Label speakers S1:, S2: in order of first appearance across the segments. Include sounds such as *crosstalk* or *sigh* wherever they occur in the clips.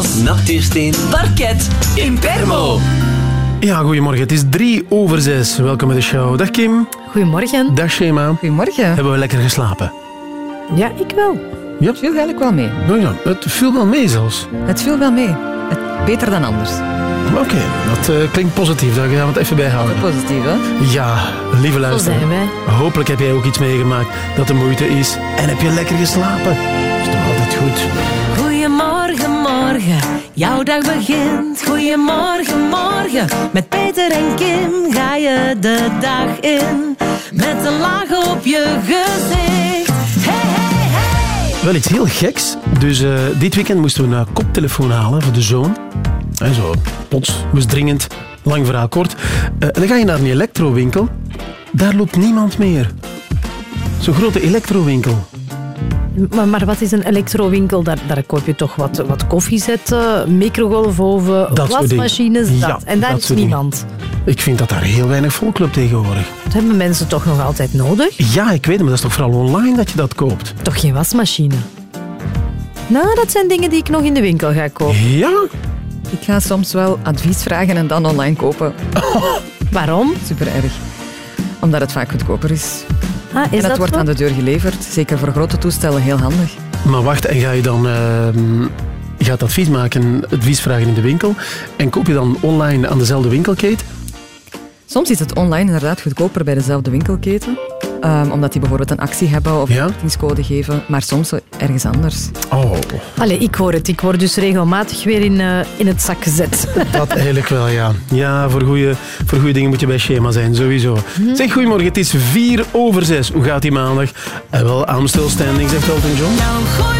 S1: Natuursteen, parket, Impermo.
S2: Ja, goedemorgen. Het is drie over zes. Welkom bij de show. Dag Kim.
S3: Goedemorgen.
S2: Dag Shema.
S4: Goedemorgen.
S2: Hebben we lekker geslapen?
S3: Ja, ik wel.
S2: Ja.
S4: Het viel eigenlijk wel mee.
S2: Nou ja, het viel wel mee zelfs.
S4: Het viel wel mee. Het, beter dan anders.
S2: Oké, dat eh, klinkt positief. Daar gaan we het even bijhouden.
S4: Positief, hè?
S2: Ja, lieve
S3: Zo
S2: luisteraar.
S3: zijn wij.
S2: Hopelijk heb jij ook iets meegemaakt dat de moeite is. En heb je lekker geslapen. Dat is toch altijd goed.
S5: Goedemorgen, morgen, jouw dag begint. Goedemorgen, morgen, met Peter en Kim ga je de dag in. Met een laag op je gezicht. Hey, hey, hey.
S2: Wel iets heel geks. Dus eh, dit weekend moesten we een koptelefoon halen voor de zoon. En zo, plots, moest dringend. Lang verhaal kort. Eh, dan ga je naar een elektrowinkel. Daar loopt niemand meer. Zo'n grote elektrowinkel.
S3: Maar, maar wat is een elektrowinkel? Daar, daar koop je toch wat, wat koffiezetten, microgolfoven,
S2: Dat
S3: wasmachines. Dat.
S2: Ja,
S3: en daar
S2: dat
S3: is
S2: soort dingen.
S3: niemand.
S2: Ik vind dat daar heel weinig volk loopt tegenwoordig.
S3: Dat hebben mensen toch nog altijd nodig?
S2: Ja, ik weet het, maar dat is toch vooral online dat je dat koopt?
S3: Toch geen wasmachine? Nou, dat zijn dingen die ik nog in de winkel ga kopen.
S2: Ja?
S4: Ik ga soms wel advies vragen en dan online kopen. *laughs*
S3: Waarom?
S4: Super erg. Omdat het vaak goedkoper is.
S3: Ah, is
S4: en het
S3: dat
S4: wordt
S3: zo?
S4: aan de deur geleverd. Zeker voor grote toestellen heel handig.
S2: Maar wacht, en ga je dan... ehm, je gaat advies maken, advies vragen in de winkel. En koop je dan online aan dezelfde winkelketen?
S4: Soms is het online inderdaad goedkoper bij dezelfde winkelketen. Ehm, omdat die bijvoorbeeld een actie hebben of
S2: Ja?
S4: een kortingscode geven. Maar soms ergens anders.
S2: Oh,
S3: Allee, ik hoor het. Ik word dus regelmatig weer in, eh, in het zak gezet. *laughs*
S2: dat eigenlijk wel, ja. Ja, voor goede voor goeie dingen moet je bij Schema zijn, sowieso. Zeg, goedemorgen, het is vier over zes. Hoe gaat die maandag? En wel, Amstel Standing, zegt Elton John.
S5: Jouw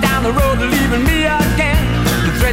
S6: down the road leaving me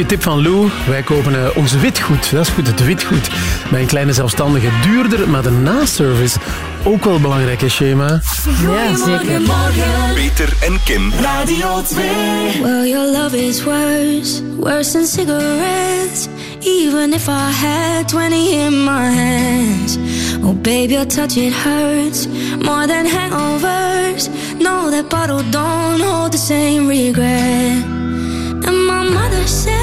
S2: Goede tip van Lou. Wij kopen uh, ons witgoed. Dat is goed, het witgoed. Bij een kleine zelfstandige duurder, maar de naservice ook wel belangrijk, hè, Shema?
S3: Ja, zeker.
S7: Peter en Kim.
S8: Radio 2. Well, your love is worse. Worse than cigarettes. Even if I had 20 in my hands. Oh, baby, your touch, it hurts. More than hangovers. No, that bottle don't hold the same regret. And my mother says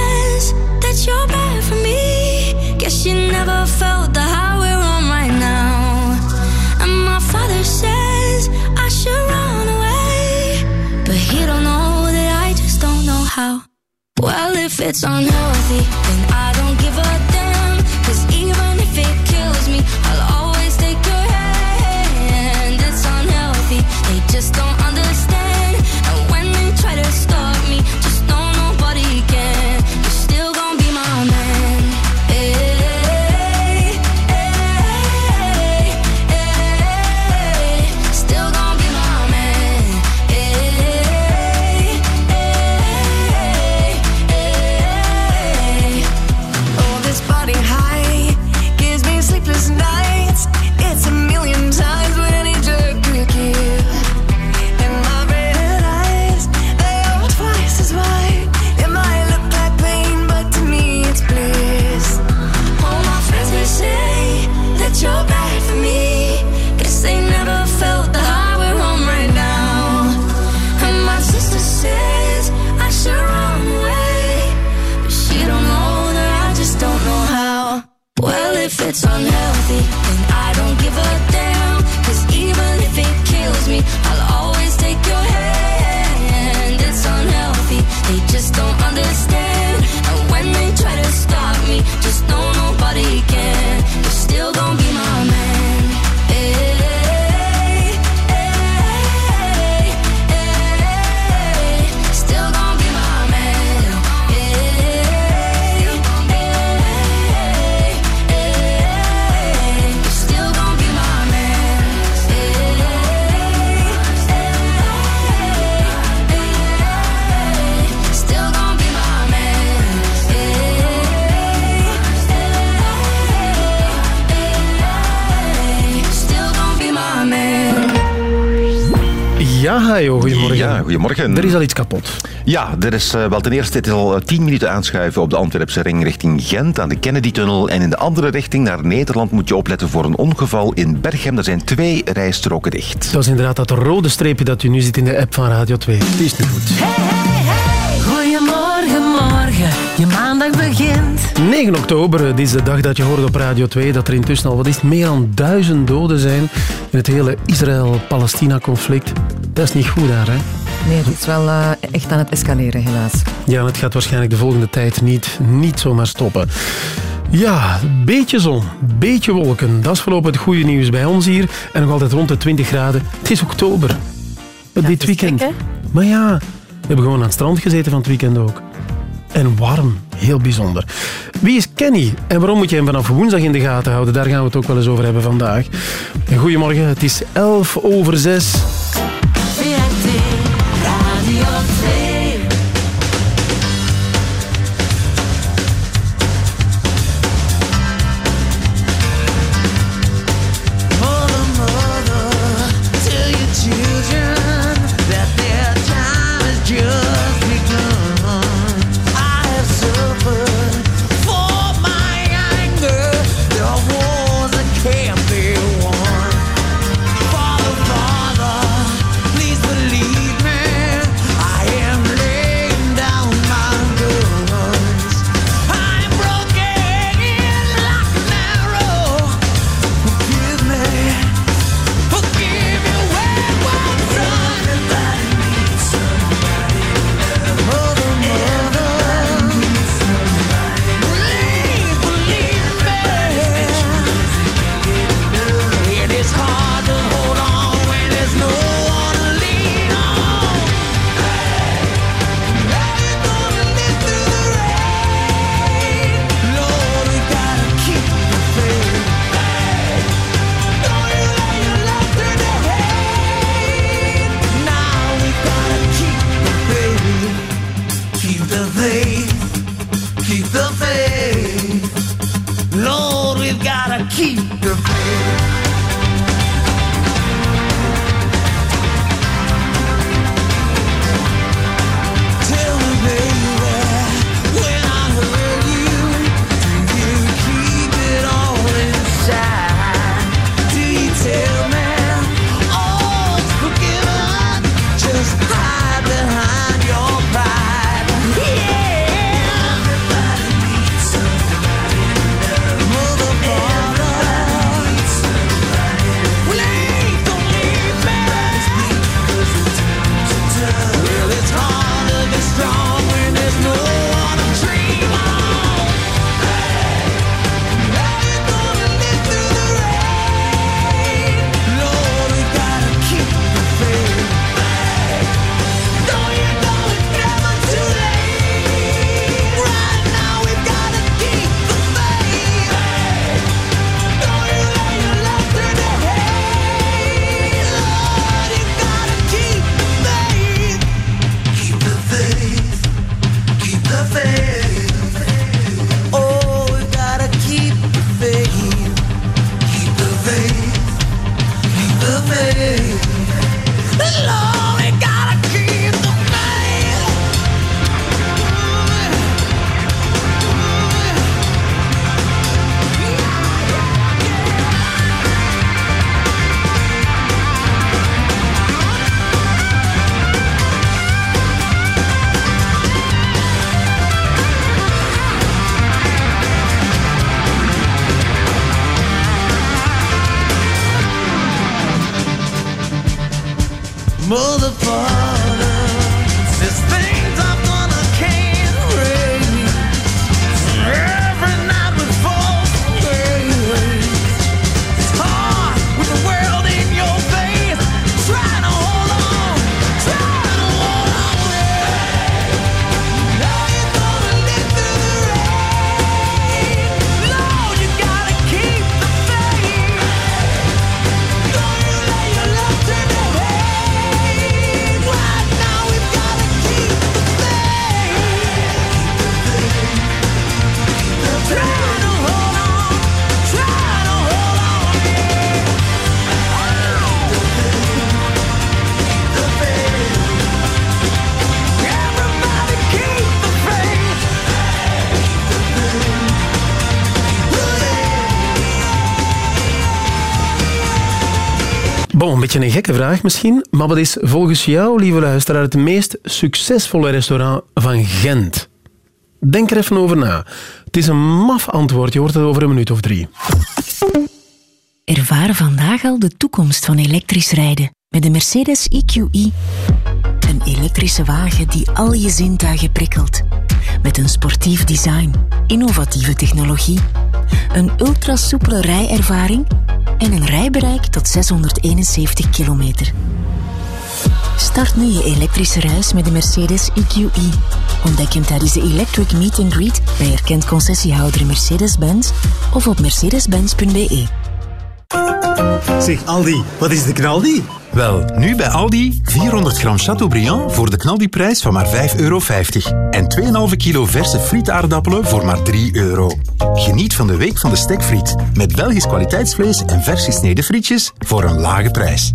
S8: Well, if it's unhealthy, then I
S2: Goedemorgen.
S9: Ja, goedemorgen.
S2: Er is al iets kapot.
S9: Ja, er is eh, wel ten eerste het is al eh, 10 minuten aanschuiven op de Antwerpse ring richting Gent aan de Kennedy-tunnel. En in de andere richting naar Nederland moet je opletten voor een ongeval in Berchem. Er zijn twee rijstroken dicht.
S2: Dat is inderdaad dat rode streepje dat u nu ziet in de app van Radio 2. Die is niet goed.
S10: Goedemorgen, morgen, je maandag begint.
S2: 9 oktober, dit is de dag dat je hoort op Radio 2 dat er intussen al wat is meer dan duizend doden zijn in het hele Israël-Palestina-conflict. Dat is niet goed daar, hè?
S11: Nee, het is wel eh, echt aan het escaleren, helaas.
S2: Ja, en het gaat waarschijnlijk de volgende tijd niet, niet zomaar stoppen. Ja, beetje zon, beetje wolken. Dat is voorlopig het goede nieuws bij ons hier. En nog altijd rond de 20 graden. Het is oktober. Dit weekend. maar ja, we hebben gewoon aan het strand gezeten van het weekend ook. En warm, heel bijzonder. Wie is Kenny en waarom moet je hem vanaf woensdag in de gaten houden? Daar gaan we het ook wel eens over hebben vandaag. En goedemorgen, het is 11 over 6. Vraag misschien, maar wat is volgens jou, lieve luisteraar, het meest succesvolle restaurant van Gent? Denk er even over na. Het is een maf antwoord, je hoort het over een minuut of drie.
S12: Ervaar vandaag al de toekomst van elektrisch rijden met de Mercedes EQE. Een elektrische wagen die al je zintuigen prikkelt. Met een sportief design, innovatieve technologie, een ultrasoepele rijervaring en een rijbereik tot 671 kilometer. Start nu je elektrische reis met de Mercedes EQE. Ontdek hem tijdens de Electric Meet and Greet bij erkend concessiehouder Mercedes-Benz of op mercedes-benz.be.
S1: Zeg Aldi, wat is de knaldi?
S13: Wel, nu bij Aldi 400 gram Chateaubriand voor de knaldiprijs van maar 5,50 euro. En 2,5 kilo verse frietaardappelen voor maar 3 euro. Geniet van de week van de stekfriet. Met Belgisch kwaliteitsvlees en vers gesneden frietjes voor een lage prijs.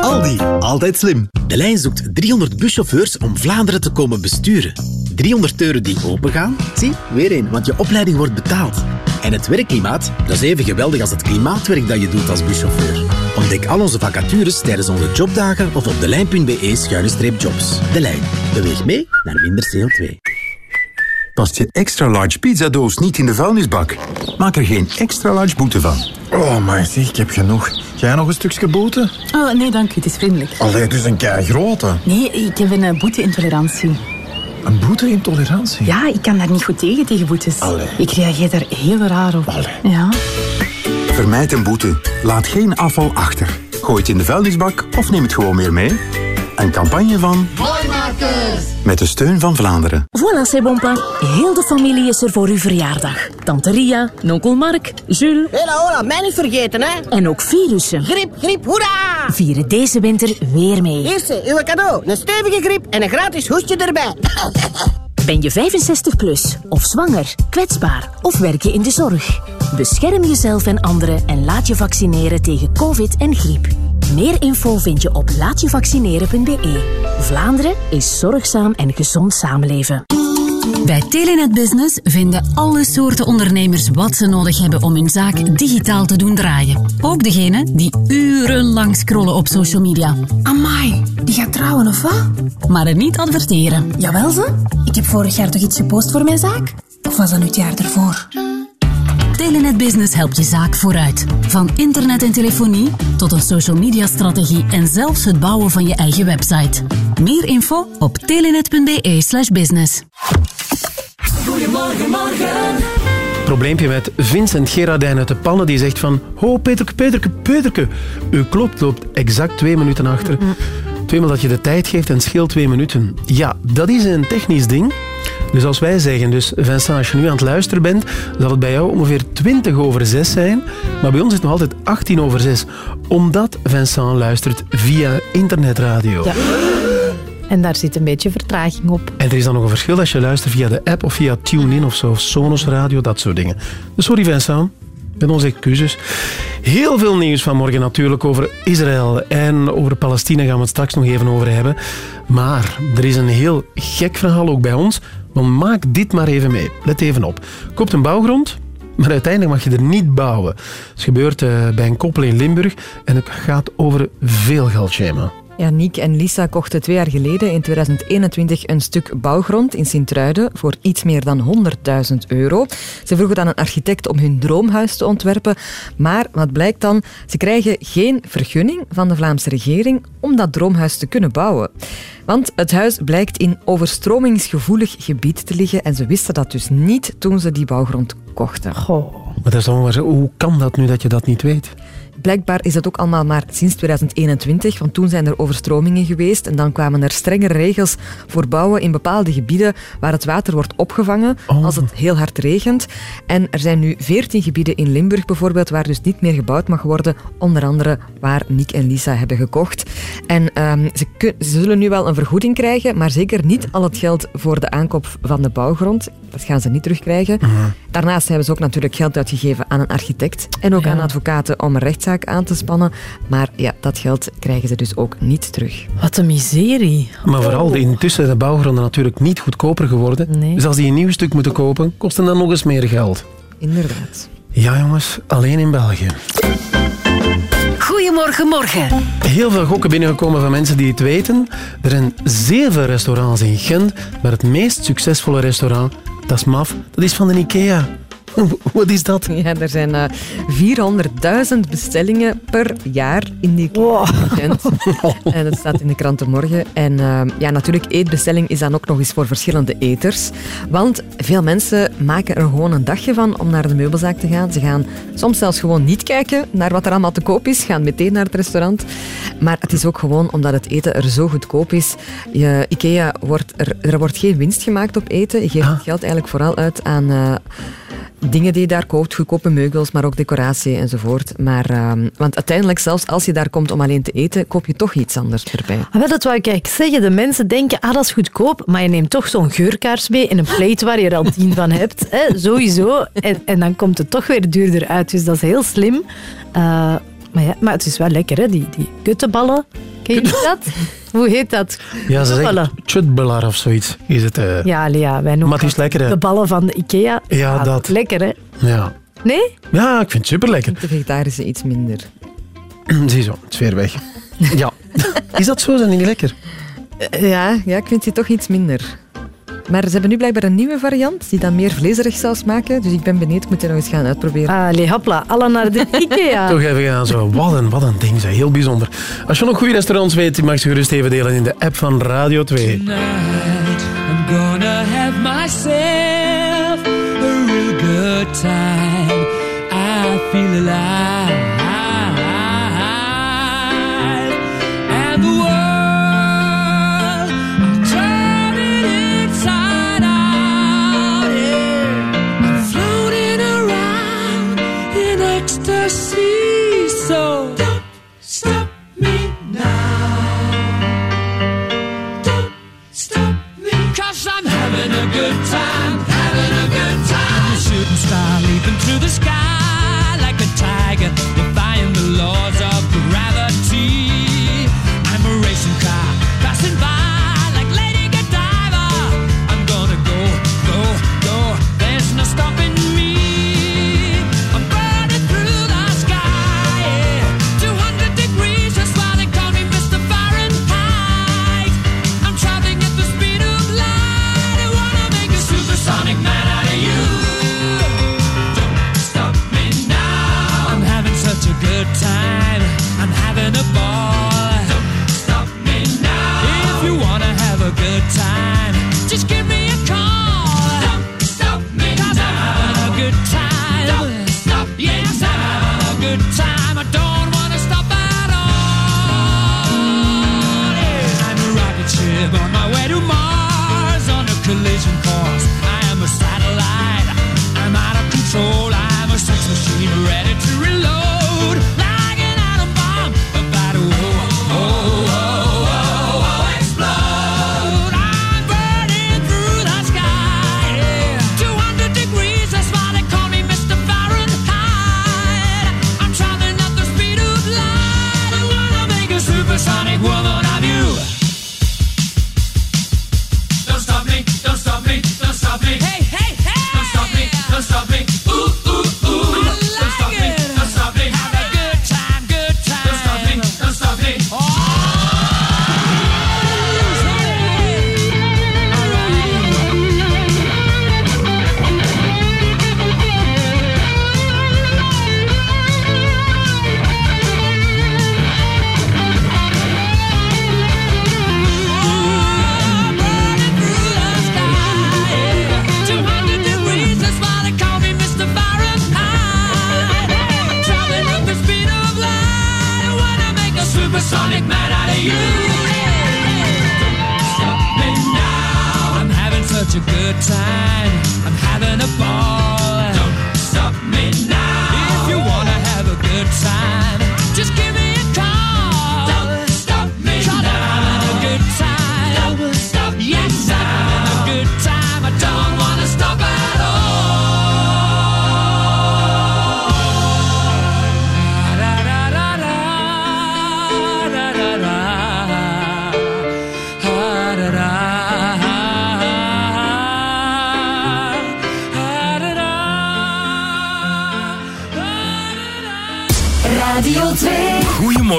S1: Aldi, altijd slim. De lijn zoekt 300 buschauffeurs om Vlaanderen te komen besturen. 300 deuren die opengaan? Zie, weer een, want je opleiding wordt betaald. En het werkklimaat, dat is even geweldig als het klimaatwerk dat je doet als buschauffeur. Ontdek al onze vacatures tijdens onze jobdagen of op delijn.be-jobs. De Lijn. Beweeg mee naar minder CO2.
S13: Past je extra large pizzadoos niet in de vuilnisbak? Maak er geen extra large boete van.
S14: Oh, maar zeg, ik heb genoeg. Jij nog een stukje boete?
S15: Oh, nee, dank u. Het is vriendelijk.
S14: Allee, dus een kei grote.
S15: Nee, ik heb een eh, boete-intolerantie.
S14: Een boete-intolerantie?
S15: Ja, ik kan daar niet goed tegen, tegen boetes.
S13: Allee.
S15: Ik reageer daar heel raar op. Ja.
S13: Vermijd een boete. Laat geen afval achter. Gooi het in de vuilnisbak of neem het gewoon weer mee. Een campagne van... Met de steun van Vlaanderen.
S12: Voilà, c'est bon plan. Heel de familie is er voor uw verjaardag. Tante Ria, onkel Mark, Jules...
S16: Hela, hola, mij niet vergeten, hè.
S12: En ook virussen.
S16: Griep, griep, hoera!
S12: Vieren deze winter weer mee.
S16: Eerste, uw cadeau. Een stevige griep en een gratis hoestje erbij.
S15: Ben je 65 plus of zwanger, kwetsbaar of werk je in de zorg? Bescherm jezelf en anderen en laat je vaccineren tegen covid en griep. Meer info vind je op laatjevaccineren.be. Vlaanderen is zorgzaam en gezond samenleven.
S17: Bij Telenet Business vinden alle soorten ondernemers wat ze nodig hebben om hun zaak digitaal te doen draaien. Ook degenen die urenlang scrollen op social media.
S18: Amai, die gaat trouwen of wat?
S17: Maar er niet adverteren.
S18: Jawel ze. Ik heb vorig jaar toch iets gepost voor mijn zaak? Of was dat nu het jaar ervoor?
S17: Telenet Business helpt je zaak vooruit. Van internet en telefonie tot een social media strategie en zelfs het bouwen van je eigen website. Meer info op telenet.be slash business.
S19: Goedemorgen, morgen.
S2: Probleempje met Vincent Gerardijn uit de Pannen die zegt van Ho, Peterke, Peterke, Peterke. Uw klok loopt exact twee minuten achter. Tweemaal dat je de tijd geeft en scheelt twee minuten. Ja, dat is een technisch ding. Dus als wij zeggen, dus Vincent, als je nu aan het luisteren bent, zal het bij jou ongeveer 20 over 6 zijn. Maar bij ons is het nog altijd 18 over 6. Omdat Vincent luistert via internetradio.
S3: Ja. En daar zit een beetje vertraging op.
S2: En er is dan nog een verschil als je luistert via de app of via TuneIn of zo, of Sonos Radio, dat soort dingen. Dus sorry Vincent, met onze excuses. Heel veel nieuws vanmorgen natuurlijk over Israël en over Palestina gaan we het straks nog even over hebben. Maar er is een heel gek verhaal ook bij ons. Maak dit maar even mee. Let even op. Koopt een bouwgrond, maar uiteindelijk mag je er niet bouwen. Het gebeurt eh, bij een koppel in Limburg en het gaat over veel geld, Shema.
S4: Ja, Niek en Lisa kochten twee jaar geleden in 2021 een stuk bouwgrond in Sint-Truiden voor iets meer dan 100.000 euro. Ze vroegen aan een architect om hun droomhuis te ontwerpen, maar wat blijkt dan? Ze krijgen geen vergunning van de Vlaamse regering om dat droomhuis te kunnen bouwen. Want het huis blijkt in overstromingsgevoelig gebied te liggen en ze wisten dat dus niet toen ze die bouwgrond kochten.
S2: Maar dat is dan maar zo, hoe kan dat nu dat je dat niet weet?
S4: Blijkbaar is dat ook allemaal maar sinds 2021, want toen zijn er overstromingen geweest en dan kwamen er strengere regels voor bouwen in bepaalde gebieden waar het water wordt opgevangen als het heel hard regent. En er zijn nu 14 gebieden in Limburg bijvoorbeeld waar dus niet meer gebouwd mag worden, onder andere waar Nick en Lisa hebben gekocht. En ehm, ze, kun- ze zullen nu wel een vergoeding krijgen, maar zeker niet al het geld voor de aankoop van de bouwgrond. Dat gaan ze niet terugkrijgen. Daarnaast hebben ze ook natuurlijk geld uitgegeven aan een architect en ook
S3: Ja.
S4: aan advocaten om een rechtszaak aan te spannen. Maar ja, dat geld krijgen ze dus ook niet terug.
S3: Wat een miserie.
S2: Maar vooral intussen zijn de bouwgronden natuurlijk niet goedkoper geworden. Dus als die een nieuw stuk moeten kopen, kost het dan nog eens meer geld.
S4: Inderdaad.
S2: Ja jongens, alleen in België.
S19: Goedemorgen, morgen.
S2: Heel veel gokken binnengekomen van mensen die het weten. Er zijn zeer veel restaurants in Gent, maar het meest succesvolle restaurant, dat is MAF, dat is van de IKEA. *laughs* Wat is dat?
S4: Ja, er zijn eh, 400.000 bestellingen per jaar in die Gent. *laughs* En dat staat in de kranten morgen. En eh, ja, natuurlijk, eetbestelling is dan ook nog eens voor verschillende eters. Want veel mensen maken er gewoon een dagje van om naar de meubelzaak te gaan. Ze gaan soms zelfs gewoon niet kijken naar wat er allemaal te koop is. Gaan meteen naar het restaurant. Maar het is ook gewoon omdat het eten er zo goedkoop is. Je, Ikea wordt er, er wordt geen winst gemaakt op eten. Je geeft het geld eigenlijk vooral uit aan... eh, dingen die je daar koopt, goedkope meubels, maar ook decoratie enzovoort. Maar, ehm, want uiteindelijk, zelfs als je daar komt om alleen te eten, koop je toch iets anders erbij.
S3: Ah, wel, dat wou ik eigenlijk zeggen. De mensen denken, ah, dat is goedkoop, maar je neemt toch zo'n geurkaars mee en een plate waar je er al tien van hebt. Hè, sowieso. En, en dan komt het toch weer duurder uit. Dus dat is heel slim. Eh, maar, ja, maar het is wel lekker, hè? Die, die. Ken je dat? Hoe heet dat?
S2: Ja, ze zeggen chutbelar of zoiets. Is het, eh.
S3: Ja, ja, wij noemen
S2: Maar het is lekker, hè?
S3: de ballen van de Ikea.
S2: Ja,
S3: Ah,
S2: dat.
S3: Lekker, hè?
S2: Ja.
S3: Nee?
S2: ja, ik vind het super lekker.
S4: De vegetarische iets minder. *clears throat*
S2: Ziezo, het is weer weg. Ja. *laughs* Is dat zo? Zijn die niet lekker?
S4: Eh, Ja, ja, ik vind die toch iets minder. Maar ze hebben nu blijkbaar een nieuwe variant die dan meer vlezerig zou smaken. Dus ik ben benieuwd, ik moet die nog eens gaan uitproberen.
S3: Allee, hopla, alle naar de *laughs* Ikea.
S2: Toch even gaan zo. Wat een, wat een ding, zeg. heel bijzonder. Als je nog goede restaurants weet, mag je ze gerust even delen in de app van Radio 2.
S20: Tonight, I'm gonna have myself a real good time. I feel alive. to the
S21: sky.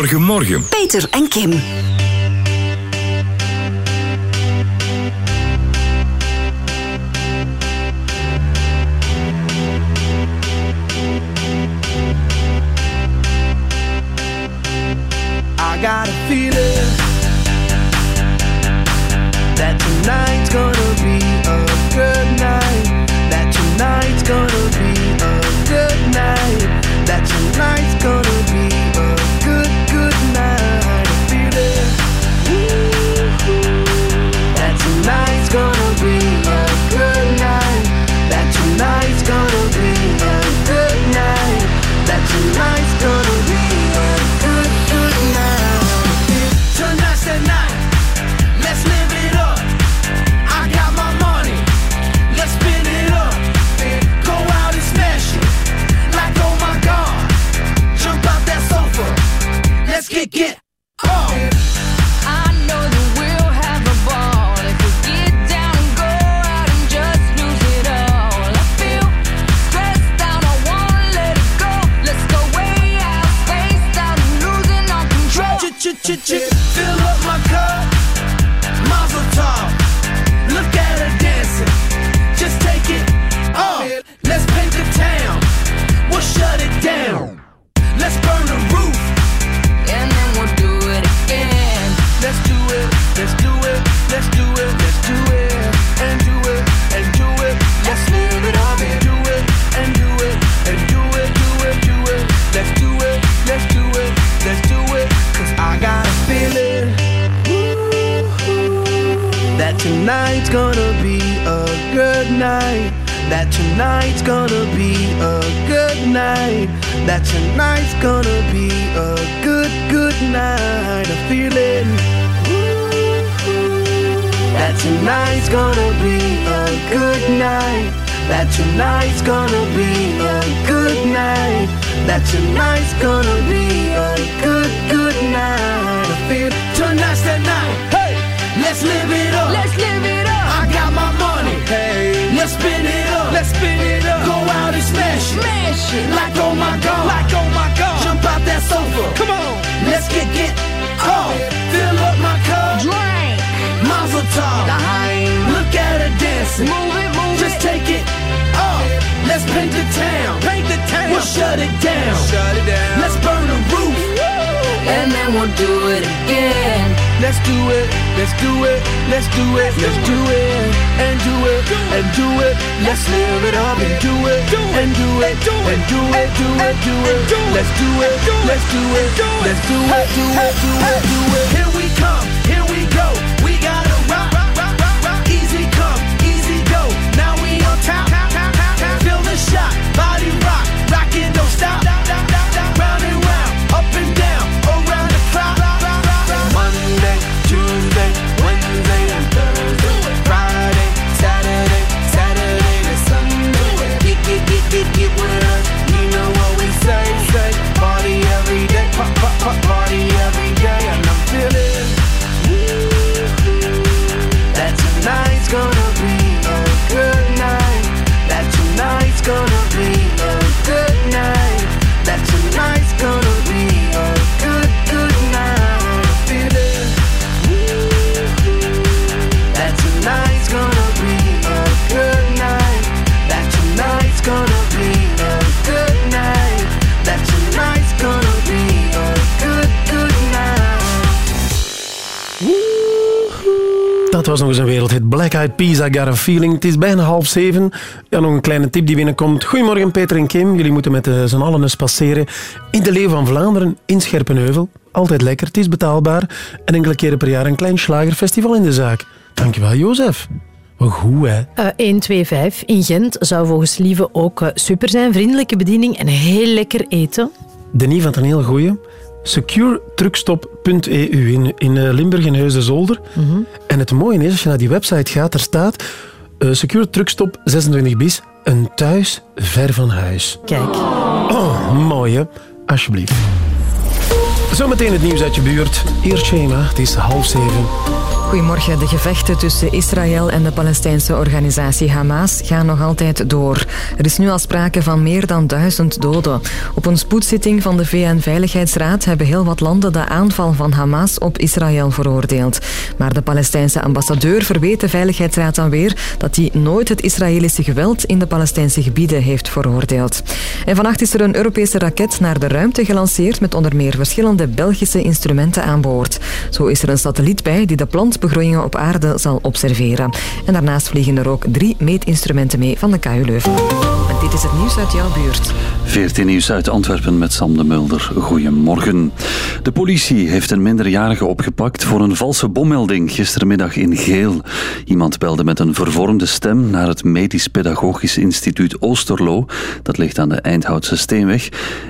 S22: Goedemorgen.
S21: Peter en Kim.
S23: feeling.
S2: Het is bijna half zeven. Ja, nog een kleine tip die binnenkomt. Goedemorgen Peter en Kim. Jullie moeten met eh, z'n allen eens passeren in de Leeuw van Vlaanderen in Scherpenheuvel. Altijd lekker, het is betaalbaar. En enkele keren per jaar een klein slagerfestival in de zaak. Dankjewel Jozef. Wat goed, hè?
S3: Eh, 125 in Gent zou volgens Lieve ook eh, super zijn. Vriendelijke bediening en heel lekker eten.
S2: Denis van een heel goeie. Securetruckstop.eu in, in Limburg in Huizen Zolder. Mhm. En het mooie is, als je naar die website gaat, er staat eh Secure Truckstop 26 bis, een thuis ver van huis.
S3: Kijk.
S2: Oh, mooi hè. Alsjeblieft. Zometeen het nieuws uit je buurt. Eerst Shema, het is half zeven.
S4: Goedemorgen. De gevechten tussen Israël en de Palestijnse organisatie Hamas gaan nog altijd door. Er is nu al sprake van meer dan duizend doden. Op een spoedzitting van de VN-veiligheidsraad hebben heel wat landen de aanval van Hamas op Israël veroordeeld. Maar de Palestijnse ambassadeur verweet de Veiligheidsraad dan weer dat hij nooit het Israëlische geweld in de Palestijnse gebieden heeft veroordeeld. En vannacht is er een Europese raket naar de ruimte gelanceerd met onder meer verschillende Belgische instrumenten aan boord. Zo is er een satelliet bij die de plantbegroeien op aarde zal observeren. En daarnaast vliegen er ook drie meetinstrumenten mee van de KU Leuven. Dit is het nieuws uit jouw buurt.
S24: 14 nieuws uit Antwerpen met Sam de Mulder. Goedemorgen. De politie heeft een minderjarige opgepakt voor een valse bommelding gistermiddag in Geel. Iemand belde met een vervormde stem naar het Medisch Pedagogisch Instituut Oosterlo. Dat ligt aan de Eindhoudse Steenweg.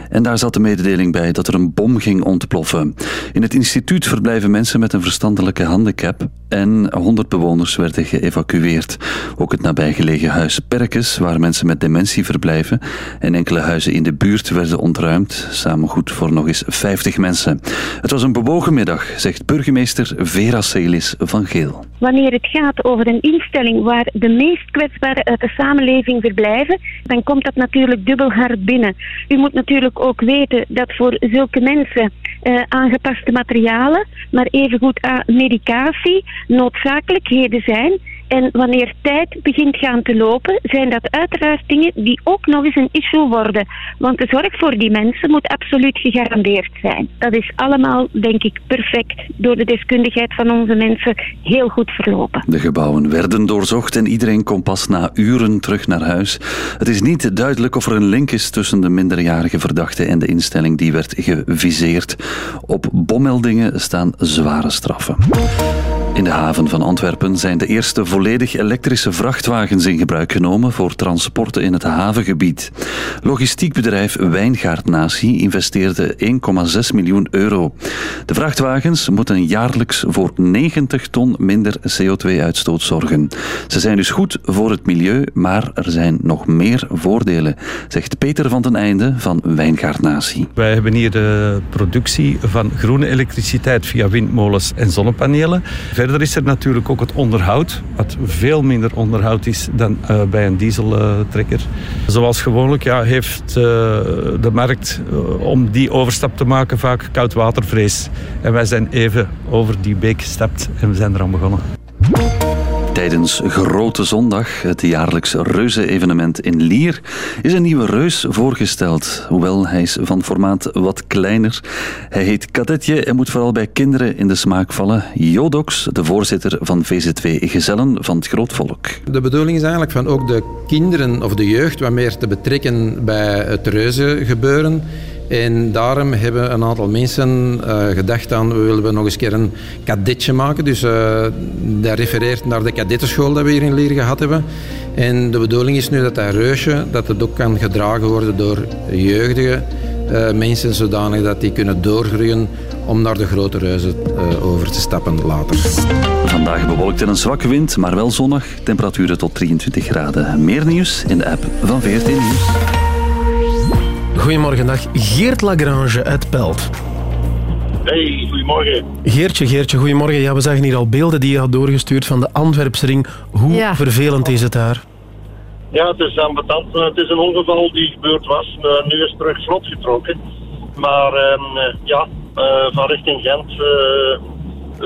S24: En daar zat de mededeling bij dat er een bom ging ontploffen. In het instituut verblijven mensen met een verstandelijke handicap en 100 bewoners werden geëvacueerd. Ook het nabijgelegen huis Perkes, waar mensen met dementie verblijven, en enkele huizen in de buurt werden ontruimd, samen goed voor nog eens 50 mensen. Het was een bewogen middag, zegt burgemeester Vera Celis van Geel.
S25: Wanneer het gaat over een instelling waar de meest kwetsbaren uit de samenleving verblijven, dan komt dat natuurlijk dubbel hard binnen. U moet natuurlijk ook weten dat voor zulke mensen eh, aangepaste materialen, maar evengoed aan medicatie, noodzakelijkheden zijn. En wanneer tijd begint gaan te lopen, zijn dat uiteraard dingen die ook nog eens een issue worden. Want de zorg voor die mensen moet absoluut gegarandeerd zijn. Dat is allemaal, denk ik, perfect door de deskundigheid van onze mensen heel goed verlopen.
S24: De gebouwen werden doorzocht en iedereen kon pas na uren terug naar huis. Het is niet duidelijk of er een link is tussen de minderjarige verdachte en de instelling die werd geviseerd. Op bommeldingen staan zware straffen. In de haven van Antwerpen zijn de eerste volledig elektrische vrachtwagens in gebruik genomen voor transporten in het havengebied. Logistiekbedrijf Wijngaard Natie investeerde 1,6 miljoen euro. De vrachtwagens moeten jaarlijks voor 90 ton minder CO2-uitstoot zorgen. Ze zijn dus goed voor het milieu, maar er zijn nog meer voordelen, zegt Peter van den Einde van Wijngaard Natie.
S26: Wij hebben hier de productie van groene elektriciteit via windmolens en zonnepanelen. Verder is er natuurlijk ook het onderhoud, wat veel minder onderhoud is dan eh, bij een dieseltrekker. Zoals gewoonlijk ja, heeft eh, de markt eh, om die overstap te maken vaak koudwatervrees. En wij zijn even over die beek gestapt en we zijn eraan begonnen.
S24: Tijdens Grote Zondag, het jaarlijkse reuze-evenement in Lier, is een nieuwe reus voorgesteld. Hoewel hij is van formaat wat kleiner. Hij heet Kadetje en moet vooral bij kinderen in de smaak vallen. Jodox, de voorzitter van VZW Gezellen van het Grootvolk.
S27: De bedoeling is eigenlijk van ook de kinderen of de jeugd wat meer te betrekken bij het reuzengebeuren. En daarom hebben een aantal mensen eh, gedacht aan, we willen nog eens een keer een kadetje maken. Dus eh, dat refereert naar de kadettenschool dat we hier in Lier gehad hebben. En de bedoeling is nu dat dat reusje, dat het ook kan gedragen worden door jeugdige eh, mensen, zodanig dat die kunnen doorgroeien om naar de grote reuzen over te stappen later.
S24: Vandaag bewolkt en een zwakke wind, maar wel zonnig. Temperaturen tot 23 graden. Meer nieuws in de app van VRT Nieuws.
S2: Goedemorgen, dag. Geert Lagrange uit Pelt.
S28: Hey, goedemorgen.
S2: Geertje, Geertje, goedemorgen. Ja, we zagen hier al beelden die je had doorgestuurd van de Antwerpsring. Hoe
S28: Ja.
S2: vervelend is het daar?
S28: Ja, het is ambetant. Het is een ongeval die gebeurd was. Eh, nu is het terug vlot getrokken. Maar ehm, eh, ja, eh, van richting Gent eh,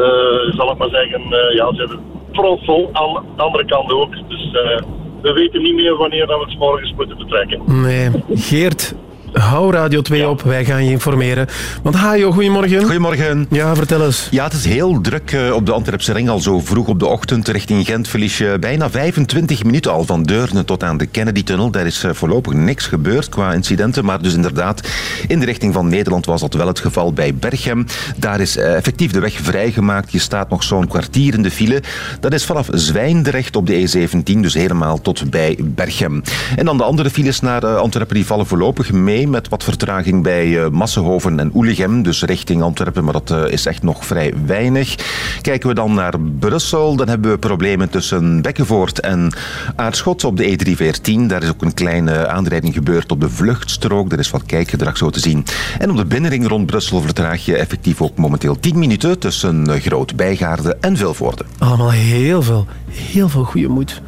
S28: eh, zal ik maar zeggen, eh, ja, zit het front vol. Aan de andere kant ook. Dus eh, we weten niet meer wanneer we het morgens moeten vertrekken.
S2: Nee. Geert, hou Radio 2 op. Wij gaan je informeren. Want Hajo, goedemorgen.
S22: Goedemorgen.
S2: Ja, vertel eens.
S22: Ja, het is heel druk eh, op de Antwerpse ring al zo vroeg op de ochtend. Richting Gent verlies je bijna 25 minuten al van Deurne tot aan de Kennedy-tunnel. Daar is eh, voorlopig niks gebeurd qua incidenten. Maar dus inderdaad, in de richting van Nederland was dat wel het geval bij Berchem. Daar is eh, effectief de weg vrijgemaakt. Je staat nog zo'n kwartier in de file. Dat is vanaf Zwijndrecht op de E17, dus helemaal tot bij Berchem. En dan de andere files naar Antwerpen, die vallen voorlopig mee met wat vertraging bij eh, Massenhoven en Oelegem, dus richting Antwerpen, maar dat eh, is echt nog vrij weinig. Kijken we dan naar Brussel, dan hebben we problemen tussen Bekkenvoort en Aarschot op de E314. Daar is ook een kleine aanrijding gebeurd op de vluchtstrook. Er is wat kijkgedrag zo te zien. En op de binnenring rond Brussel vertraag je effectief ook momenteel 10 minuten tussen eh, Groot Bijgaarde en Vilvoorde.
S2: Allemaal heel veel, heel veel goede moed.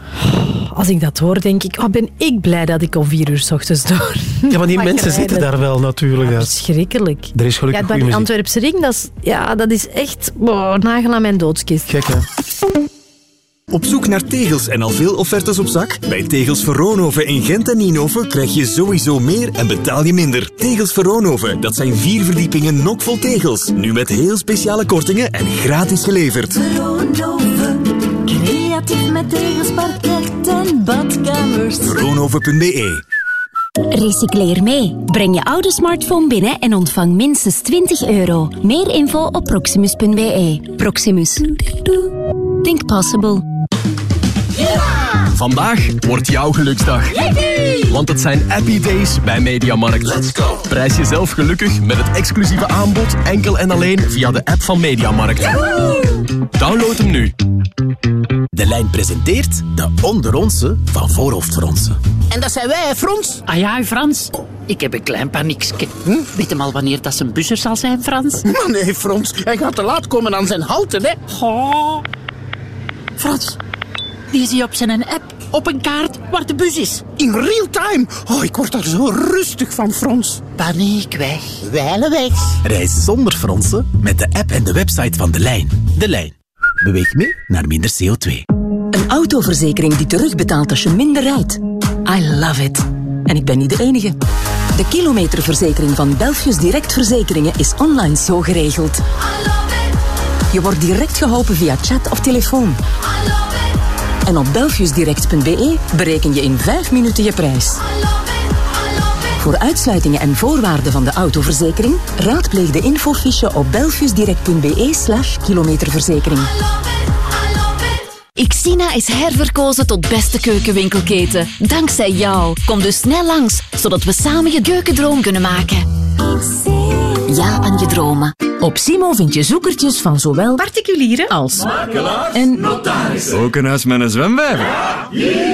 S3: Als ik dat hoor, denk ik, oh, ben ik blij dat ik om vier uur s ochtends door.
S2: Ja, maar die *laughs* mensen
S3: rijden.
S2: zitten daar wel natuurlijk. Ja,
S3: Verschrikkelijk.
S2: Er is gelukkig
S3: ja,
S2: goede
S3: die
S2: muziek.
S3: Antwerpse ring, dat is, ja, dat is echt oh, nagel aan mijn doodskist.
S2: Gek, hè?
S13: Op zoek naar tegels en al veel offertes op zak? Bij Tegels Verronhoven in Gent en Nienhoven krijg je sowieso meer en betaal je minder. Tegels Verronhoven, dat zijn vier verdiepingen nokvol tegels. Nu met heel speciale kortingen en gratis geleverd.
S29: Verronhoven, creatief met tegels, parket en badkamers.
S13: Verronhoven.be
S30: Recycleer mee. Breng je oude smartphone binnen en ontvang minstens 20 euro. Meer info op proximus.be. Proximus. Think possible.
S31: Vandaag wordt jouw geluksdag. Want het zijn happy days bij Mediamarkt. Let's go. Prijs jezelf gelukkig met het exclusieve aanbod enkel en alleen via de app van Mediamarkt. Download hem nu.
S1: De lijn presenteert de onderonse van Voorhoofdfronsen.
S32: En dat zijn wij, hè, Frans.
S33: Ah ja, Frans. Ik heb een klein paniekje. Hm? Weet hem al wanneer dat zijn bus er zal zijn, Frans?
S32: Maar nee, Frans. Hij gaat te laat komen aan zijn houten, hè.
S33: Oh. Frans, die zie je op zijn app op een kaart waar de bus is.
S32: In real time. Oh, ik word daar zo rustig van, Frans.
S33: Paniek weg.
S32: Wijlen weg.
S1: Reis zonder fronsen met de app en de website van De Lijn. De Lijn. Beweeg mee naar minder CO2.
S12: Een autoverzekering die terugbetaalt als je minder rijdt. I love it. En ik ben niet de enige. De kilometerverzekering van Belfius Direct Verzekeringen is online zo geregeld. Je wordt direct geholpen via chat of telefoon. En op belfiusdirect.be bereken je in 5 minuten je prijs. Voor uitsluitingen en voorwaarden van de autoverzekering raadpleeg de infofiche op belfiusdirect.be slash kilometerverzekering.
S30: Xina is herverkozen tot beste keukenwinkelketen. Dankzij jou. Kom dus snel langs, zodat we samen je keukendroom kunnen maken. Ja aan je dromen.
S34: Op Simo vind je zoekertjes van zowel particulieren als en
S35: Ook een huis met een zwemvijver.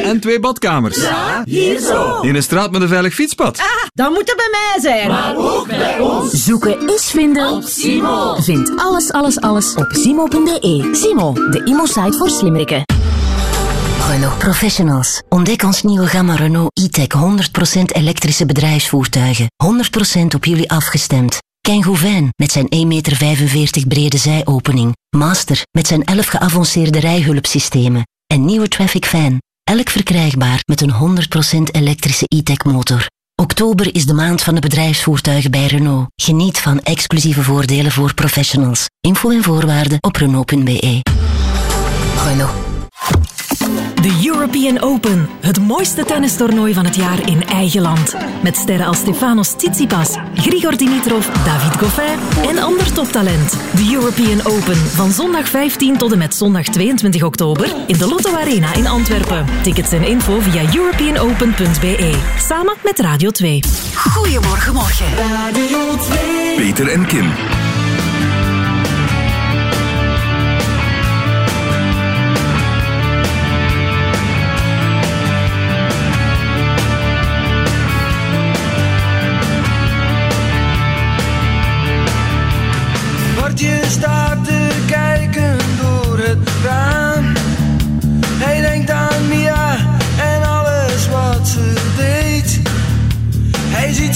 S35: En twee badkamers.
S34: hier zo.
S35: In een straat met een veilig fietspad.
S34: Dat moet er bij mij zijn.
S35: Maar ook bij ons.
S34: Zoeken is vinden.
S30: Op Simo.
S34: Vind alles, alles, alles op simo.be. Simo, de imo-site voor slimmerikken.
S12: Renault Professionals. Ontdek ons nieuwe gamma Renault e-tech 100% elektrische bedrijfsvoertuigen. 100% op jullie afgestemd. Kangoo met zijn 1,45 meter brede zijopening. Master met zijn 11 geavanceerde rijhulpsystemen. En nieuwe Traffic Fan. Elk verkrijgbaar met een 100% elektrische e-tech motor. Oktober is de maand van de bedrijfsvoertuigen bij Renault. Geniet van exclusieve voordelen voor professionals. Info en voorwaarden op Renault.be. Renault.
S36: De European Open, het mooiste tennistoernooi van het jaar in eigen land. Met sterren als Stefanos Tsitsipas, Grigor Dimitrov, David Goffin en ander toptalent. De European Open van zondag 15 tot en met zondag 22 oktober in de Lotto Arena in Antwerpen. Tickets en info via europeanopen.be. Samen met Radio 2.
S37: Goedemorgen, morgen. Radio 2.
S21: Peter en Kim.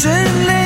S2: shouldn't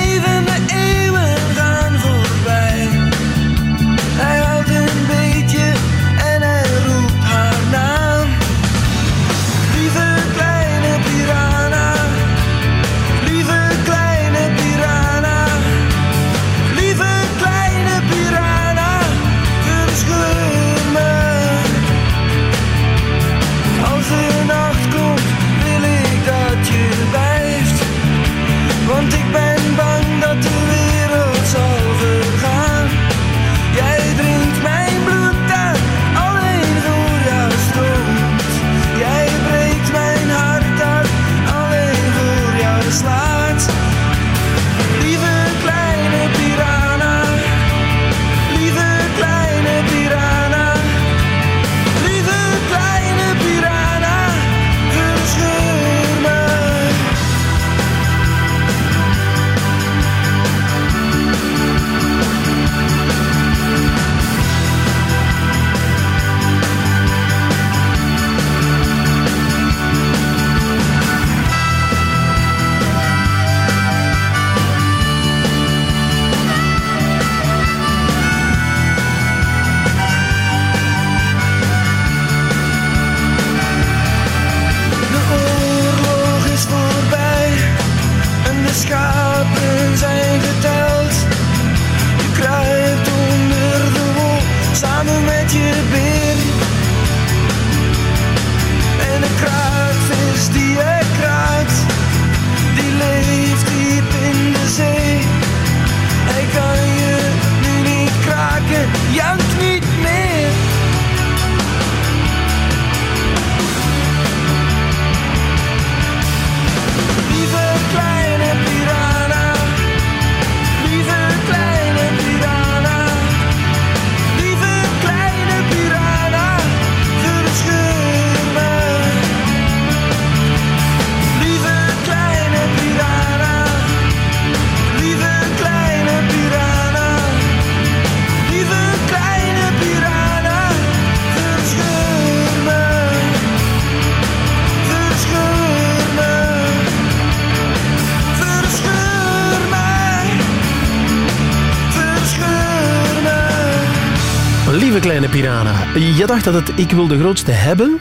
S2: je dacht dat het ik wil de grootste hebben?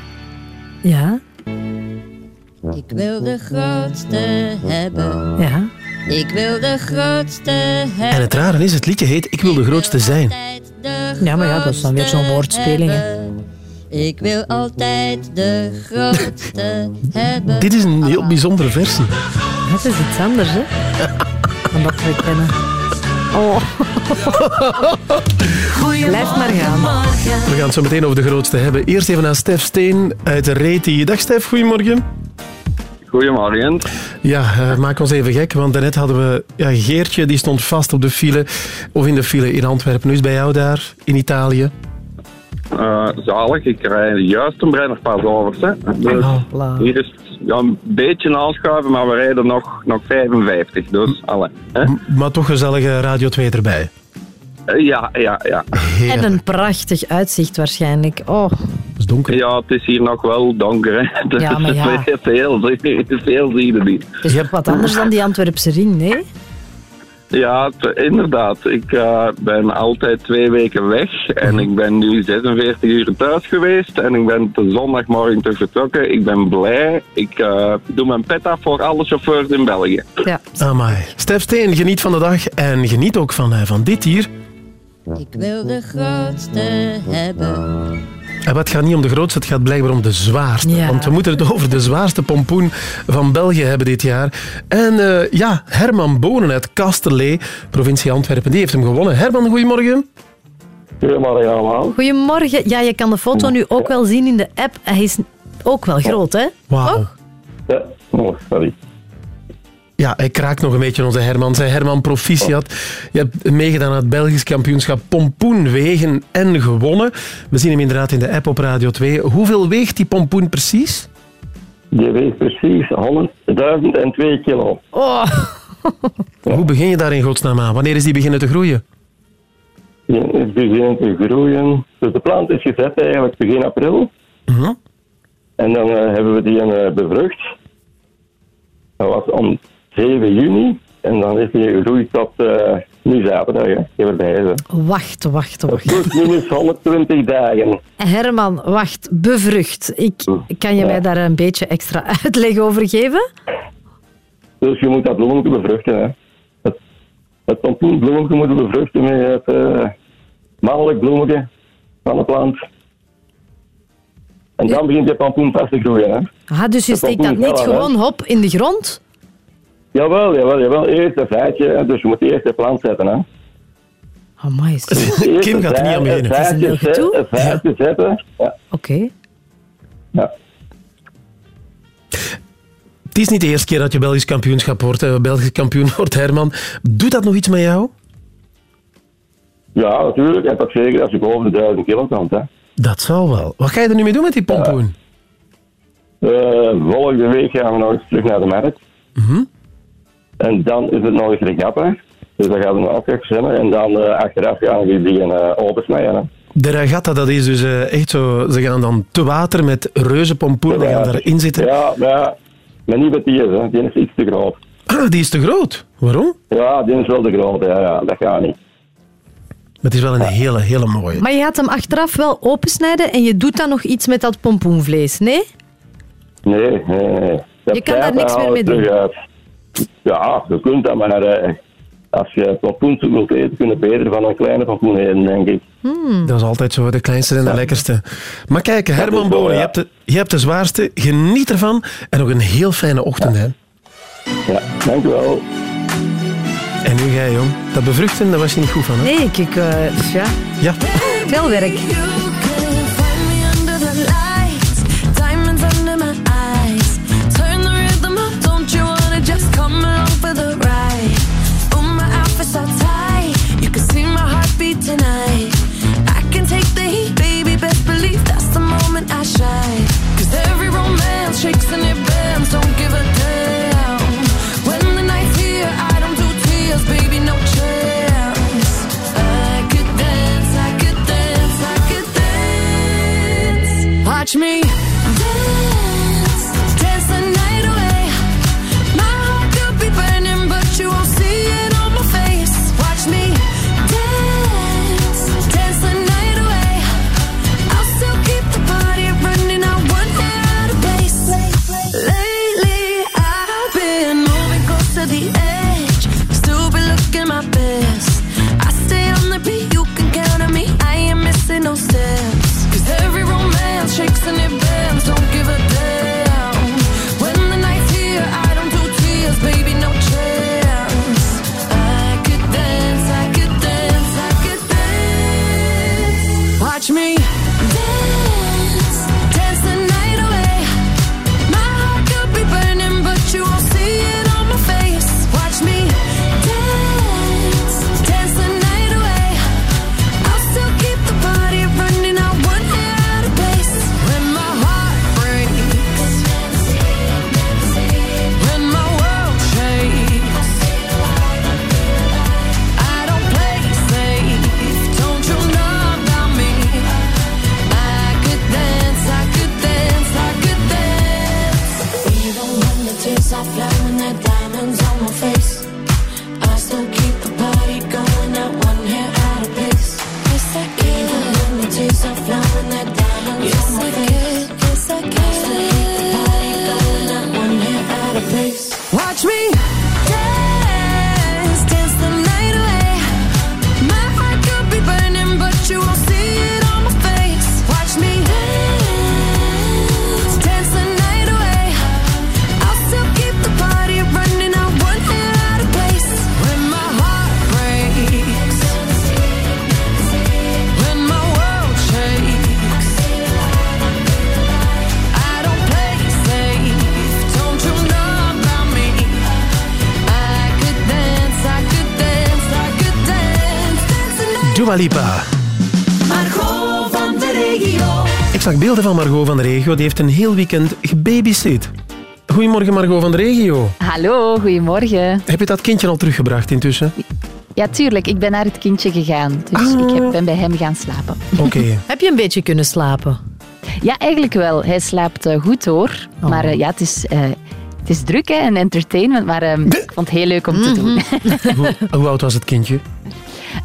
S3: Ja.
S38: Ik wil de grootste hebben.
S3: Ja.
S38: Ik wil de grootste
S2: En
S38: hebben.
S2: het rare is, het liedje heet Ik wil de grootste zijn.
S3: Ja, maar ja, dat is dan weer zo'n woordspeling. hè.
S38: Ik wil altijd de grootste *laughs* hebben.
S2: Dit is een heel bijzondere versie.
S3: Het is iets anders, hè? *laughs* Dan dat we kennen. Oh. *laughs* Blijf maar gaan.
S2: We gaan het zo meteen over de grootste hebben. Eerst even naar Stef Steen uit Reti. Dag Stef, goedemorgen.
S39: Goedemorgen.
S2: Ja, eh, maak ons even gek, want daarnet hadden we ja, Geertje, die stond vast op de file, of in de file in Antwerpen. Nu is bij jou daar, in Italië.
S39: Eh, zalig, ik rij juist een Brennerpas over. Hè. Dus
S2: Oh,
S39: hier is het ja, een beetje aanschuiven, maar we rijden nog, nog 55. Dus, alle. Hè.
S2: Maar toch gezellige Radio 2 erbij.
S39: Eh, ja, ja, ja.
S3: En een prachtig uitzicht waarschijnlijk. Oh.
S2: is donker.
S39: Ja, het is hier nog wel donker. Hè. *laughs*
S3: Ja, maar *laughs* ja.
S39: Veel, veel, veel zie je niet.
S3: Het is wat anders dan die Antwerpse ring, nee?
S39: Ja, inderdaad. Ik eh, ben altijd twee weken weg en ik ben nu 46 uur thuis geweest en ik ben de zondagmorgen terug vertrokken. Ik ben blij. Ik eh, doe mijn pet af voor alle chauffeurs in België.
S3: Ja.
S2: Amai. Stef Steen, geniet van de dag en geniet ook van, eh, van dit hier.
S38: Ik wil de grootste hebben.
S2: En wat gaat niet om de grootste, het gaat blijkbaar om de zwaarste.
S38: Ja.
S2: Want we moeten het over de zwaarste pompoen van België hebben dit jaar. En eh, ja, Herman Bonen uit Kasterlee, provincie Antwerpen, die heeft hem gewonnen. Herman, goedemorgen.
S39: Goedemorgen allemaal.
S3: Goedemorgen. Ja, je kan de foto nu ook wel zien in de app. Hij is ook wel groot, hè?
S2: Wauw.
S39: Ja, oh, sorry.
S2: Ja, hij kraakt nog een beetje onze Herman. Zij Herman Proficiat. Je hebt meegedaan aan het Belgisch kampioenschap pompoen wegen en gewonnen. We zien hem inderdaad in de app op Radio 2. Hoeveel weegt die pompoen precies?
S39: Die weegt precies 100.002 kilo.
S3: Oh.
S2: Hoe begin je daar in godsnaam aan? Wanneer is die beginnen te groeien?
S39: Die is beginnen te groeien. Dus de plant is gezet eigenlijk begin april.
S2: Mhm.
S39: En dan eh, hebben we die eh, bevrucht. Dat was om 7 juni. En dan is die gegroeid tot eh nu zaterdag. Hè. Erbij. Zo.
S3: Wacht, wacht, wacht.
S39: Plus minus 120 dagen.
S3: Herman, wacht. Bevrucht. Ik, kan je mij daar een beetje extra *laughs* uitleg over geven?
S39: Dus je moet dat bloemetje bevruchten. Hè. Het, het pompoenbloemetje moet je bevruchten met het eh mannelijk bloemetje van de plant. En dan begint je pompoen vast te groeien. Hè.
S3: Ah, dus je steekt dat niet gewoon hop in de grond?
S39: Jawel, jawel, jawel. Eerst een feitje, dus je moet eerst de plant zetten. Hè.
S3: Amai. *laughs*
S39: Eerst
S2: Kim
S39: een
S2: gaat er niet aan beginnen.
S39: Een
S2: Het is een
S39: feitje, een feitje zetten. Ja.
S3: Oké.
S39: Ja.
S2: Het is niet de eerste keer dat je Belgisch kampioenschap wordt, eh, Belgisch kampioen wordt, Herman. Doet dat nog iets met jou?
S39: ja, natuurlijk. En toch zeker als je boven de 1000 kilo komt. Hè.
S2: Dat zal wel. Wat ga je er nu mee doen met die pompoen?
S39: Eh, volgende week gaan we nog eens terug naar de markt.
S2: Mhm.
S39: En dan is het nog eens regatta. Dus dan gaan we nog afgeven. En dan eh, achteraf gaan we die uh, opensnijden. hè.
S2: De regatta, dat is dus eh, echt zo... Ze gaan dan te water met reuze pompoen, die gaan daarin zitten.
S39: Ja, maar, ja, maar niet met die, hè. die is iets te groot.
S2: Ah, die is te groot. Waarom?
S39: Ja, die is wel te groot. Ja, ja, dat gaat niet.
S2: Maar het is wel een hele, hele mooie.
S3: Maar je gaat hem achteraf wel opensnijden en je doet dan nog iets met dat pompoenvlees, nee?
S39: Nee, nee, nee. Dat
S3: Je kan daar niks meer mee doen.
S39: uit. Ja, je kunt dat, maar eh, als je pompoensoep wilt eten, kun je beter van een kleine pompoen eten, denk ik.
S2: Dat is altijd zo, de kleinste en de lekkerste. Maar kijk, Herman Bonen, je,
S39: ja.
S2: hebt de, je hebt de zwaarste. Geniet ervan. En nog een heel fijne ochtend, hè.
S39: Ja, dankjewel.
S2: En nu jij, jong. Dat bevruchten, daar was je niet goed van, hè?
S3: Nee, ik... eh, ja.
S2: Ja.
S3: Veel werk.
S40: me. Van
S2: Margot van de regio. Die heeft een heel weekend gebabysit. Goedemorgen Margot van de regio.
S15: Hallo, goedemorgen.
S2: Heb je dat kindje al teruggebracht intussen?
S15: Ja, tuurlijk. Ik ben naar het kindje gegaan. Dus ik heb, ben bij hem gaan slapen.
S2: Oké. *laughs*
S3: Heb je een beetje kunnen slapen?
S15: Ja, eigenlijk wel. Hij slaapt eh, goed hoor. Maar eh, ja, het is, eh, het is druk hè, en entertainment. Maar ehm, ik vond het heel leuk om te doen. *laughs* *laughs*
S2: hoe, hoe oud was het kindje?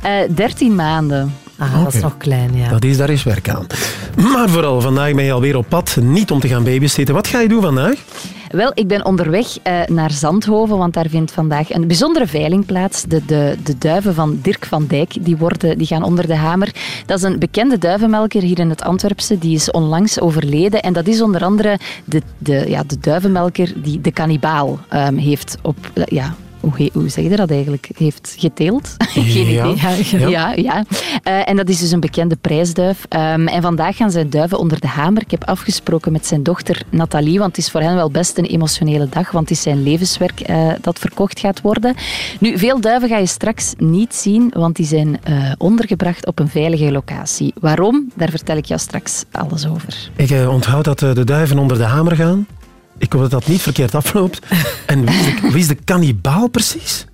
S15: Eh 13 maanden.
S3: Ah, dat is nog klein, ja.
S2: Dat is, daar is werk aan. Maar vooral, vandaag ben je alweer op pad. Niet om te gaan babysitten. Wat ga je doen vandaag?
S15: Wel, ik ben onderweg eh, naar Zandhoven, want daar vindt vandaag een bijzondere veiling plaats. De, de, de duiven van Dirk van Dijk, die, worden, die gaan onder de hamer. Dat is een bekende duivenmelker hier in het Antwerpse. Die is onlangs overleden. En dat is onder andere de, de, ja, de duivenmelker die de kannibaal ehm, heeft op... eh, ja, hoe, hoe zeg je dat eigenlijk? Heeft geteeld? *laughs* Geen
S2: Ja.
S15: idee.
S2: Ja.
S15: Ja, ja. Eh, en dat is dus een bekende prijsduif. Ehm, en vandaag gaan zijn duiven onder de hamer. Ik heb afgesproken met zijn dochter Nathalie, want het is voor hen wel best een emotionele dag, want het is zijn levenswerk eh, dat verkocht gaat worden. Nu, veel duiven ga je straks niet zien, want die zijn eh, ondergebracht op een veilige locatie. Waarom? Daar vertel ik jou straks alles over.
S2: Ik onthoud dat de duiven onder de hamer gaan. Ik hoop dat dat niet verkeerd afloopt. *laughs* En wie is de, wie is de kannibaal precies?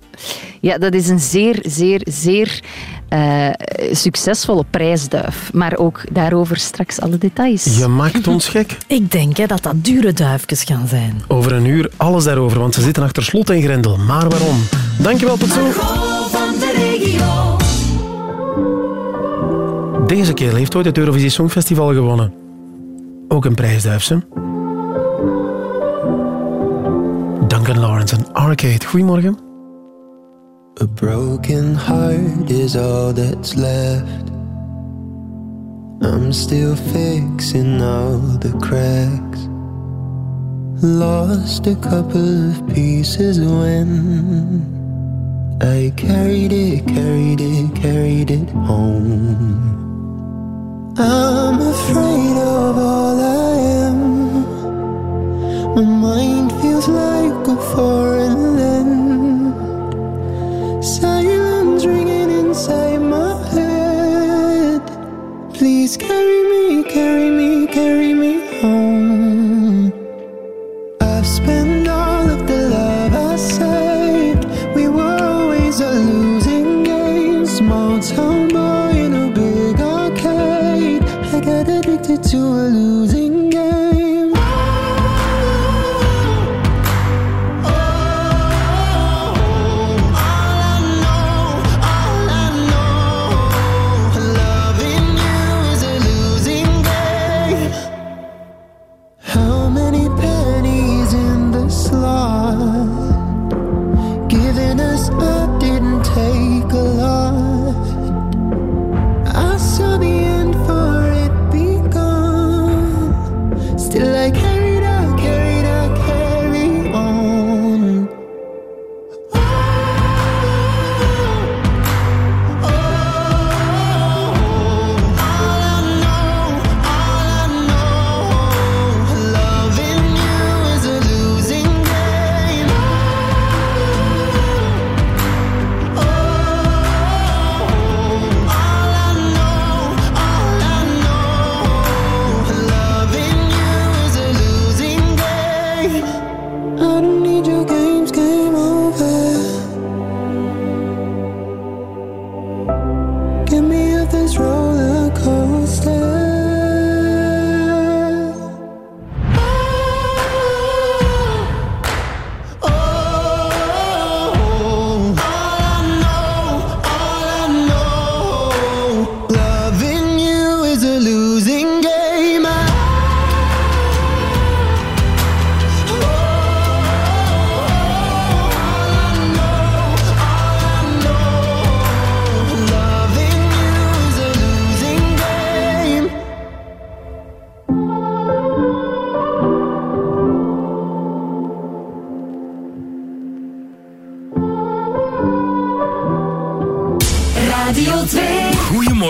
S15: Ja, dat is een zeer, zeer, zeer eh, succesvolle prijsduif. Maar ook daarover straks alle details.
S2: Je maakt ons gek. *laughs*
S3: Ik denk hè, dat dat dure duifjes gaan zijn.
S2: Over een uur alles daarover, want ze zitten achter slot en grendel. Maar waarom? Dankjewel, tot zo.
S40: van de regio.
S2: Deze kerel heeft ooit het Eurovisie Songfestival gewonnen. Ook een prijsduifse. Duncan Lawrence en Arcade. Goedemorgen.
S21: A broken heart is all that's left. I'm still fixing all the cracks. Lost a couple of pieces when I carried it, carried it, carried it home. I'm afraid of all I am. My mind feels like a foreign land. Silence ringing inside my head. Please carry me, carry me, carry me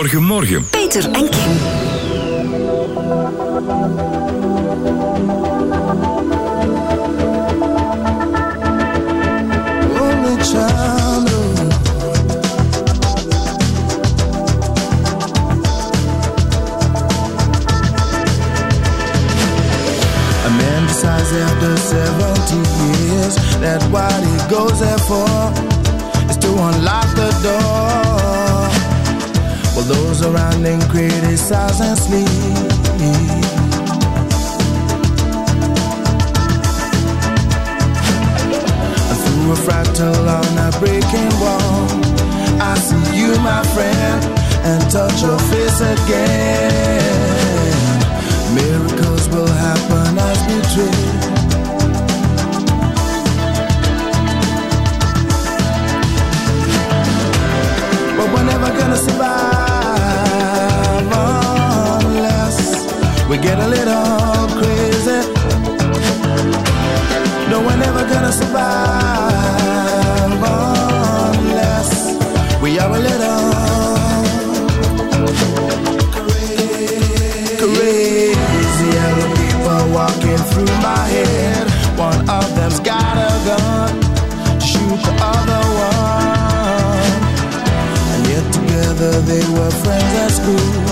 S13: Goedemorgen, morgen.
S12: Peter en Kim.
S21: Only child A man decides after 70 years that what he goes there for is to unlock the door. While those around him criticize and through a fractal on a breaking wall, I see you, my friend, and touch your face again. Miracles will happen as we dream. But we're never gonna survive we get a little crazy. No, we're never gonna survive unless we are a little crazy. People walking through my head. One of them's got a gun to shoot the other one. And yet together they were friends at school.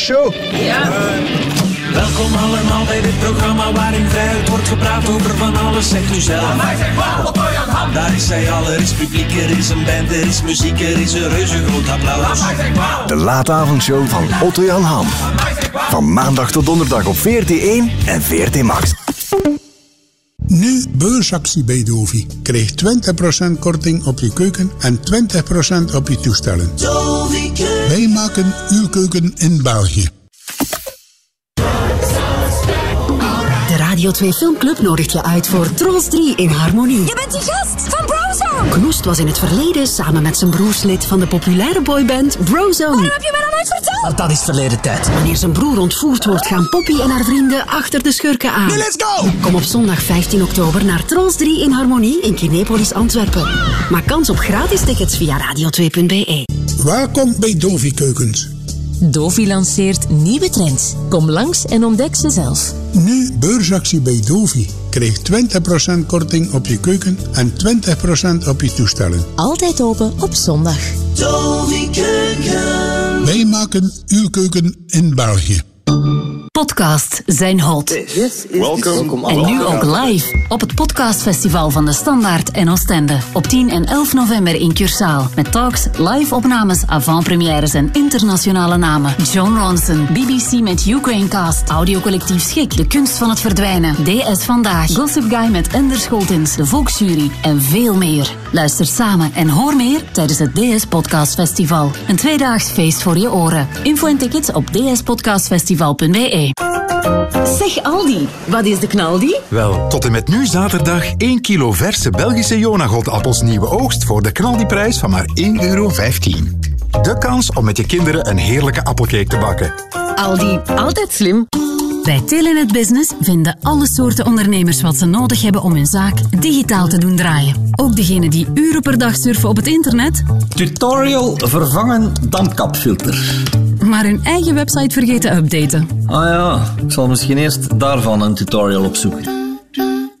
S41: Show?
S42: Ja. Welkom allemaal bij dit programma waarin vrijheid wordt gepraat over van alles. Zegt u zelf. Daar is zij al, er is publiek, er is een band, er is muziek, er is een reuze groot applaus.
S1: De laatavondshow van Otto Jan Ham. Van maandag tot donderdag op VRT1 en VRT Max.
S43: Nu beursactie bij Dovi. Krijg 20% korting op je keuken en 20% op je toestellen. Wij maken uw keuken in België.
S17: De Radio 2 Filmclub nodigt je uit voor Trolls 3 in Harmonie.
S44: Je bent die gast van Brozone.
S17: Knoest was in het verleden samen met zijn broerslid van de populaire boyband Brozone.
S44: Waarom heb je mij dan nooit verteld?
S17: Want dat is verleden tijd. Wanneer zijn broer ontvoerd wordt, gaan Poppy en haar vrienden achter de schurken aan.
S43: Nu, let's go!
S17: Kom op zondag 15 oktober naar Trolls 3 in Harmonie in Kinepolis, Antwerpen. Maak kans op gratis tickets via radio2.be.
S43: Welkom bij Dovi Keukens.
S45: Dovi lanceert nieuwe trends. Kom langs en ontdek ze zelf.
S43: Nu beursactie bij Dovi. Krijg 20% korting op je keuken en 20% op je toestellen.
S45: Altijd open op zondag.
S43: Dovi Keuken. Wij maken uw keuken in België.
S17: Podcasts zijn hot.
S43: Welkom.
S17: En nu ook live op het podcastfestival van de Standaard en Oostende. Op 10 en 11 november in Cursaal. Met talks, live-opnames, avant-premières en internationale namen. John Ronson, BBC met Ukraine Cast, audiocollectief Schik, De Kunst van het Verdwijnen, DS Vandaag, Gossip Guy met Ender Scholtens, De Volksjury en veel meer. Luister samen en hoor meer tijdens het DS Podcast Festival. Een tweedaags feest voor je oren. Info en tickets op dspodcastfestival.be.
S46: Zeg Aldi, wat is de knaldi?
S13: Wel, tot en met nu zaterdag 1 kilo verse Belgische Jonagold-appels nieuwe oogst voor de knaldiprijs van maar 1,15 euro. De kans om met je kinderen een heerlijke appelcake te bakken.
S46: Aldi, altijd slim.
S17: Bij Telenet Business vinden alle soorten ondernemers wat ze nodig hebben om hun zaak digitaal te doen draaien. Ook degenen die uren per dag surfen op het internet,
S47: Tutorial vervangen dampkapfilter.
S17: Maar hun eigen website vergeten updaten.
S47: Ah ja, ik zal misschien eerst daarvan een tutorial opzoeken.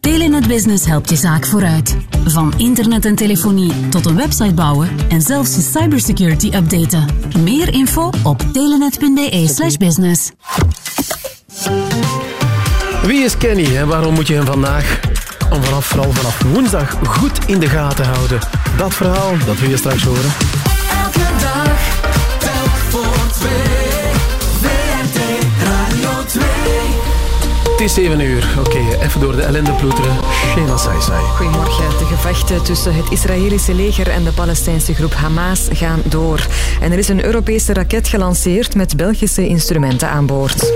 S17: Telenet Business helpt je zaak vooruit. Van internet en telefonie tot een website bouwen en zelfs je cybersecurity updaten. Meer info op telenet.be slash business.
S2: Wie is Kenny en waarom moet je hem vandaag, om vanaf, vooral vanaf woensdag, goed in de gaten houden? Dat verhaal, dat wil je straks horen.
S48: Elke dag, telk voor twee. VRT Radio 2.
S2: Het is 7 uur. Oké, even door de ellende ploeteren. Shema Saisai.
S4: Goedemorgen. De gevechten tussen het Israëlische leger en de Palestijnse groep Hamas gaan door. En er is een Europese raket gelanceerd met Belgische instrumenten aan boord.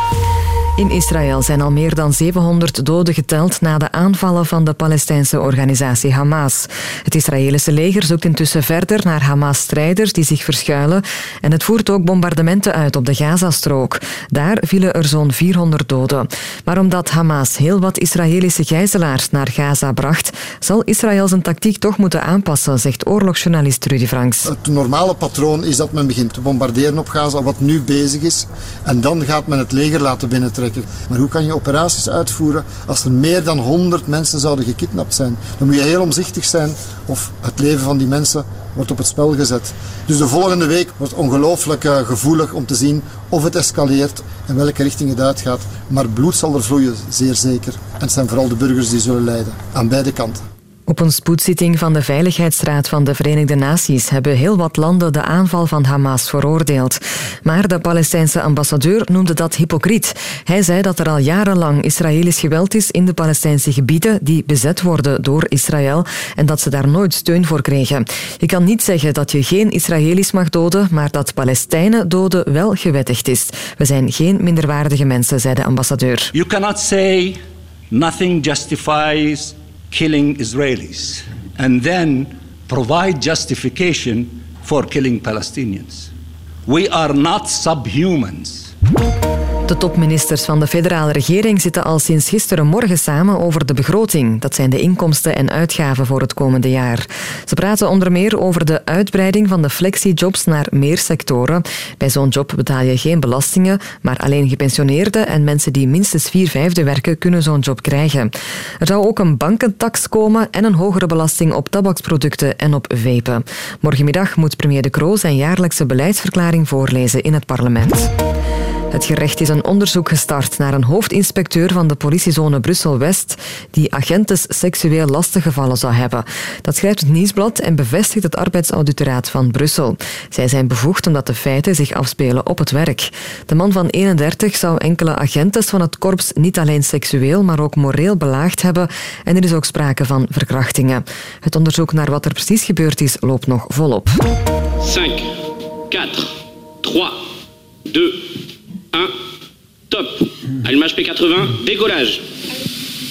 S4: In Israël zijn al meer dan 700 doden geteld na de aanvallen van de Palestijnse organisatie Hamas. Het Israëlische leger zoekt intussen verder naar Hamas-strijders die zich verschuilen en het voert ook bombardementen uit op de Gazastrook. Daar vielen er zo'n 400 doden. Maar omdat Hamas heel wat Israëlische gijzelaars naar Gaza bracht, zal Israël zijn tactiek toch moeten aanpassen, zegt oorlogsjournalist Rudy Franks.
S49: Het normale patroon is dat men begint te bombarderen op Gaza, wat nu bezig is. En dan gaat men het leger laten Maar hoe kan je operaties uitvoeren als er meer dan 100 mensen zouden gekidnapt zijn? Dan moet je heel omzichtig zijn of het leven van die mensen wordt op het spel gezet. Dus de volgende week wordt ongelooflijk eh, gevoelig om te zien of het escaleert en welke richting het uitgaat. Maar bloed zal er vloeien, zeer zeker. En het zijn vooral de burgers die zullen lijden, aan beide kanten.
S4: Op een spoedzitting van de Veiligheidsraad van de Verenigde Naties hebben heel wat landen de aanval van Hamas veroordeeld. Maar de Palestijnse ambassadeur noemde dat hypocriet. Hij zei dat er al jarenlang Israëlisch geweld is in de Palestijnse gebieden die bezet worden door Israël en dat ze daar nooit steun voor kregen. Je kan niet zeggen dat je geen Israëli's mag doden, maar dat Palestijnen doden wel gewettigd is. We zijn geen minderwaardige mensen, zei de ambassadeur.
S50: You cannot say nothing justifies killing Israelis and then provide justification for killing Palestinians. We are not subhumans.
S4: De topministers van de federale regering zitten al sinds gisteren morgen samen over de begroting. Dat zijn de inkomsten en uitgaven voor het komende jaar. Ze praten onder meer over de uitbreiding van de flexijobs naar meer sectoren. Bij zo'n job betaal je geen belastingen, maar alleen gepensioneerden en mensen die minstens vier vijfde werken kunnen zo'n job krijgen. Er zou ook een bankentax komen en een hogere belasting op tabaksproducten en op vapen. Morgenmiddag moet premier De Croo zijn jaarlijkse beleidsverklaring voorlezen in het parlement. Het gerecht is een onderzoek gestart naar een hoofdinspecteur van de politiezone Brussel-West die agentes seksueel lastiggevallen zou hebben. Dat schrijft het Nieuwsblad en bevestigt het arbeidsauditoraat van Brussel. Zij zijn bevoegd omdat de feiten zich afspelen op het werk. De man van 31 zou enkele agentes van het korps niet alleen seksueel, maar ook moreel belaagd hebben en er is ook sprake van verkrachtingen. Het onderzoek naar wat er precies gebeurd is loopt nog volop.
S51: 5, 4, 3, 2, 1, top. Allumage P80, décollage.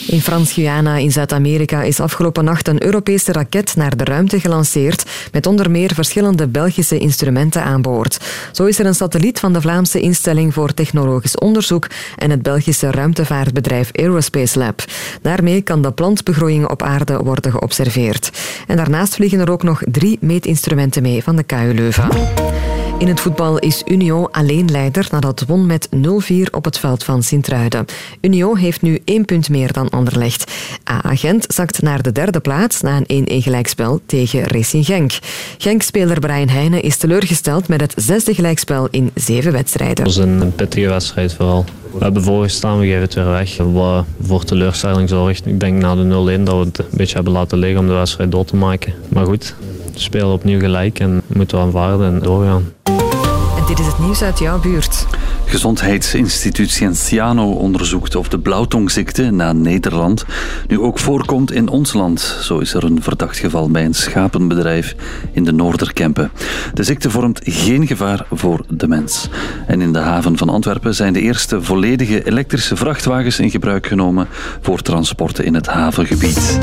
S4: In Frans-Guyana in Zuid-Amerika is afgelopen nacht een Europese raket naar de ruimte gelanceerd met onder meer verschillende Belgische instrumenten aan boord. Zo is er een satelliet van de Vlaamse instelling voor technologisch onderzoek en het Belgische ruimtevaartbedrijf Aerospace Lab. Daarmee kan de plantbegroeiing op aarde worden geobserveerd. En daarnaast vliegen er ook nog drie meetinstrumenten mee van de KU Leuven. In het voetbal is Unio alleen leider nadat won met 0-4 op het veld van Sint-Truiden. Unio heeft nu één punt meer dan Anderlecht. AA Gent zakt naar de derde plaats na een 1-1 gelijkspel tegen Racing Genk. Genk-speler Brian Heijnen is teleurgesteld met het zesde gelijkspel in zeven wedstrijden.
S52: Het was een, een pittige wedstrijd vooral. We hebben voorgestaan, we geven het weer weg. Wat voor teleurstelling zorgt. Ik denk na de 0-1 dat we het een beetje hebben laten liggen om de wedstrijd door te maken. Maar goed, we spelen opnieuw gelijk en moeten we aanvaarden en doorgaan.
S4: Dit is het nieuws uit jouw buurt.
S24: Gezondheidsinstituut Scienziano onderzoekt of de blauwtongziekte na Nederland nu ook voorkomt in ons land. Zo is er een verdacht geval bij een schapenbedrijf in de Noorderkempen. De ziekte vormt geen gevaar voor de mens. En in de haven van Antwerpen zijn de eerste volledige elektrische vrachtwagens in gebruik genomen voor transporten in het havengebied.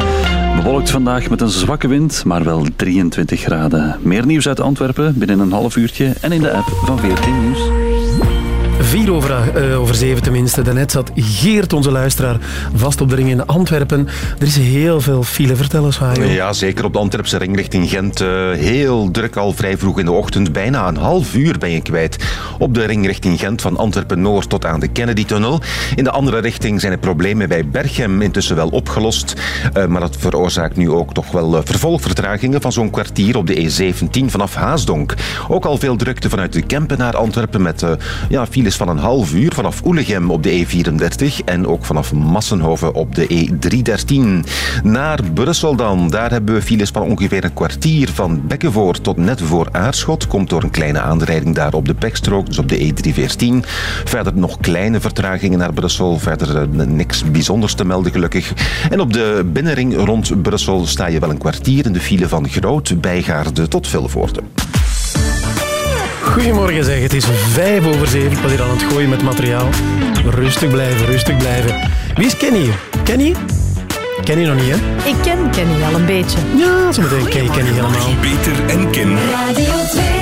S24: Bewolkt vandaag met een zwakke wind, maar wel 23 graden. Meer nieuws uit Antwerpen binnen een half uurtje en in de app van 14 Nieuws.
S2: Vier over, eh, over zeven tenminste. Daarnet zat Geert, onze luisteraar, vast op de ring in Antwerpen. Er is heel veel file. Vertel eens, Hajo.
S22: Ja, zeker op de Antwerpse ring richting Gent. eh, heel druk al vrij vroeg in de ochtend. Bijna een half uur ben je kwijt. Op de ring richting Gent van Antwerpen-Noord tot aan de Kennedy-tunnel. In de andere richting zijn de problemen bij Berchem intussen wel opgelost. Eh, maar dat veroorzaakt nu ook toch wel vervolgvertragingen van zo'n kwartier op de E17 vanaf Haasdonk. Ook al veel drukte vanuit de Kempen naar Antwerpen met ja, files van een half uur vanaf Oelegem op de E34 en ook vanaf Massenhoven op de E313. Naar Brussel dan. Daar hebben we files van ongeveer een kwartier van Bekkenvoort tot net voor Aarschot. Komt door een kleine aanrijding daar op de Pekstrook, dus op de E314. Verder nog kleine vertragingen naar Brussel. Verder eh, niks bijzonders te melden gelukkig. En op de binnenring rond Brussel sta je wel een kwartier in de file van Groot Bijgaarde tot Vilvoorde.
S2: Goedemorgen zeg, het is vijf over zeven. Ik was hier aan het gooien met materiaal. Rustig blijven, rustig blijven. Wie is Kenny? Kenny? Kenny nog niet, hè?
S3: Ik ken Kenny al een beetje.
S2: Ja, zo meteen ken je Kenny helemaal.
S7: Peter en Ken.
S53: Radio 2.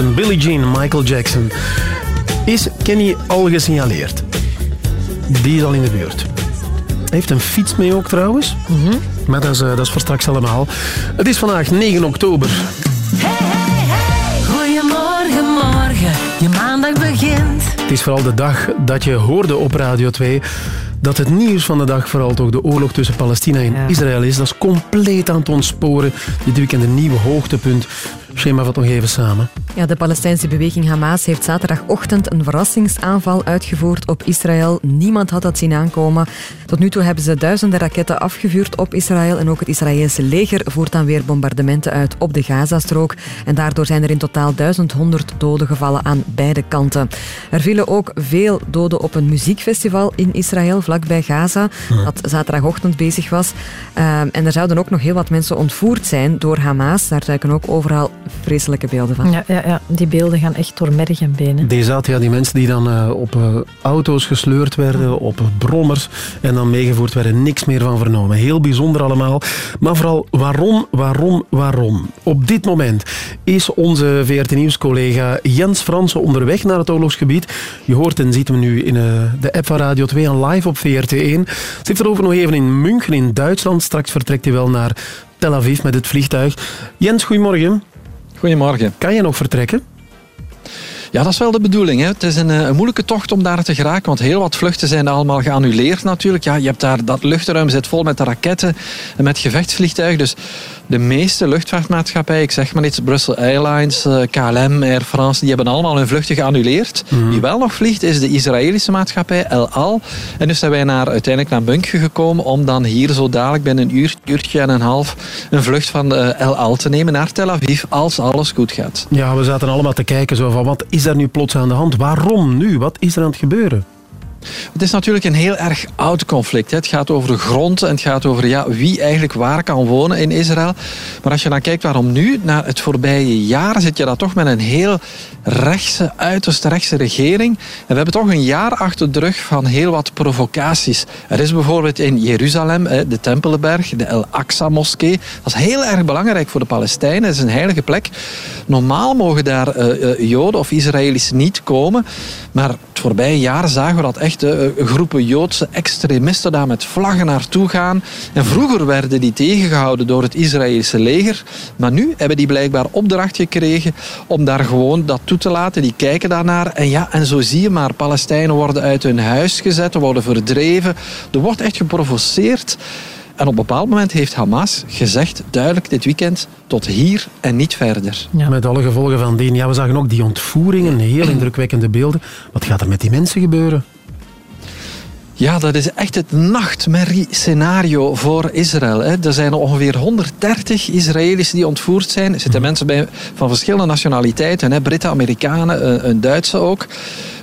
S2: Maandagochtend. Billie Jean, Michael Jackson. Is Kenny al gesignaleerd? Die is al in de buurt. Hij heeft een fiets mee ook trouwens. Maar dat is, eh, dat is voor straks allemaal. Het is vandaag 9 oktober.
S54: Goedemorgen, morgen, je maandag begint.
S2: Het is vooral de dag dat je hoorde op Radio 2 dat het nieuws van de dag vooral toch de oorlog tussen Palestina en Israël is. Dat is compleet aan het ontsporen. Dit weekend een nieuw hoogtepunt. Schema vat nog even samen.
S55: De Palestijnse beweging Hamas heeft zaterdagochtend een verrassingsaanval uitgevoerd op Israël. Niemand had dat zien aankomen. Tot nu toe hebben ze duizenden raketten afgevuurd op Israël en ook het Israëlse leger voert dan weer bombardementen uit op de Gazastrook. En daardoor zijn er in totaal 1100 doden gevallen aan beide kanten. Er vielen ook veel doden op een muziekfestival in Israël, vlakbij Gaza, dat zaterdagochtend bezig was. Ehm, en er zouden ook nog heel wat mensen ontvoerd zijn door Hamas. Daar duiken ook overal vreselijke beelden van.
S3: Ja, ja, ja, die beelden gaan echt door merg en benen.
S2: Die zaten, ja, die mensen die dan eh, op eh, auto's gesleurd werden, op brommers en dan meegevoerd werden, niks meer van vernomen. Heel bijzonder allemaal. Maar vooral, waarom, waarom, waarom? Op dit moment is onze VRT Nieuws-collega Jens Fransen onderweg naar het oorlogsgebied. Je hoort en ziet hem nu in eh, de app van Radio 2 en live op VRT1. Zit erover nog even in München in Duitsland. Straks vertrekt hij wel naar Tel Aviv met het vliegtuig. Jens, goedemorgen.
S56: Goedemorgen.
S2: Kan je nog vertrekken?
S56: Ja, dat is wel de bedoeling. Hè. Het is een, eh, een moeilijke tocht om daar te geraken, want heel wat vluchten zijn allemaal geannuleerd natuurlijk. Ja, je hebt daar, dat luchtruim zit vol met raketten en met gevechtsvliegtuigen. Dus de meeste luchtvaartmaatschappijen, ik zeg maar iets, Brussels Airlines, eh, KLM, Air France, die hebben allemaal hun vluchten geannuleerd. Wie wel nog vliegt, is de Israëlische maatschappij El Al. En dus zijn wij naar, uiteindelijk naar München gekomen om dan hier zo dadelijk binnen een uur, uurtje en een half een vlucht van eh, El Al te nemen naar Tel Aviv, als alles goed gaat.
S2: Ja, we zaten allemaal te kijken zo van wat is er nu plots aan de hand? Waarom nu? Wat is er aan het gebeuren?
S56: Het is natuurlijk een heel erg oud conflict. Het gaat over de grond en het gaat over ja, wie eigenlijk waar kan wonen in Israël. Maar als je dan kijkt waarom nu, na het voorbije jaar, zit je dat toch met een heel rechtse, uiterst rechtse regering. En we hebben toch een jaar achter de rug van heel wat provocaties. Er is bijvoorbeeld in Jeruzalem de Tempelberg, de El Aqsa-moskee. Dat is heel erg belangrijk voor de Palestijnen. Het is een heilige plek. Normaal mogen daar eh, eh, Joden of Israëli's niet komen. Maar het voorbije jaar zagen we dat echt eh, groepen Joodse extremisten daar met vlaggen naartoe gaan. En vroeger werden die tegengehouden door het Israëlische leger. Maar nu hebben die blijkbaar opdracht gekregen om daar gewoon dat toe te laten. Die kijken daarnaar. En ja, en zo zie je maar. Palestijnen worden uit hun huis gezet, worden verdreven. Er wordt echt geprovoceerd. En op een bepaald moment heeft Hamas gezegd, duidelijk dit weekend, tot hier en niet verder.
S2: Met alle gevolgen van dien. Ja, we zagen ook die ontvoeringen, *clears throat* heel indrukwekkende beelden. Wat gaat er met die mensen gebeuren?
S56: Ja, dat is echt het nachtmerrie-scenario voor Israël. Hè. Er zijn ongeveer 130 Israëli's die ontvoerd zijn. Er zitten mensen bij van verschillende nationaliteiten. Hè. Britten, Amerikanen, een, een Duitse ook.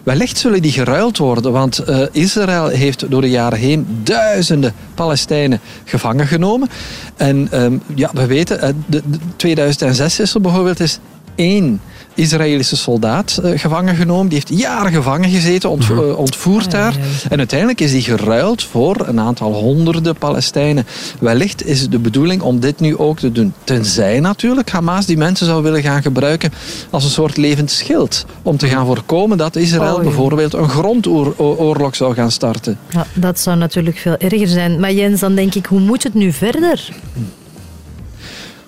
S56: Wellicht zullen die geruild worden, want eh, Israël heeft door de jaren heen duizenden Palestijnen gevangen genomen. En ehm, ja, we weten, eh, de, de 2006 is er bijvoorbeeld eens één Israëlische soldaat eh, gevangen genomen. Die heeft jaren gevangen gezeten, ont, eh, ontvoerd daar. En uiteindelijk is die geruild voor een aantal honderden Palestijnen. Wellicht is het de bedoeling om dit nu ook te doen. Tenzij natuurlijk Hamas die mensen zou willen gaan gebruiken als een soort levend schild. Om te gaan voorkomen dat Israël
S3: Oh, ja.
S56: bijvoorbeeld een grondoorlog zou gaan starten.
S3: Ja, dat zou natuurlijk veel erger zijn. Maar Jens, dan denk ik, hoe moet het nu verder?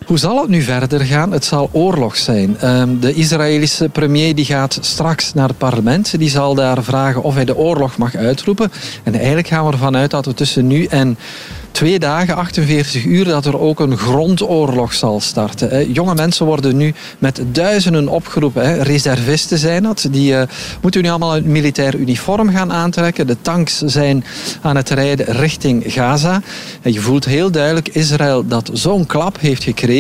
S56: Hoe zal het nu verder gaan? Het zal oorlog zijn. Ehm, de Israëlische premier die gaat straks naar het parlement. Die zal daar vragen of hij de oorlog mag uitroepen. En eigenlijk gaan we ervan uit dat we tussen nu en twee dagen, 48 uur, dat er ook een grondoorlog zal starten. Jonge mensen worden nu met duizenden opgeroepen. Reservisten zijn dat. Die eh, moeten nu allemaal een militair uniform gaan aantrekken. De tanks zijn aan het rijden richting Gaza. En je voelt heel duidelijk Israël dat zo'n klap heeft gekregen.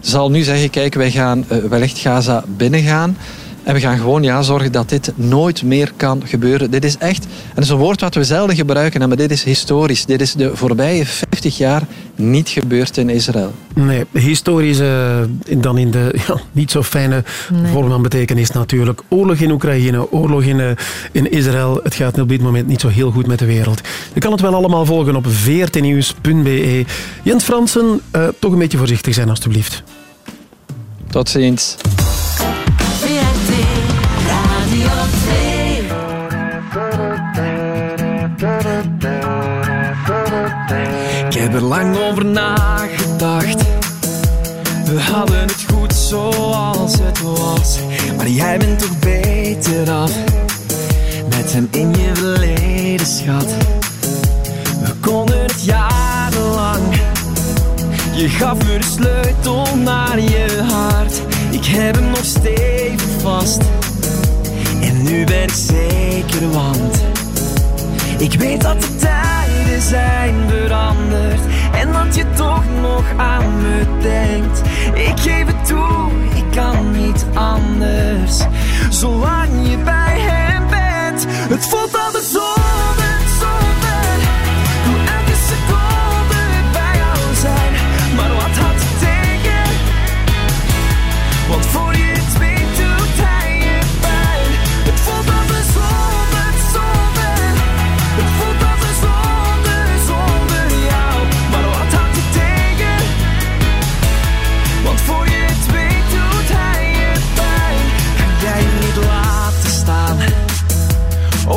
S56: Zal nu zeggen, kijk, wij gaan eh, wellicht Gaza binnengaan. En we gaan gewoon ja, zorgen dat dit nooit meer kan gebeuren. Dit is echt, en dat is een woord wat we zelden gebruiken, maar dit is historisch. Dit is de voorbije 50 jaar niet gebeurd in Israël.
S2: Nee, historisch eh, dan in de *laughs* ja, niet zo fijne
S56: Nee.
S2: vorm van betekenis natuurlijk. Oorlog in Oekraïne, oorlog in, eh, in Israël. Het gaat op dit moment niet zo heel goed met de wereld. Je kan het wel allemaal volgen op vrtnieuws.be. Jens Fransen, eh, toch een beetje voorzichtig zijn alstublieft.
S56: Tot ziens.
S21: Heb er lang over nagedacht. We hadden het goed zoals het was. Maar jij bent toch beter af. Met hem in je verleden, schat. We konden het jarenlang. Je gaf me de sleutel naar je hart. Ik heb hem nog stevig vast. En nu ben ik zeker, want ik weet dat de tijden zijn veranderd. En dat je toch nog aan me denkt. Ik geef het toe, ik kan niet anders. Zolang je bij hem bent, het voelt zonde,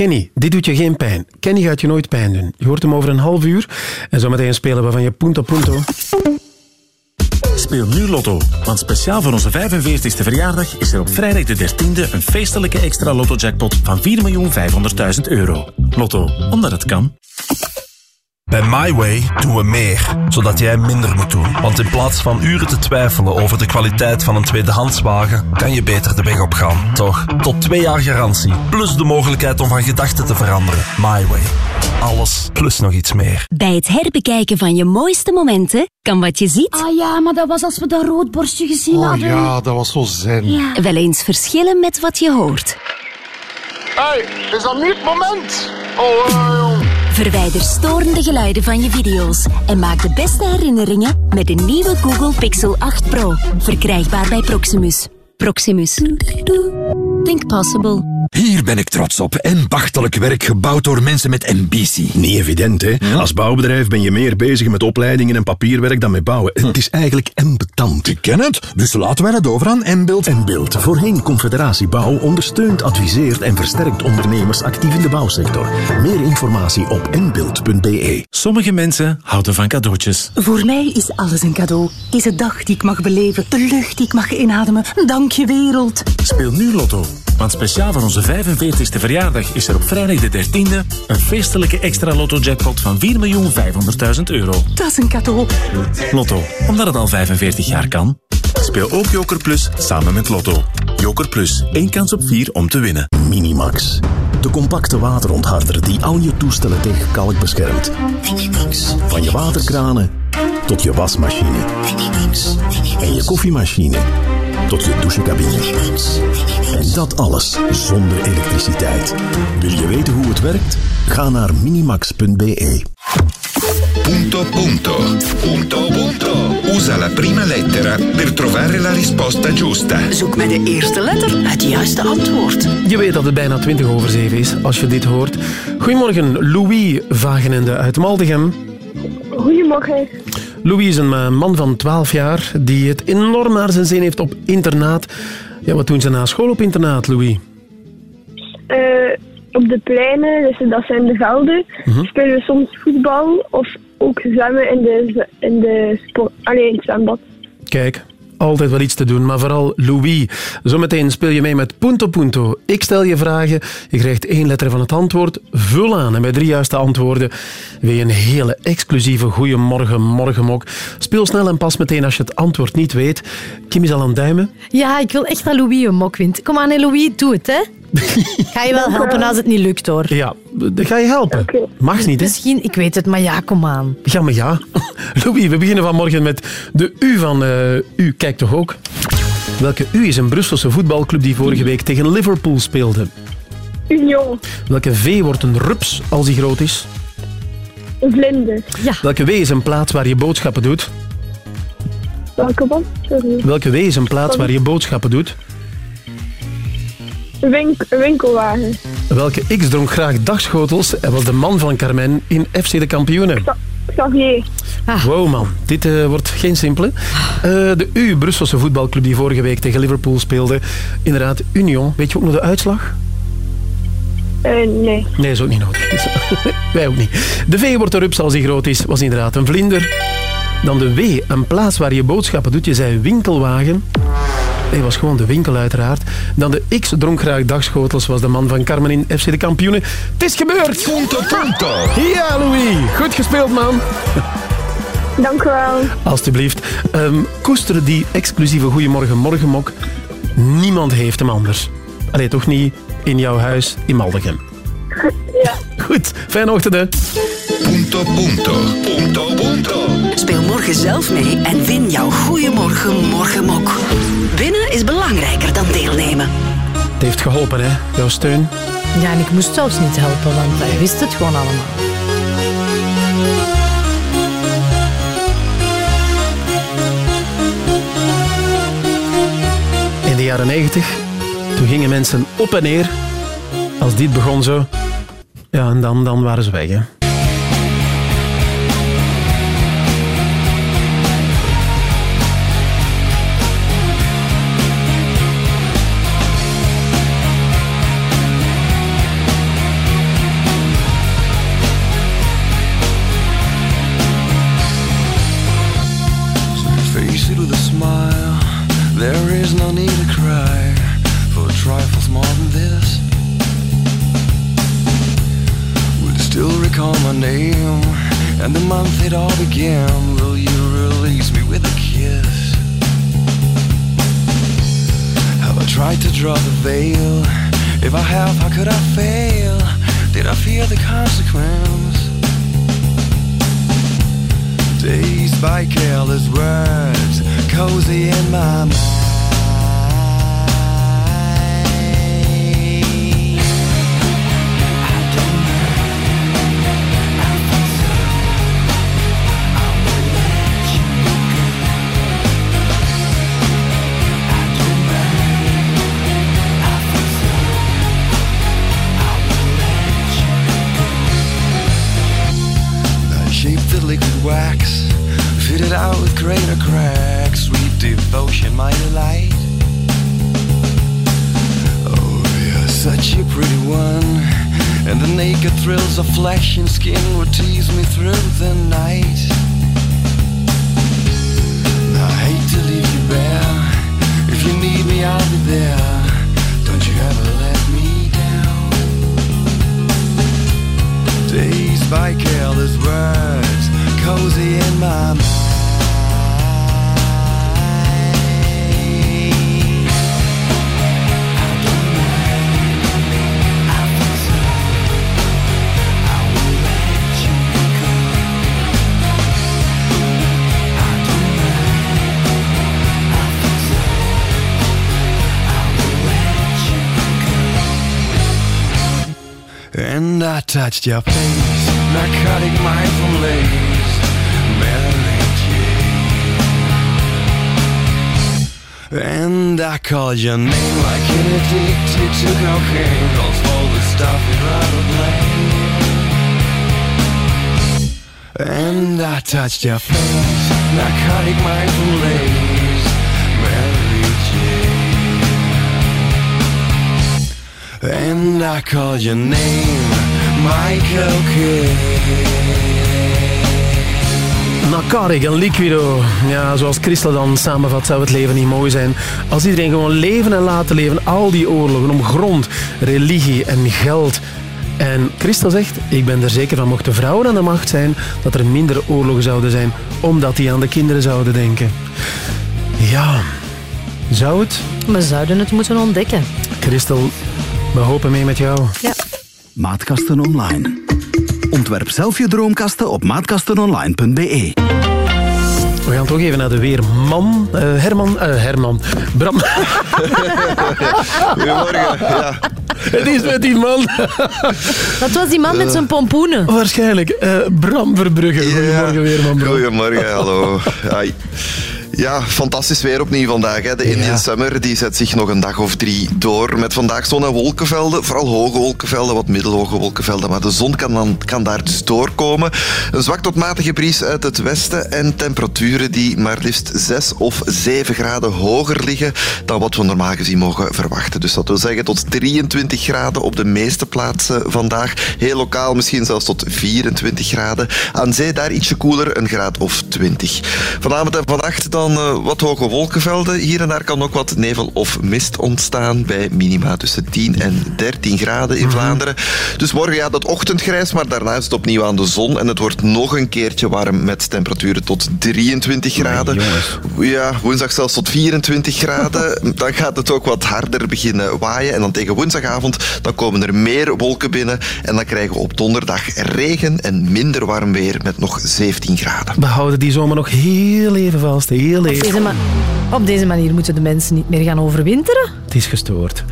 S2: Kenny, dit doet je geen pijn. Kenny gaat je nooit pijn doen. Je hoort hem over een half uur. En zometeen spelen we van je punto punto.
S57: Speel nu Lotto, want speciaal voor onze 45e verjaardag is er op vrijdag de 13e een feestelijke extra Lotto-jackpot van 4.500.000 euro. Lotto, omdat het kan.
S58: Bij MyWay doen we meer, zodat jij minder moet doen. Want in plaats van uren te twijfelen over de kwaliteit van een tweedehandswagen, kan je beter de weg op gaan, toch? Tot twee jaar garantie, plus de mogelijkheid om van gedachten te veranderen. MyWay. Alles plus nog iets meer.
S12: Bij het herbekijken van je mooiste momenten kan wat je ziet...
S59: Ah ja, maar dat was als we dat roodborstje gezien
S58: Oh
S59: hadden.
S58: ja, dat was zo zen.
S59: Ja.
S12: Wel eens verschillen met wat je hoort.
S60: Hey, is dat nu het moment? Oh, eh, jong.
S12: Verwijder storende geluiden van je video's en maak de beste herinneringen met de nieuwe Google Pixel 8 Pro. Verkrijgbaar bij Proximus. Proximus. Think possible.
S13: Hier ben ik trots op. En bachtelijk werk gebouwd door mensen met ambitie.
S1: Niet evident, hè? Als bouwbedrijf ben je meer bezig met opleidingen en papierwerk dan met bouwen. Het is eigenlijk embetant.
S13: Ik ken het, dus laten wij het over aan Enbeeld.
S1: Enbeeld, voorheen Confederatie Bouw, ondersteunt, adviseert en versterkt ondernemers actief in de bouwsector. Meer informatie op enbeeld.be.
S57: Sommige mensen houden van cadeautjes.
S15: Voor mij is alles een cadeau. Deze dag die ik mag beleven, de lucht die ik mag inademen. Dank je wereld.
S57: Speel nu Lotto, want speciaal voor onze 45e verjaardag is er op vrijdag de 13e een feestelijke extra Lotto-jackpot van 4.500.000 euro.
S15: Dat is een cadeau.
S57: Lotto, omdat het al 45 jaar kan. Speel ook Joker Plus samen met Lotto. Joker Plus, één kans op vier om te winnen.
S1: Minimax. De compacte waterontharder die al je toestellen tegen kalk beschermt. Minimax. Van je waterkranen tot je wasmachine. Minimax. En je koffiemachine tot je douchecabine. En dat alles zonder elektriciteit. Wil je weten hoe het werkt? Ga naar minimax.be.
S7: punto punto. Punto punto. Usa la prima lettera per trovare la risposta giusta.
S61: Zoek met de eerste letter het juiste antwoord.
S2: Je weet dat het bijna 20 over 7 is als je dit hoort. Goedemorgen, Louis Vagenende uit Maldegem.
S62: Goedemorgen.
S2: Louis is een eh, man van 12 jaar die het enorm naar zijn zin heeft op internaat. Ja, wat doen ze na school op internaat, Louis?
S62: Eh, op de pleinen, dus dat zijn de velden,
S2: Mhm.
S62: spelen we soms voetbal of ook zwemmen in de, in de sport, alleen in het zwembad.
S2: Kijk, altijd wel iets te doen, maar vooral Louis. Zometeen speel je mee met Punto Punto. Ik stel je vragen, je krijgt één letter van het antwoord. Vul aan en bij drie juiste antwoorden wil je een hele exclusieve Goeiemorgen Morgenmok. Speel snel en pas meteen als je het antwoord niet weet. Kim is al aan het duimen.
S3: Ja, ik wil echt dat Louis een mok wint. Kom aan, Louis, doe het, hè. *laughs* Ga je wel helpen als het niet lukt, hoor.
S2: Ja, dat ga je helpen. Mag niet, hè?
S3: Misschien, ik weet het, maar ja, kom aan.
S2: Ja, maar ja. *laughs* Louis, we beginnen vanmorgen met de U van eh, U. Kijk toch ook? Welke U is een Brusselse voetbalclub die vorige week tegen Liverpool speelde?
S62: Union,
S2: Welke V wordt een rups als die groot is?
S62: vlinder.
S3: Ja.
S2: Welke W is een plaats waar je boodschappen doet?
S62: Welke? Sorry.
S2: Welke W is een plaats waar je boodschappen doet?
S62: Wink, winkelwagen.
S2: Welke X dronk graag dagschotels en was de man van Carmen in FC de Kampioenen?
S62: Xavier.
S2: Wow man, dit eh, wordt geen simpele. Eh, de U, Brusselse voetbalclub die vorige week tegen Liverpool speelde. Inderdaad, Union. Weet je ook nog de uitslag?
S62: Eh, nee.
S2: Nee, is ook niet nodig. *laughs* Wij ook niet. De V wordt een rups als die groot is, was inderdaad een vlinder. Dan de W, een plaats waar je boodschappen doet. Je zei winkelwagen. Nee, was gewoon de winkel uiteraard. Dan de X dronk graag dagschotels, was de man van Carmen in FC de Kampioenen. Het is gebeurd!
S7: Punto punto.
S2: Ja, Louis. Goed gespeeld, man.
S62: Dank u wel.
S2: Alsjeblieft. Ehm koester die exclusieve Goeiemorgen Morgenmok. Niemand heeft hem anders. Allee, toch niet in jouw huis in Maldegem.
S62: Ja.
S2: Goed, fijne ochtend. hè.
S7: Punto punto. Punto punto.
S61: Speel morgen zelf mee en win jouw Goeiemorgen Morgenmok. Winnen is belangrijker dan deelnemen.
S2: Het heeft geholpen, hè? Jouw steun.
S3: Ja, en ik moest zelfs niet helpen, want hij wist het gewoon allemaal.
S2: In de jaren 90, toen gingen mensen op en neer. Als dit begon zo. Ja, en dan, dan waren ze weg, hè.
S21: Began? Will you release me with a kiss? Have I tried to draw the veil? If I have, how could I fail? Did I fear the consequence? Dazed by careless words, cozy in my mind. lost your place. Narcotic mindful lace, Mary Jane. And I called your name like an addicted to cocaine. Calls all the stuff you'd rather blame. And I touched your face. Narcotic mindful lace, Mary Jane. And I called your name Michael Kidd
S2: Narcotic en Liquido. Ja, zoals Christel dan samenvat, zou het leven niet mooi zijn. Als iedereen gewoon leven en laten leven. Al die oorlogen om grond, religie en geld. En Christel zegt, ik ben er zeker van, mochten vrouwen aan de macht zijn, dat er minder oorlogen zouden zijn, omdat die aan de kinderen zouden denken. Ja, zou het?
S63: We zouden het moeten ontdekken.
S2: Christel, we hopen mee met jou.
S63: Ja.
S64: Maatkasten Online. Ontwerp zelf je droomkasten op maatkastenonline.be.
S2: We gaan toch even naar de weerman. Eh, Herman, eh, Herman. Bram. *laughs*
S65: Goedemorgen. Ja.
S2: Het is met die man.
S63: Dat was die man met zijn pompoenen.
S2: Waarschijnlijk. Eh, Bram Verbrugge. Goedemorgen, weerman. Bram.
S65: Goedemorgen, hallo. Hi. Ja, fantastisch weer opnieuw vandaag. Hè. De Indian Summer die zet zich nog een dag of drie door. Met vandaag zon- en wolkenvelden. Vooral hoge wolkenvelden, wat middelhoge wolkenvelden. Maar de zon kan, dan, kan daar dus doorkomen. Een zwak tot matige bries uit het westen. En temperaturen die maar liefst 6 of 7 graden hoger liggen dan wat we normaal gezien mogen verwachten. Dus dat wil zeggen tot 23 graden op de meeste plaatsen vandaag. Heel lokaal misschien zelfs tot 24 graden. Aan zee daar ietsje koeler, een graad of 20. Vanavond en vannacht dan eh, wat hoge wolkenvelden. Hier en daar kan ook wat nevel of mist ontstaan bij minima tussen 10 en 13 graden in Vlaanderen. Dus morgen ja, dat ochtendgrijs, maar daarna is het opnieuw aan de zon en het wordt nog een keertje warm met temperaturen tot 23 graden. Ja, woensdag zelfs tot 24 graden. *laughs* Dan gaat het ook wat harder beginnen waaien en dan tegen woensdagavond dan komen er meer wolken binnen en dan krijgen we op donderdag regen en minder warm weer met nog 17 graden.
S2: We houden die zomer nog heel even vast. Heel
S63: Op deze, ma- op deze manier moeten de mensen niet meer gaan overwinteren.
S2: Het is gestoord.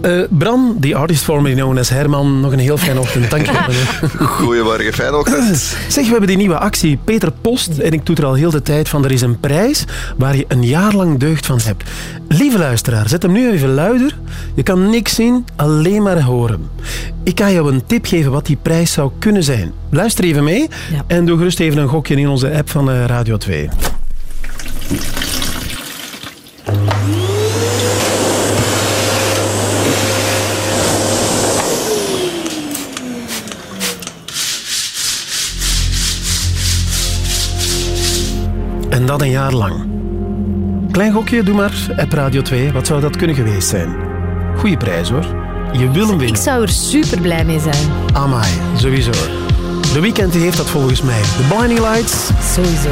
S2: Eh, Bram, the artist formerly known as Herman, nog een heel fijne ochtend. Dank je wel. *laughs*
S65: Goedemorgen, fijne ochtend.
S2: Zeg, we hebben die nieuwe actie Peter Post en ik doe er al heel de tijd van. Er is een prijs waar je een jaar lang deugd van hebt. Lieve luisteraar, zet hem nu even luider. Je kan niks zien, alleen maar horen. Ik ga jou een tip geven wat die prijs zou kunnen zijn. Luister even mee en doe gerust even een gokje in onze app van eh, Radio 2. En dat een jaar lang. Klein gokje, doe maar. App Radio 2. Wat zou dat kunnen geweest zijn? Goeie prijs hoor. Je wil hem
S63: Ik
S2: winnen.
S63: zou er super blij mee zijn.
S2: Amai, sowieso. De weekend heeft dat volgens mij. De Blinding Lights.
S63: Sowieso.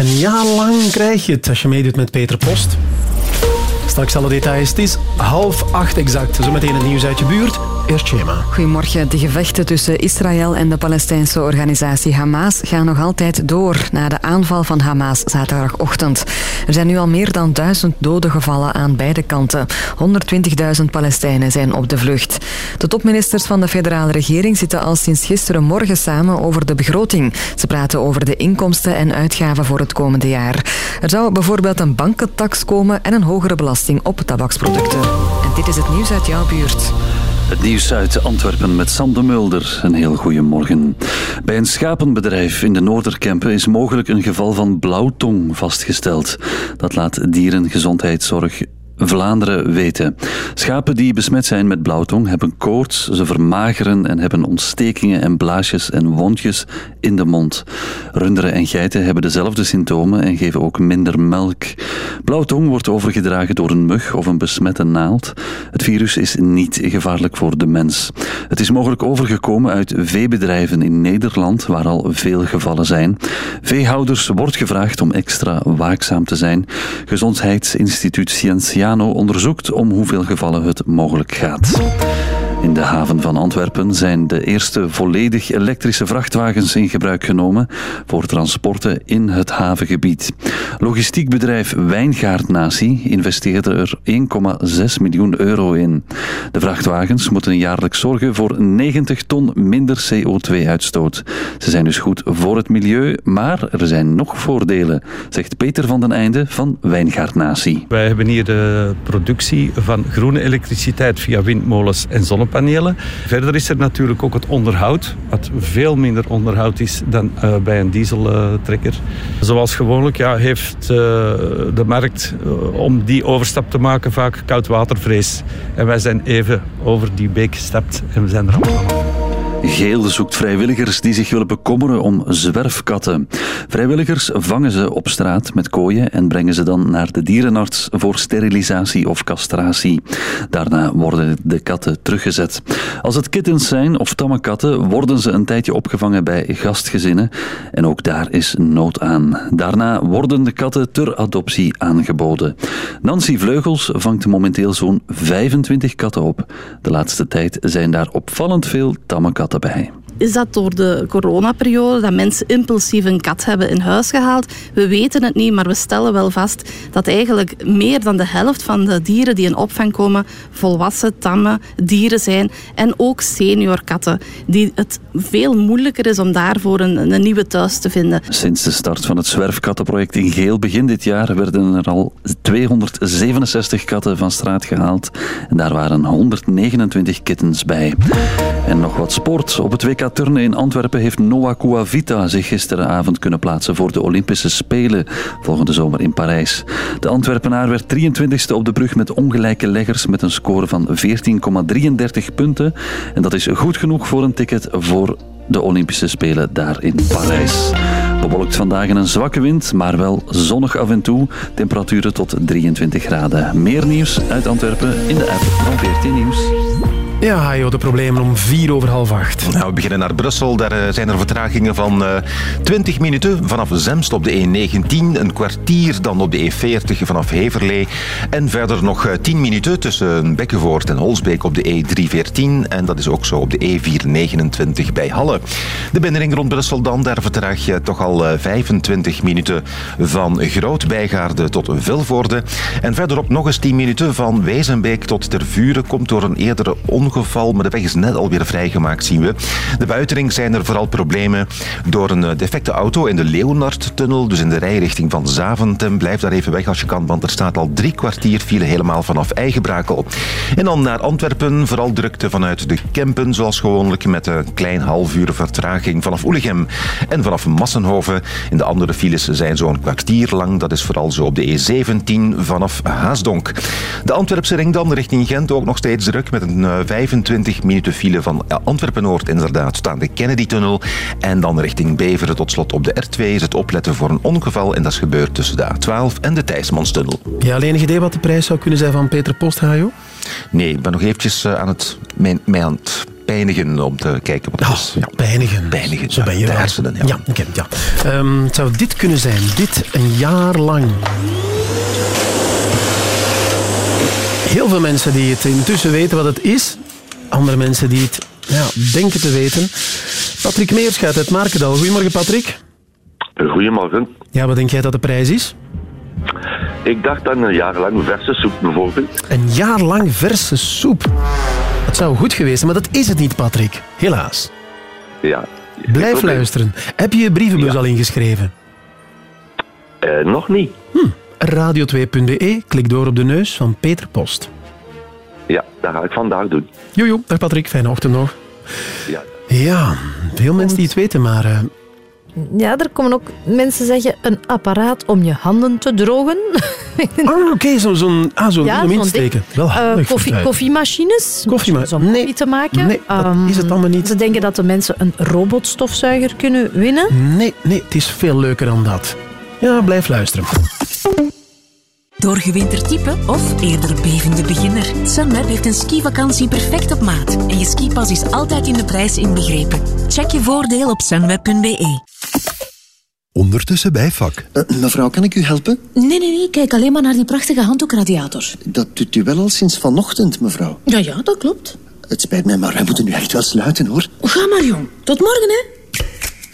S2: Een jaar lang krijg je het als je meedoet met Peter Post. Straks alle details. Het is half acht exact. Zometeen het nieuws uit je buurt. Eerst Schema.
S4: Goedemorgen. De gevechten tussen Israël en de Palestijnse organisatie Hamas gaan nog altijd door na de aanval van Hamas zaterdagochtend. Er zijn nu al meer dan duizend doden gevallen aan beide kanten. 120.000 Palestijnen zijn op de vlucht. De topministers van de federale regering zitten al sinds gisteren morgen samen over de begroting. Ze praten over de inkomsten en uitgaven voor het komende jaar. Er zou bijvoorbeeld een bankentax komen en een hogere belasting op tabaksproducten. En dit is het nieuws uit jouw buurt.
S24: Het nieuws uit Antwerpen met Sam de Mulder. Een heel goede morgen. Bij een schapenbedrijf in de Noorderkempen is mogelijk een geval van blauwtong vastgesteld. Dat laat Dierengezondheidszorg Vlaanderen weten. Schapen die besmet zijn met blauwtong hebben koorts, ze vermageren en hebben ontstekingen en blaasjes en wondjes in de mond. Runderen en geiten hebben dezelfde symptomen en geven ook minder melk. Blauwtong wordt overgedragen door een mug of een besmette naald. Het virus is niet gevaarlijk voor de mens. Het is mogelijk overgekomen uit veebedrijven in Nederland, waar al veel gevallen zijn. Veehouders wordt gevraagd om extra waakzaam te zijn. Gezondheidsinstituut Onderzoekt om hoeveel gevallen het mogelijk gaat. In de haven van Antwerpen zijn de eerste volledig elektrische vrachtwagens in gebruik genomen voor transporten in het havengebied. Logistiekbedrijf Wijngaard Natie investeerde er 1,6 miljoen euro in. De vrachtwagens moeten jaarlijks zorgen voor 90 ton minder CO2-uitstoot. Ze zijn dus goed voor het milieu, maar er zijn nog voordelen, zegt Peter van den Einde van Wijngaard Natie.
S26: Wij hebben hier de productie van groene elektriciteit via windmolens en zonnepanelen. Verder is er natuurlijk ook het onderhoud, wat veel minder onderhoud is dan uh, bij een dieseltrekker. Zoals gewoonlijk ja, heeft uh, de markt uh, om die overstap te maken vaak koudwatervrees. En wij zijn even over die beek gestapt en we zijn er allemaal.
S24: Geel zoekt vrijwilligers die zich willen bekommeren om zwerfkatten. Vrijwilligers vangen ze op straat met kooien en brengen ze dan naar de dierenarts voor sterilisatie of castratie. Daarna worden de katten teruggezet. Als het kittens zijn of tamme katten, worden ze een tijdje opgevangen bij gastgezinnen. En ook daar is nood aan. Daarna worden de katten ter adoptie aangeboden. Nancy Vleugels vangt momenteel zo'n 25 katten op. De laatste tijd zijn daar opvallend veel tamme katten bij.
S63: Is dat door de coronaperiode dat mensen impulsief een kat hebben in huis gehaald? We weten het niet, maar we stellen wel vast dat eigenlijk meer dan de helft van de dieren die in opvang komen volwassen, tamme dieren zijn. En ook seniorkatten, die het veel moeilijker is om daarvoor een, een nieuwe thuis te vinden.
S24: Sinds de start van het zwerfkattenproject in Geel begin dit jaar werden er al 267 katten van straat gehaald. En daar waren 129 kittens bij. En nog wat sport. Op het WK turnen in Antwerpen heeft Noah Kouavita zich gisteravond kunnen plaatsen voor de Olympische Spelen volgende zomer in Parijs. De Antwerpenaar werd 23e op de brug met ongelijke leggers met een score van 14,33 punten. En dat is goed genoeg voor een ticket voor de Olympische Spelen daar in Parijs. Bewolkt vandaag een zwakke wind, maar wel zonnig af en toe. Temperaturen tot 23 graden. Meer nieuws uit Antwerpen in de app van 14 Nieuws.
S2: Ja, de problemen om vier over half acht.
S22: Nou, we beginnen naar Brussel. Daar uh, zijn er vertragingen van uh, 20 minuten vanaf Zemst op de E19. Een kwartier dan op de E40 vanaf Heverlee. En verder nog uh, 10 minuten tussen Bekkenvoort en Holsbeek op de E314. En dat is ook zo op de E429 bij Halle. De binnenring rond Brussel dan, daar vertraag je toch al 25 minuten van Groot-Bijgaarde tot Vilvoorde. En verderop nog eens 10 minuten van Wezenbeek tot Tervuren. Komt door een eerdere ongeluk ongeval, maar de weg is net alweer vrijgemaakt, zien we. De buitenring zijn er vooral problemen door een defecte auto in de Leonardtunnel, dus in de rijrichting van Zaventem. Blijf daar even weg als je kan, want er staat al drie kwartier file helemaal vanaf Eigenbrakel. En dan naar Antwerpen, vooral drukte vanuit de Kempen, zoals gewoonlijk, met een klein half uur vertraging vanaf Oelegem en vanaf Massenhoven. In de andere files zijn zo'n kwartier lang, dat is vooral zo op de E17 vanaf Haasdonk. De Antwerpse ring dan, richting Gent, ook nog steeds druk met een 25 minuten file van Antwerpen-Noord inderdaad tot aan de Kennedy-tunnel. En dan richting Beveren tot slot op de R2 is het opletten voor een ongeval. En dat is gebeurd tussen de A12 en de Thijsmanstunnel.
S2: Ja, alleen een idee wat de prijs zou kunnen zijn van Peter Post, Hajo?
S22: Nee, ik ben nog eventjes aan het, mijn, mij aan het pijnigen om te kijken wat het is. Ja,
S2: pijnigen.
S22: Pijnigen,
S2: Zo ben je
S22: de hersenen. Ja.
S2: Ja, ik ken het, ja. Ehm, het zou dit kunnen zijn. Dit een jaar lang. Heel veel mensen die het intussen weten wat het is. Andere mensen die het ja, denken te weten. Patrick Meerschuit uit Markendal. Goedemorgen, Patrick.
S66: Goedemorgen.
S2: Ja, wat denk jij dat de prijs is?
S66: Ik dacht aan een jaar lang verse soep bijvoorbeeld.
S2: Een jaar lang verse soep. Dat zou goed geweest zijn, maar dat is het niet, Patrick. Helaas.
S66: Ja.
S2: Blijf luisteren. Heb je je brievenbus al ingeschreven?
S66: Eh, nog niet.
S2: Radio2.be, klik door op de neus van Peter Post.
S66: Ja, dat ga ik vandaag doen.
S2: Jojo, dag Patrick, fijne ochtend nog.
S66: Ja.
S2: Ja, veel mensen die het weten, maar... eh,
S3: Ja, er komen ook mensen zeggen een apparaat om je handen te drogen. *laughs*
S2: Ah, oké, zo- zo'n ah, zo,
S3: Ja,
S2: om in
S3: zo'n
S2: te steken.
S3: ding.
S2: Wel
S3: Eh,
S2: handig voor
S3: koffie, koffiemachines.
S2: Koffiema-
S3: Om koffie te maken.
S2: Nee, dat
S3: Ehm,
S2: is het allemaal niet.
S3: Ze denken dat de mensen een robotstofzuiger kunnen winnen.
S2: Nee, nee, het is veel leuker dan dat. Ja, blijf luisteren.
S12: Doorgewinterd type of eerder bevende beginner? Sunweb heeft een skivakantie perfect op maat. En je skipas is altijd in de prijs inbegrepen. Check je voordeel op sunweb.be.
S67: Ondertussen bij vak.
S68: Eh, mevrouw, kan ik u helpen?
S12: Nee, nee, nee. Kijk alleen maar naar die prachtige handdoekradiator.
S68: Dat doet u wel al sinds vanochtend, mevrouw.
S12: Ja, ja, dat klopt.
S68: Het spijt mij, maar wij moeten nu echt wel sluiten, hoor.
S12: Ga maar, jong. Tot morgen, hè.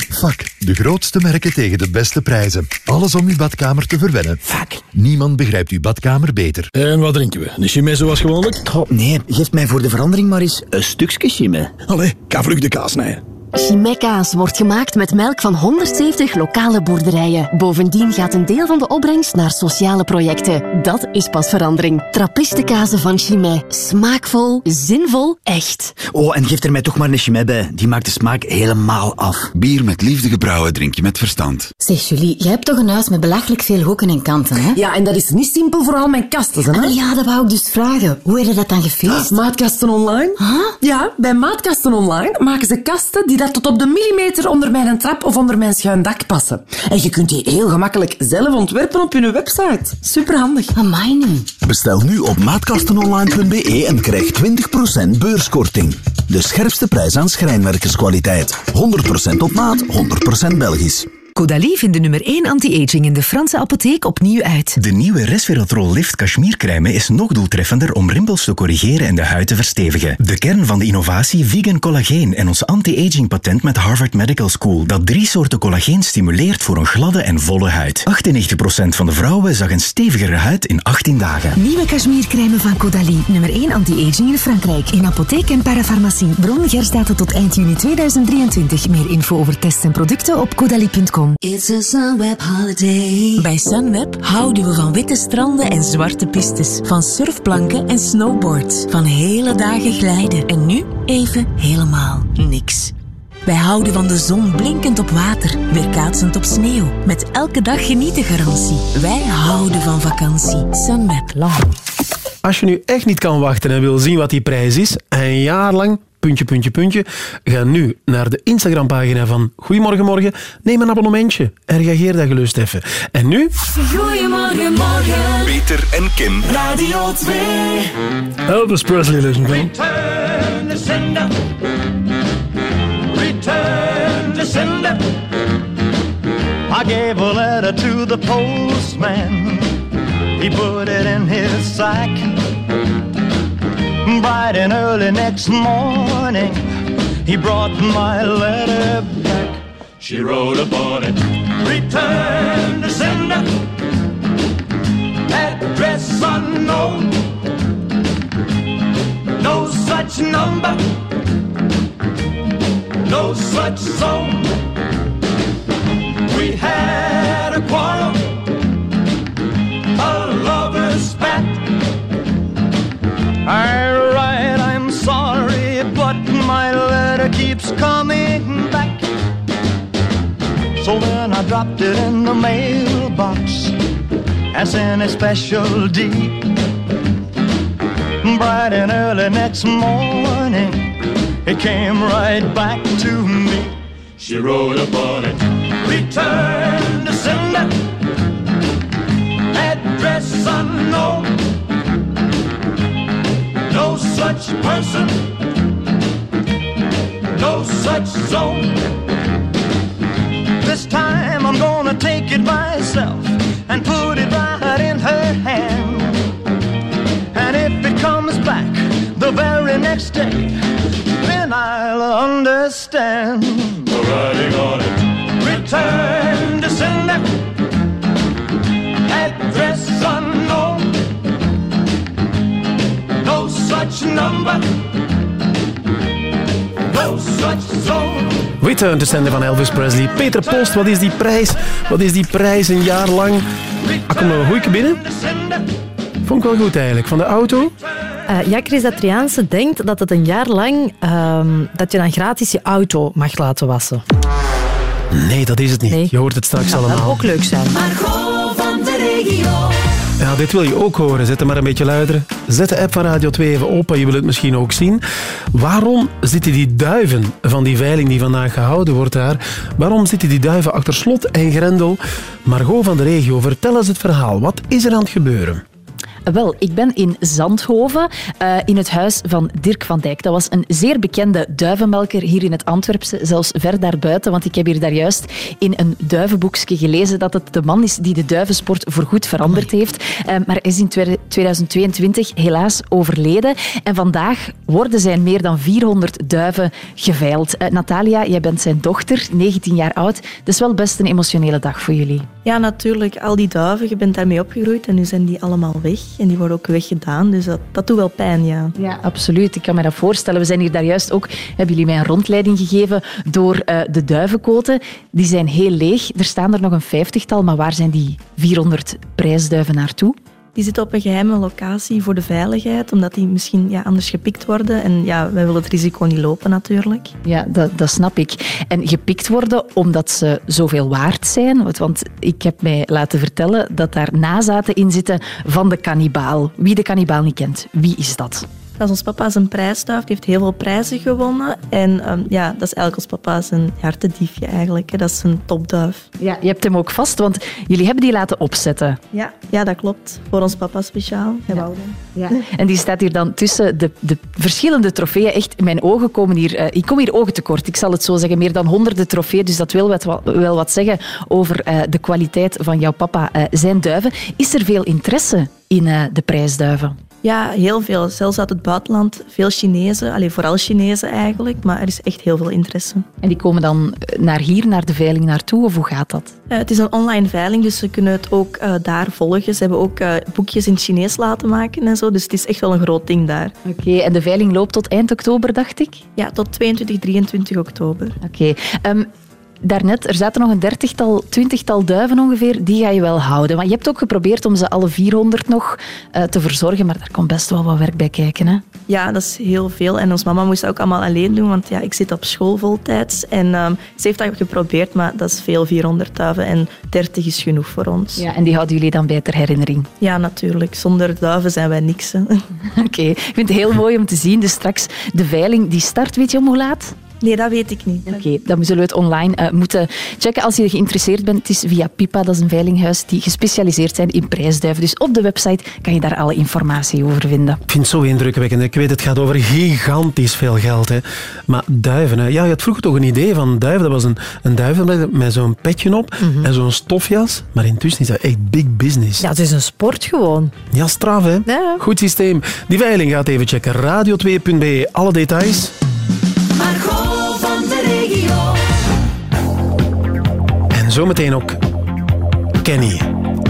S67: Vak, de grootste merken tegen de beste prijzen. Alles om uw badkamer te verwennen. Vak. Niemand begrijpt uw badkamer beter.
S69: En wat drinken we? Een chimay zoals gewoonlijk?
S68: Oh, nee, geef mij voor de verandering maar eens een stukje chimay.
S69: Allee, ga vlug de kaas snijden.
S17: Chimay-kaas wordt gemaakt met melk van 170 lokale boerderijen. Bovendien gaat een deel van de opbrengst naar sociale projecten. Dat is pas verandering. Trappistenkazen van Chimay. Smaakvol, zinvol, echt.
S68: Oh, en geef er mij toch maar een chimay bij. Die maakt de smaak helemaal af.
S7: Bier met liefde gebrouwen drink je met verstand.
S70: Zeg Julie, jij hebt toch een huis met belachelijk veel hoeken en kanten, hè?
S71: Ja, en dat is niet simpel voor al mijn kasten, hè?
S70: Ah, Ja, dat wou ik dus vragen. Hoe heb je dat dan gefixt?
S71: Maatkasten Online? Ja, bij Maatkasten Online maken ze kasten die daar tot op de millimeter onder mijn trap of onder mijn schuin dak passen. En je kunt die heel gemakkelijk zelf ontwerpen op je website. Superhandig.
S70: Amai nu.
S13: Bestel nu op maatkastenonline.be en krijg 20% beurskorting. De scherpste prijs aan schrijnwerkerskwaliteit. 100% op maat, 100% Belgisch.
S72: Caudalie vindt de nummer 1 anti-aging in de Franse apotheek opnieuw uit.
S1: De nieuwe Resveratrol Lift Cashmere is nog doeltreffender om rimpels te corrigeren en de huid te verstevigen. De kern van de innovatie vegan collageen en ons anti-aging patent met Harvard Medical School dat drie soorten collageen stimuleert voor een gladde en volle huid. 98% van de vrouwen zag een stevigere huid in 18 dagen.
S72: Nieuwe cashmere van Caudalie. Nummer 1 anti-aging in Frankrijk. In apotheek en parafarmacie. Bron gerstdata tot eind juni 2023. Meer info over tests en producten op caudalie.com.
S12: It's a Sunweb holiday. Bij Sunweb houden we van witte stranden en zwarte pistes. Van surfplanken en snowboards. Van hele dagen glijden. En nu even helemaal niks. Wij houden van de zon blinkend op water, weerkaatsend op sneeuw. Met elke dag genieten garantie. Wij houden van vakantie. Sunweb. Lang.
S2: Als je nu echt niet kan wachten en wil zien wat die prijs is, een jaar lang, puntje, puntje, puntje, ga nu naar de Instagram-pagina van Goedemorgen Morgen, neem een abonnementje en reageer dat gelust even. En nu?
S40: Goedemorgen, morgen.
S7: Peter en Kim.
S40: Radio 2.
S2: Elvis Presley, ladies and gentlemen.
S40: Return to sender. Return to sender.
S21: I gave a letter to the postman. He put it in his sack. Bright and early next morning, he brought my letter back.
S40: She wrote upon it. Return to sender. Address unknown. No such number. No such zone. We had a quarrel. A lover's spat.
S21: I keeps coming back. So then I dropped it in the mailbox and sent a special deed. Bright and early next morning, it came right back to me.
S40: She wrote upon it. Return to sender. Address unknown. No such person.
S73: Such zone. This time I'm gonna take it myself and put it right in her hand. And if it comes back the very next day, then I'll understand. Writing on it. Return to sender. Address unknown. No such number.
S2: Return to Sender van Elvis Presley. Peter Post, wat is die prijs? Wat is die prijs een jaar lang? Ah, kom nog een goeie binnen. Vond ik wel goed eigenlijk. Van de auto?
S3: Eh ja, Chris Adriaanse denkt dat het een jaar lang ehm, dat je dan gratis je auto mag laten wassen.
S2: Nee, dat is het niet. Je hoort het straks
S3: Dat zou
S2: allemaal.
S3: ook leuk zijn.
S74: Margot van de regio.
S2: Ja, dit wil je ook horen. Zet hem maar een beetje luider. Zet de app van Radio 2 even open. Je wil het misschien ook zien. Waarom zitten die duiven van die veiling die vandaag gehouden wordt daar? Waarom zitten die duiven achter slot en grendel? Margot van de regio, vertel eens het verhaal. Wat is er aan het gebeuren?
S15: Wel, ik ben in Zandhoven, eh, in het huis van Dirk van Dijk. Dat was een zeer bekende duivenmelker hier in het Antwerpse, zelfs ver daarbuiten, want ik heb hier daar juist in een duivenboekje gelezen dat het de man is die de duivensport voorgoed veranderd heeft. Eh, maar hij is in twe- 2022 helaas overleden. En vandaag worden zijn meer dan 400 duiven geveild. Eh, Natalia, jij bent zijn dochter, 19 jaar oud. Dat is wel best een emotionele dag voor jullie.
S75: Ja, natuurlijk. Al die duiven, je bent daarmee opgegroeid en nu zijn die allemaal weg. En die worden ook weggedaan, dus dat, dat doet wel pijn, ja.
S15: Ja, absoluut. Ik kan me dat voorstellen. We zijn hier daar juist ook, hebben jullie mij een rondleiding gegeven door eh, de duivenkoten. Die zijn heel leeg. Er staan er nog een vijftigtal, maar waar zijn die 400 prijsduiven naartoe?
S75: Die zitten op een geheime locatie voor de veiligheid, omdat die misschien ja, anders gepikt worden. En ja, wij willen het risico niet lopen natuurlijk.
S15: Ja, dat, dat snap ik. En gepikt worden omdat ze zoveel waard zijn. Want- Want ik heb mij laten vertellen dat daar nazaten in zitten van de kannibaal. Wie de kannibaal niet kent, wie is dat?
S75: Dat is ons papa zijn prijsduif, die heeft heel veel prijzen gewonnen. En ehm, ja, dat is eigenlijk ons papa zijn hartediefje eigenlijk. Hè. Dat is een topduif.
S15: Ja, je hebt hem ook vast, want jullie hebben die laten opzetten.
S75: Ja, ja, dat klopt. Voor ons papa speciaal.
S15: Ja. *laughs* En die staat hier dan tussen de, de verschillende trofeeën. Echt, mijn ogen komen hier... eh, ik kom hier ogen tekort, ik zal het zo zeggen. Meer dan honderden trofeeën, dus dat wil wat, wel wat zeggen over eh, de kwaliteit van jouw papa, eh, zijn duiven. Is er veel interesse in de prijsduiven?
S75: Ja, heel veel. Zelfs uit het buitenland. Veel Chinezen. Allee, vooral Chinezen eigenlijk. Maar er is echt heel veel interesse.
S15: En die komen dan eh, naar hier, naar de veiling naartoe, of hoe gaat dat?
S75: Eh, het is een online veiling, dus ze kunnen het ook eh, daar volgen. Ze hebben ook boekjes in het Chinees laten maken en zo. Dus het is echt wel een groot ding daar.
S15: Oké, en de veiling loopt tot eind oktober, dacht ik?
S75: Ja, tot 22, 23 oktober.
S15: Oké. Ehm, daarnet, er zaten nog een dertigtal, twintigtal duiven ongeveer. Die ga je wel houden. Maar je hebt ook geprobeerd om ze alle 400 nog eh, te verzorgen. Maar daar komt best wel wat werk bij kijken, hè?
S75: Ja, dat is heel veel. En ons mama moest dat ook allemaal alleen doen, want ja, ik zit op school voltijds. En ehm, ze heeft dat geprobeerd, maar dat is veel, 400 duiven. En 30 is genoeg voor ons.
S15: Ja, en die houden jullie dan bij ter herinnering?
S75: Ja, natuurlijk. Zonder duiven zijn wij niks. *laughs*
S15: Oké, ik vind het heel mooi om te zien. Dus straks de veiling die start, weet je om hoe laat?
S75: Nee, dat weet ik niet.
S15: Oké, dan zullen we het online eh, moeten checken. Als je geïnteresseerd bent, het is via Pipa, dat is een veilinghuis die gespecialiseerd zijn in prijsduiven. Dus op de website kan je daar alle informatie over vinden.
S2: Ik vind het zo indrukwekkend. Ik weet, het gaat over gigantisch veel geld. Hè. Maar duiven, hè. ja, je had vroeger toch een idee van duiven. Dat was een, een duiven met zo'n petje op en zo'n stofjas. Maar intussen is dat echt big business.
S3: Ja, het is een sport gewoon.
S2: Ja, straf hè. Goed systeem. Die veiling gaat even checken. Radio2.be, alle details. Zometeen ook Kenny.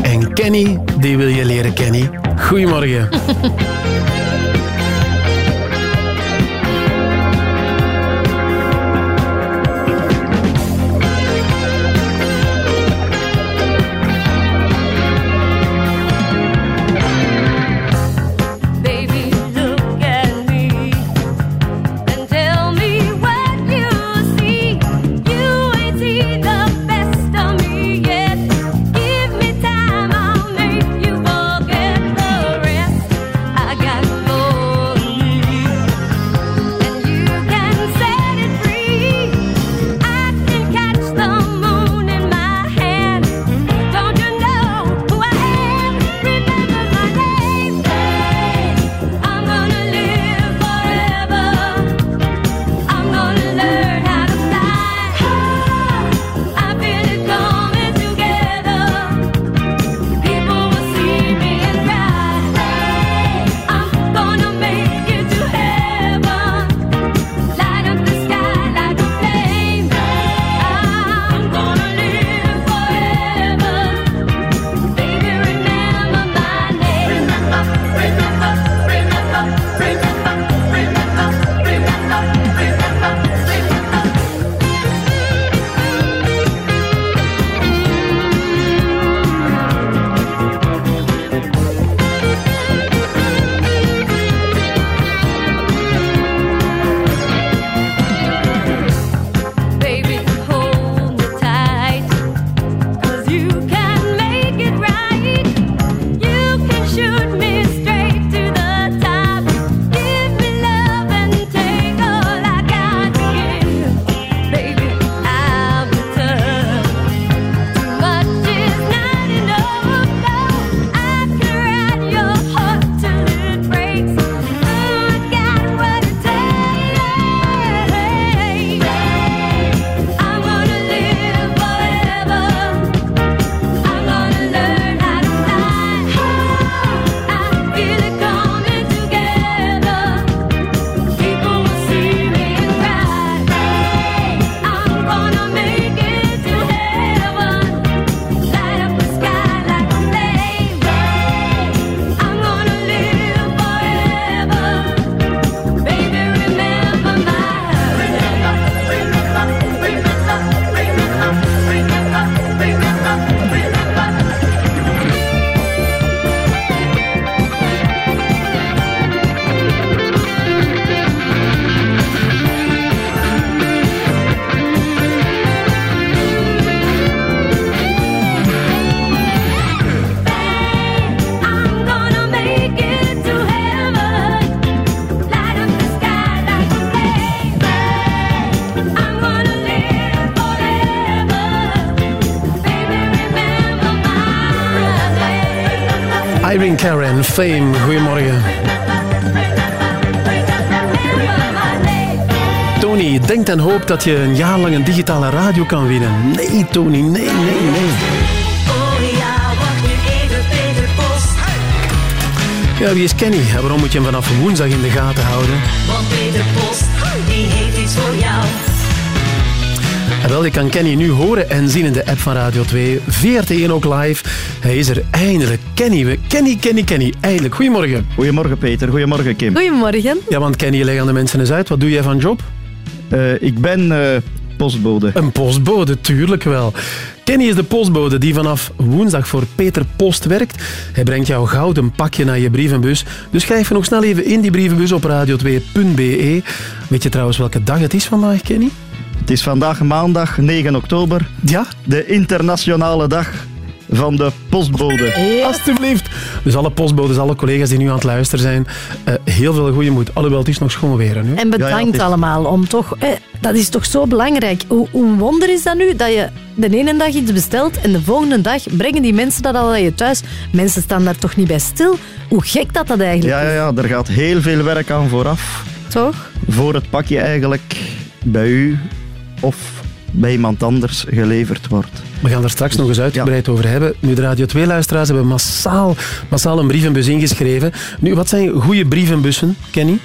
S2: En Kenny, die wil je leren, Kenny. Goedemorgen. *laughs* Fame. Goedemorgen. Tony denkt en hoopt dat je een jaar lang een digitale radio kan winnen. Nee, Tony, nee, nee, nee.
S76: Ja,
S2: wie is Kenny? En waarom moet je hem vanaf woensdag in de gaten houden?
S76: Want Peter Post,
S2: En wel, je kan Kenny nu horen en zien in de app van Radio 2. VRT1 ook live. Hij is er eindelijk. Kenny, we- Kenny, Kenny, Kenny. Eindelijk. Goedemorgen.
S77: Goedemorgen Peter, goedemorgen Kim.
S3: Goedemorgen.
S2: Ja, want Kenny, leg aan de mensen eens uit. Wat doe jij van job?
S77: Eh, ik ben eh, postbode.
S2: Een postbode, tuurlijk wel. Kenny is de postbode die vanaf woensdag voor Peter Post werkt. Hij brengt jouw gouden pakje naar je brievenbus. Dus schrijf je nog snel even in die brievenbus op radio2.be. Weet je trouwens welke dag het is vandaag, Kenny?
S77: Het is vandaag maandag 9 oktober.
S2: Ja?
S77: De internationale dag van de postbode.
S2: Alsjeblieft. Dus alle postbodes, alle collega's die nu aan het luisteren zijn, eh, heel veel goede moed. Alhoewel, het is nog schoon weer. hè.
S3: En bedankt allemaal om toch... Eh, dat is toch zo belangrijk. Hoe, hoe wonder is dat nu dat je de ene dag iets bestelt en de volgende dag brengen die mensen dat al aan je thuis. Mensen staan daar toch niet bij stil? Hoe gek dat dat eigenlijk
S77: Ja, ja, ja, er gaat heel veel werk aan vooraf.
S3: Toch?
S77: Voor het pakje eigenlijk bij u of bij iemand anders geleverd wordt.
S2: We gaan er straks nog eens uitgebreid over hebben. Nu, de Radio 2-luisteraars hebben massaal, massaal een brievenbus ingeschreven. Nu, wat zijn goede brievenbussen, Kenny?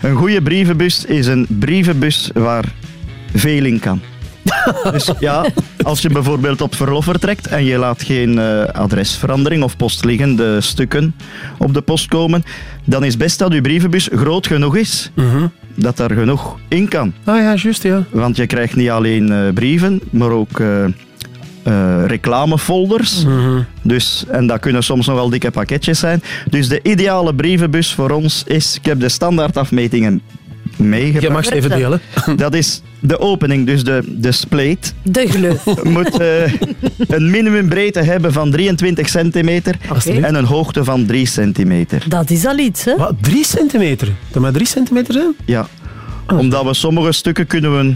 S77: Een goede brievenbus is een brievenbus waar veel in kan. *laughs* dus ja, als je bijvoorbeeld op verlof vertrekt en je laat geen eh, adresverandering of postliggende stukken op de post komen, dan is best dat je brievenbus groot genoeg is. Dat daar genoeg in kan.
S2: Ah ja, juist, ja.
S77: Want je krijgt niet alleen eh, brieven, maar ook eh, reclamefolders. Dus, en dat kunnen soms nog wel dikke pakketjes zijn. Dus de ideale brievenbus voor ons is, ik heb de standaardafmetingen meegebracht.
S2: Je mag ze even delen. *laughs*
S77: Dat is de opening, dus de, de spleet.
S3: De gleuf. *laughs*
S77: Moet eh, een minimumbreedte hebben van 23 centimeter en een hoogte van 3 centimeter.
S3: Dat is al iets, hè?
S2: Wat, drie centimeter? Dat maar drie centimeter zijn?
S77: Ja, omdat we sommige stukken kunnen we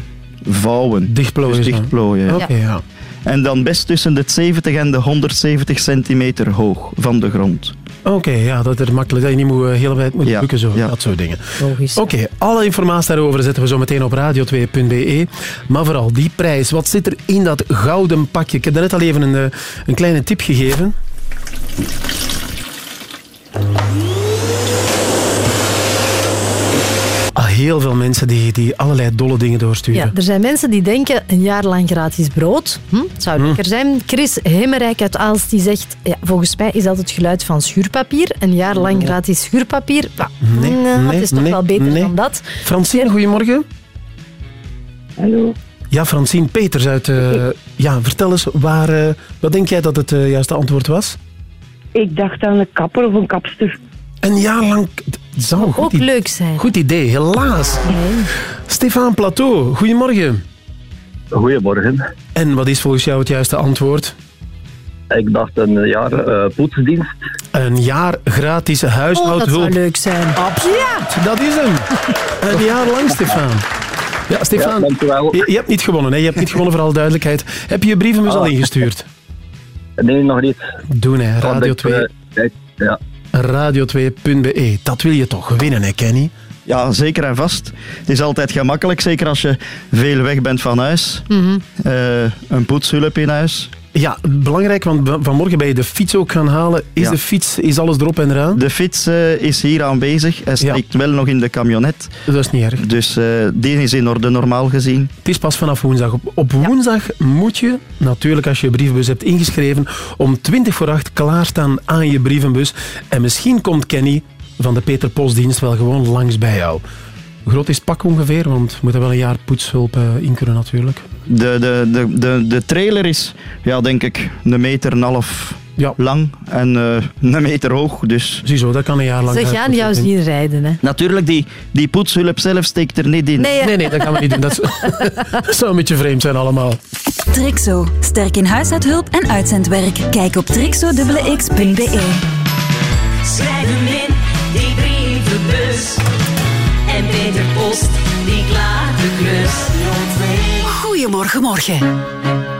S77: vouwen.
S2: Dichtplooien.
S77: Dus dichtplooien, ja.
S2: Oké, ja.
S77: En dan best tussen de 70 en de 170 centimeter hoog van de grond.
S2: Oké, ja, dat is makkelijk. Dat je niet moet, eh, heel wijd moet
S77: Ja,
S2: bukken, zo.
S77: ja.
S2: Dat soort dingen.
S3: Logisch.
S2: Oké, alle informatie daarover zetten we zo meteen op radio2.be. Maar vooral die prijs. Wat zit er in dat gouden pakje? Ik heb net al even een, eh, een kleine tip gegeven. Heel veel mensen die, die allerlei dolle dingen doorsturen.
S3: Ja, er zijn mensen die denken een jaar lang gratis brood. Hm, het zou lekker zijn. Chris Hemmerijk uit Aalst die zegt, ja, volgens mij is dat het geluid van schuurpapier. Een jaar lang gratis schuurpapier. Nou,
S2: Nee,
S3: nou,
S2: nee,
S3: het is toch
S2: nee,
S3: wel beter
S2: nee.
S3: dan dat.
S2: Francine, goedemorgen.
S78: Hallo.
S2: Ja, Francine Peters uit... eh, ja, vertel eens, waar, eh, wat denk jij dat het eh, juiste antwoord was?
S78: Ik dacht aan een kapper of een kapster.
S2: Een jaar lang... Het zou
S3: Ook leuk zijn.
S2: Goed idee, helaas. Stefan Plateau, goedemorgen.
S6: Goedemorgen.
S2: En wat is volgens jou het juiste antwoord?
S6: Ik dacht een jaar eh, poetsdienst.
S2: Een jaar gratis
S3: Oh,
S2: huishoudhulp.
S3: dat zou leuk zijn.
S2: Absoluut, dat is hem. *laughs* Een jaar lang, Stefan. Ja, Stefan,
S6: Ja,
S2: je, je hebt niet gewonnen. Hè? Je hebt niet gewonnen, voor alle duidelijkheid. Heb je je brievenbus al
S6: Ah.
S2: ingestuurd?
S6: Nee, nog niet.
S2: Doen, hè. Radio
S6: ik,
S2: 2.
S6: eh, kijk, ja.
S2: Radio2.be. Dat wil je toch winnen, hè, Kenny?
S77: Ja, zeker en vast. Het is altijd gemakkelijk, zeker als je veel weg bent van huis. Eh, een poetshulp in huis.
S2: Ja, belangrijk, want vanmorgen ben je de fiets ook gaan halen. Is
S77: Ja.
S2: de fiets, is alles erop en eraan?
S77: De fiets eh, is hier aanwezig. Hij steekt wel nog in de camionet.
S2: Dat is niet erg.
S77: Dus eh, die is in orde normaal gezien.
S2: Het is pas vanaf woensdag. Op, op woensdag moet je, natuurlijk als je je brievenbus hebt ingeschreven, om 20 voor 8 klaarstaan aan je brievenbus. En misschien komt Kenny van de Peter Postdienst wel gewoon langs bij jou. Groot is het pak ongeveer? Want we moeten wel een jaar poetshulp eh, in kunnen natuurlijk.
S77: De, de, de, de, de trailer is, ja, denk ik, een meter en een half lang en eh, een meter hoog. Dus...
S2: Ziezo, dat kan een jaar lang
S3: Ze gaan jou zien rijden, hè.
S77: Natuurlijk, die, die poetshulp zelf steekt er niet in.
S3: Nee.
S2: Nee, nee, dat gaan we niet doen. *laughs* *laughs* Dat, zou een beetje vreemd zijn allemaal.
S12: Trixo. Sterk in huishoudhulp en uitzendwerk. Kijk op trixo.x.be.
S76: Schrijf hem in, die brievenbus. Peter Post, die klaart de klus.
S12: Goedemorgen, morgen.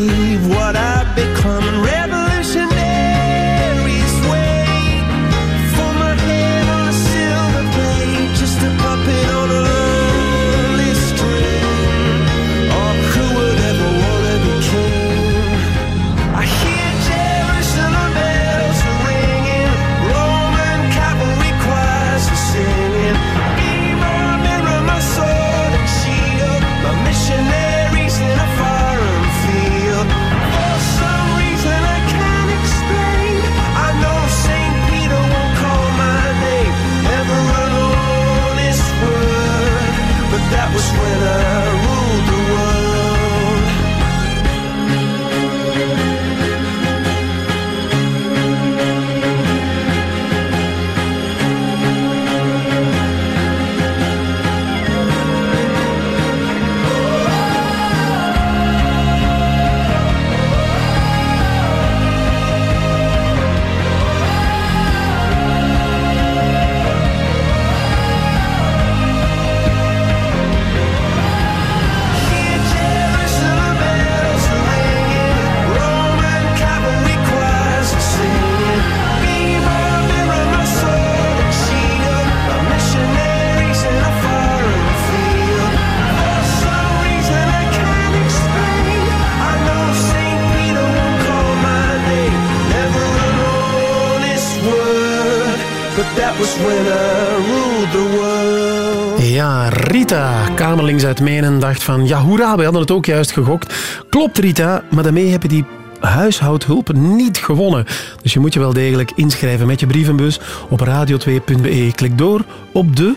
S2: Uit Menen, dacht van... Ja, hoera, we hadden het ook juist gegokt. Klopt, Rita, maar daarmee heb je die huishoudhulp niet gewonnen. Dus je moet je wel degelijk inschrijven met je brievenbus op radio2.be. Klik door op de...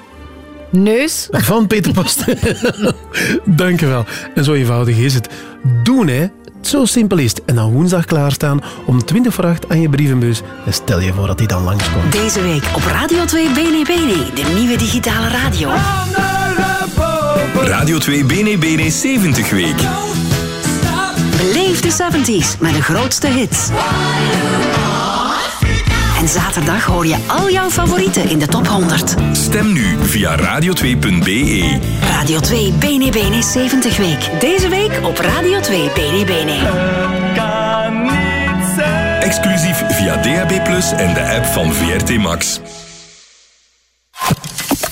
S3: Neus.
S2: Van Peter Post. *laughs* Dank je wel. En zo eenvoudig is het. Doen, hè. Zo simpel is het. En dan woensdag klaarstaan om 20 voor 8 aan je brievenbus. En stel je voor dat die dan langskomt.
S17: Deze week op Radio 2 Bene Bene, de nieuwe digitale radio.
S13: Radio 2 Bene Bene 70 week.
S17: Beleef de 70s met de grootste hits. En zaterdag hoor je al jouw favorieten in de top 100.
S13: Stem nu via radio2.be.
S17: Radio 2 Bene Bene 70 week. Deze week op Radio 2 Bene Bene.
S13: Exclusief via DAB+ en de app van VRT Max.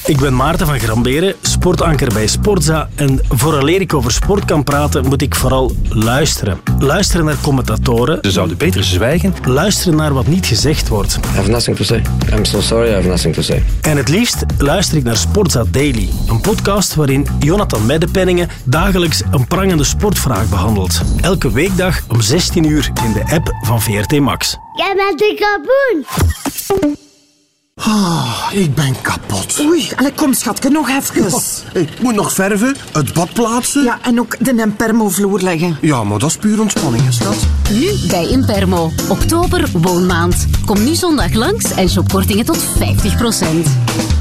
S79: Ik ben Maarten van Gramberen, sportanker bij Sportza. En vooraleer ik over sport kan praten, moet ik vooral luisteren. Luisteren naar commentatoren. Ze zouden beter zwijgen. Luisteren naar wat niet gezegd wordt.
S80: I have nothing to say. I'm so sorry, I have nothing to say.
S79: En het liefst luister ik naar Sportza Daily. Een podcast waarin Jonathan Meddepenningen dagelijks een prangende sportvraag behandelt. Elke weekdag om 16 uur in de app van VRT Max.
S8: Jij bent een kapoen.
S81: Ah, ik ben kapot.
S82: Oei, allee, kom schatje, nog even.
S81: Ik moet nog verven, het bad plaatsen.
S82: Ja, en ook de Nempermo-vloer leggen.
S81: Ja, maar dat is puur ontspanning, hè, schat.
S12: Nu bij Impermo. Oktober woonmaand. Kom nu zondag langs en shop kortingen tot 50%.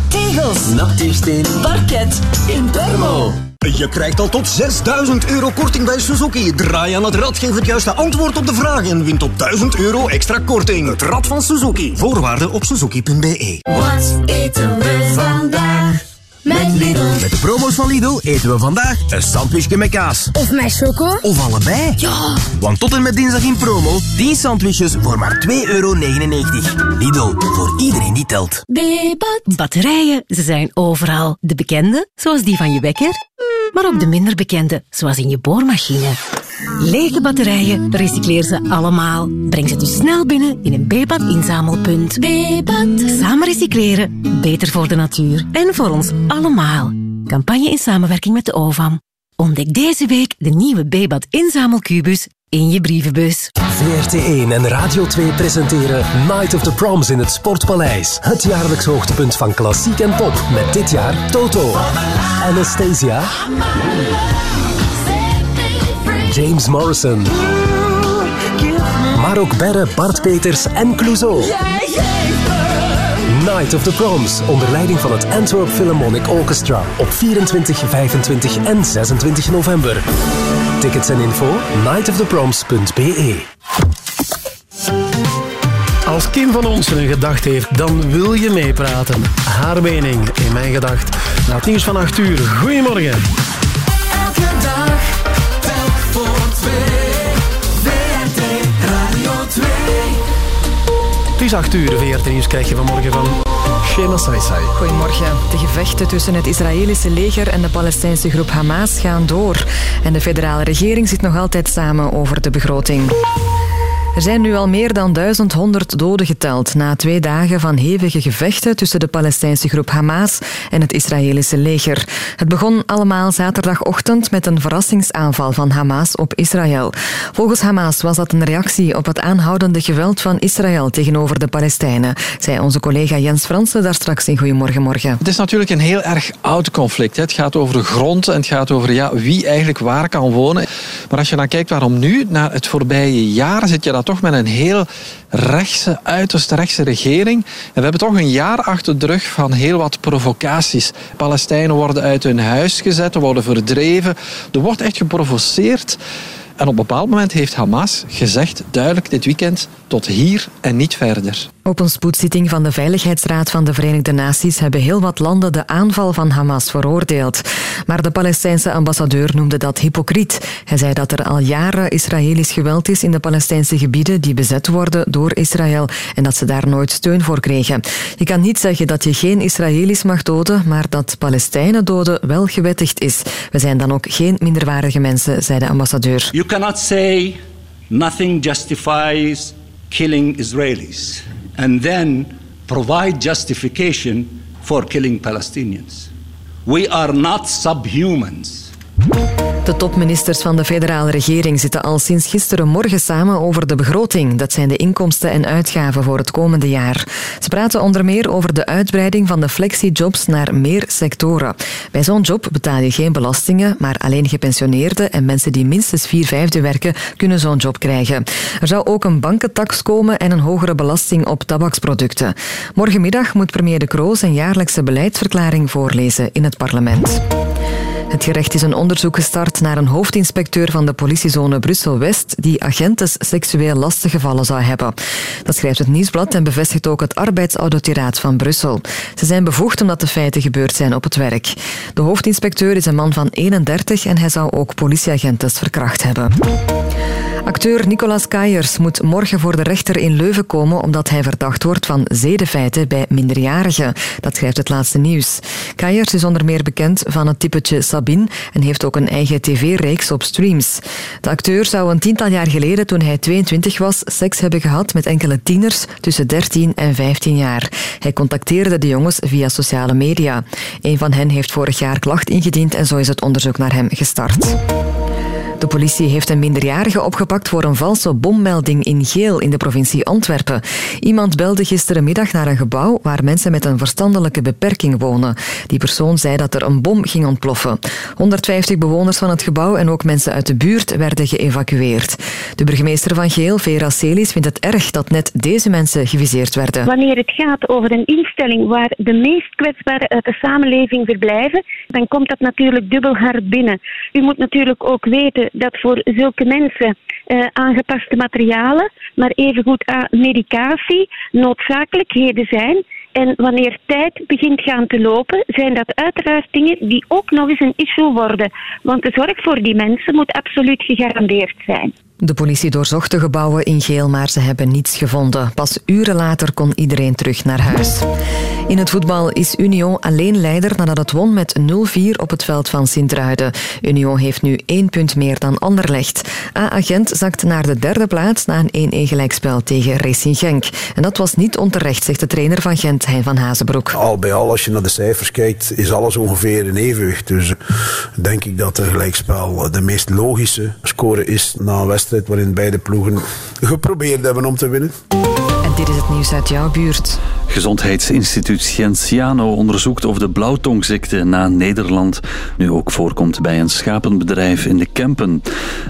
S82: Tegels.
S81: Nachtsteen.
S82: Parket.
S81: Impermo.
S1: Je krijgt al tot 6000 euro korting bij Suzuki. Draai aan het rad, geef het juiste antwoord op de vraag en win tot 1000 euro extra korting. Het rad van Suzuki. Voorwaarden op suzuki.be.
S21: Wat eten we vandaag? Met Lidl.
S1: Met de promo's van Lidl eten we vandaag een sandwichje met kaas.
S8: Of met choco.
S1: Of allebei.
S8: Ja.
S1: Want tot en met dinsdag in promo 10 sandwiches voor maar 2,99 euro. Lidl, voor iedereen die telt.
S12: Bebat. Batterijen, ze zijn overal. De bekende, zoals die van je wekker, maar ook de minder bekende, zoals in je boormachine. Lege batterijen, recycleer ze allemaal. Breng ze dus snel binnen in een Bebat inzamelpunt. Bebat. Samen recycleren, beter voor de natuur en voor ons allemaal. Campagne in samenwerking met de OVAM. Ontdek deze week de nieuwe Bebat inzamelkubus in je brievenbus.
S83: VRT1 en Radio 2 presenteren Night of the Proms in het Sportpaleis. Het jaarlijks hoogtepunt van klassiek en pop. Met dit jaar Toto, Anastasia, James Morrison, maar ook Berre, Bart Peters en Clouseau. Night of the Proms, onder leiding van het Antwerp Philharmonic Orchestra. Op 24, 25 en 26 november. Tickets en info nightoftheproms.be
S2: Als Kim van ons een gedachte heeft, dan wil je meepraten. Haar mening in mijn gedacht. Na het nieuws van 8 uur. Goedemorgen.
S84: Radio 2.
S2: Het is 8 uur, VRT Nieuws krijg je vanmorgen van... Shema Saisai.
S4: Goedemorgen. De gevechten tussen het Israëlische leger en de Palestijnse groep Hamas gaan door. En de federale regering zit nog altijd samen over de begroting. Er zijn nu al meer dan 1100 doden geteld na twee dagen van hevige gevechten tussen de Palestijnse groep Hamas en het Israëlische leger. Het begon allemaal zaterdagochtend met een verrassingsaanval van Hamas op Israël. Volgens Hamas was dat een reactie op het aanhoudende geweld van Israël tegenover de Palestijnen, zei onze collega Jens Fransen daar straks in Goedemorgen Morgen.
S56: Het is natuurlijk een heel erg oud conflict. Het gaat over de grond en het gaat over ja, wie eigenlijk waar kan wonen. Maar als je dan kijkt waarom nu, na het voorbije jaar, zit je dan toch met een heel rechtse, uiterst rechtse regering. En we hebben toch een jaar achter de rug van heel wat provocaties. Palestijnen worden uit hun huis gezet, worden verdreven. Er wordt echt geprovoceerd. En op een bepaald moment heeft Hamas gezegd, duidelijk dit weekend, tot hier en niet verder.
S4: Op een spoedzitting van de Veiligheidsraad van de Verenigde Naties hebben heel wat landen de aanval van Hamas veroordeeld. Maar de Palestijnse ambassadeur noemde dat hypocriet. Hij zei dat er al jaren Israëlisch geweld is in de Palestijnse gebieden die bezet worden door Israël en dat ze daar nooit steun voor kregen. Je kan niet zeggen dat je geen Israëli's mag doden, maar dat Palestijnen doden wel gewettigd is. We zijn dan ook geen minderwaardige mensen, zei de ambassadeur.
S21: Cannot say nothing justifies killing Israelis and then provide justification for killing Palestinians. We are not subhumans.
S4: De topministers van de federale regering zitten al sinds gisteren morgen samen over de begroting. Dat zijn de inkomsten en uitgaven voor het komende jaar. Ze praten onder meer over de uitbreiding van de flexi-jobs naar meer sectoren. Bij zo'n job betaal je geen belastingen, maar alleen gepensioneerden en mensen die minstens vier vijfde werken kunnen zo'n job krijgen. Er zou ook een bankentax komen en een hogere belasting op tabaksproducten. Morgenmiddag moet premier De Croo zijn jaarlijkse beleidsverklaring voorlezen in het parlement. Het gerecht is een onderzoek gestart naar een hoofdinspecteur van de politiezone Brussel-West die agentes seksueel lastiggevallen zou hebben. Dat schrijft het Nieuwsblad en bevestigt ook het arbeidsauditiraat van Brussel. Ze zijn bevoegd omdat de feiten gebeurd zijn op het werk. De hoofdinspecteur is een man van 31 en hij zou ook politieagentes verkracht hebben. Acteur Nicolas Kayers moet morgen voor de rechter in Leuven komen omdat hij verdacht wordt van zedenfeiten bij minderjarigen. Dat schrijft het laatste nieuws. Kayers is onder meer bekend van het typetje Sabine en heeft ook een eigen tv-reeks op streams. De acteur zou een tiental jaar geleden, toen hij 22 was, seks hebben gehad met enkele tieners tussen 13 en 15 jaar. Hij contacteerde de jongens via sociale media. Een van hen heeft vorig jaar klacht ingediend en zo is het onderzoek naar hem gestart. De politie heeft een minderjarige opgepakt voor een valse bommelding in Geel in de provincie Antwerpen. Iemand belde gisterenmiddag naar een gebouw waar mensen met een verstandelijke beperking wonen. Die persoon zei dat er een bom ging ontploffen. 150 bewoners van het gebouw en ook mensen uit de buurt werden geëvacueerd. De burgemeester van Geel, Vera Celis, vindt het erg dat net deze mensen geviseerd werden.
S25: Wanneer het gaat over een instelling waar de meest kwetsbaren uit de samenleving verblijven, dan komt dat natuurlijk dubbel hard binnen. U moet natuurlijk ook weten dat voor zulke mensen eh, aangepaste materialen, maar evengoed aan medicatie, noodzakelijkheden zijn. En wanneer tijd begint gaan te lopen, zijn dat uiteraard dingen die ook nog eens een issue worden. Want de zorg voor die mensen moet absoluut gegarandeerd zijn.
S4: De politie doorzocht de gebouwen in Geel, maar ze hebben niets gevonden. Pas uren later kon iedereen terug naar huis. In het voetbal is Union alleen leider nadat het won met 0-4 op het veld van Sint-Truiden. Union heeft nu één punt meer dan Anderlecht. A-agent zakt naar de derde plaats na een 1-1 gelijkspel tegen Racing Genk. En dat was niet onterecht, zegt de trainer van Gent, Hein van Hazenbroek.
S85: Al bij al, als je naar de cijfers kijkt, is alles ongeveer in evenwicht. Dus eh, denk ik dat een gelijkspel de meest logische score is na een wedstrijd waarin beide ploegen geprobeerd hebben om te winnen.
S4: En dit is het nieuws uit jouw buurt.
S24: Gezondheidsinstituut Scienziano onderzoekt of de blauwtongziekte na Nederland nu ook voorkomt bij een schapenbedrijf in de Kempen.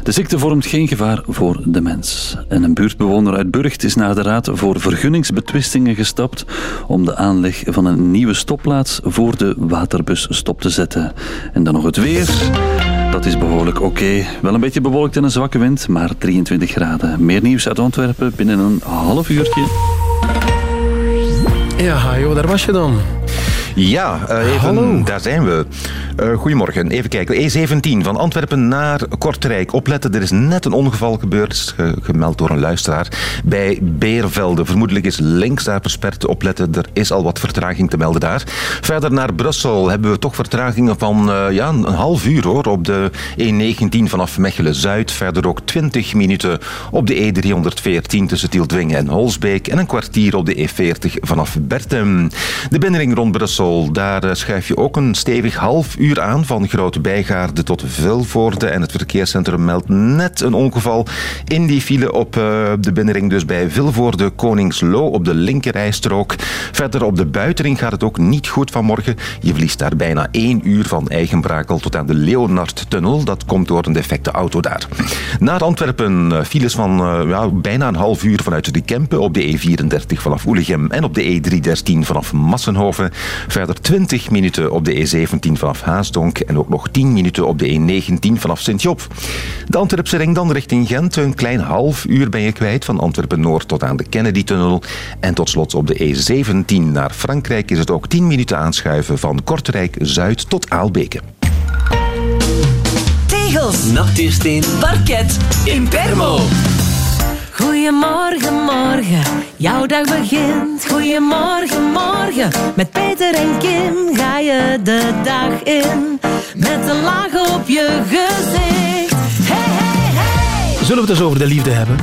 S24: De ziekte vormt geen gevaar voor de mens. En een buurtbewoner uit Burgt is naar de Raad voor Vergunningsbetwistingen gestapt om de aanleg van een nieuwe stopplaats voor de waterbus stop te zetten. En dan nog het weer. Dat is behoorlijk oké. Wel een beetje bewolkt en een zwakke wind, maar 23 graden. Meer nieuws uit Antwerpen binnen een half uurtje.
S2: Ja, joh, daar was je dan.
S22: Ja, eh, even,
S2: Hallo.
S22: daar zijn we. Eh, goedemorgen, even kijken. E17 van Antwerpen naar Kortrijk. Opletten, er is net een ongeval gebeurd, ge- gemeld door een luisteraar, bij Beervelde. Vermoedelijk is links daar versperd. Opletten, er is al wat vertraging te melden daar. Verder naar Brussel hebben we toch vertragingen van eh, ja, een half uur hoor, op de E19 vanaf Mechelen-Zuid. Verder ook 20 minuten op de E314 tussen Tieltwingen en Holsbeek. En een kwartier op de E40 vanaf Bertem. De binnenring rond Brussel, daar eh, schuif je ook een stevig half uur aan van Grote Bijgaarde tot Vilvoorde. En het verkeerscentrum meldt net een ongeval in die file op eh, de binnenring. Dus bij Vilvoorde, Koningslo op de linkerrijstrook. Verder op de buitenring gaat het ook niet goed vanmorgen. Je verliest daar bijna één uur van Eigenbrakel tot aan de Leonardtunnel. Dat komt door een defecte auto daar. Naar Antwerpen eh, files van ja, bijna een half uur vanuit de Kempen op de E34 vanaf Oelegem en op de E313 vanaf Massenhoven. Verder 20 minuten op de E17 vanaf Haasdonk en ook nog 10 minuten op de E19 vanaf Sint-Job. De Antwerpse ring dan richting Gent. Een klein half uur ben je kwijt van Antwerpen-Noord tot aan de Kennedy-tunnel. En tot slot op de E17 naar Frankrijk is het ook 10 minuten aanschuiven van Kortrijk-Zuid tot Aalbeke.
S86: Tegels.
S87: Nachtuursteen.
S86: Parket.
S87: Impermo.
S5: Goedemorgen, morgen, jouw dag begint. Goedemorgen, morgen, met Peter en Kim ga je de dag in. Met een laag op je gezicht. Hey, hey, hey.
S2: Zullen we het eens over de liefde hebben?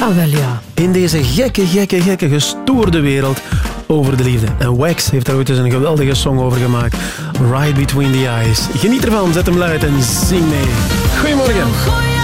S3: Ah, wel ja.
S2: In deze gekke, gekke, gekke, gestoorde wereld over de liefde. En Wax heeft daar ooit eens een geweldige song over gemaakt. Right Between the Eyes. Geniet ervan, zet hem luid en zing mee. Goedemorgen.
S5: Goedemorgen,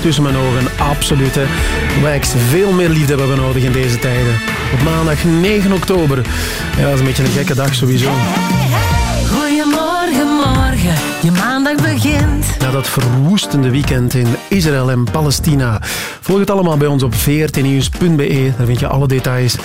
S2: tussen mijn ogen, absoluut. Hè. Wax, veel meer liefde hebben we nodig in deze tijden. Op maandag 9 oktober. Ja, dat is een beetje een gekke dag sowieso.
S5: Goedemorgen, morgen, je maandag begint.
S2: Na dat verwoestende weekend in Israël en Palestina. Volg het allemaal bij ons op vrtnieuws.be. Daar vind je alle details.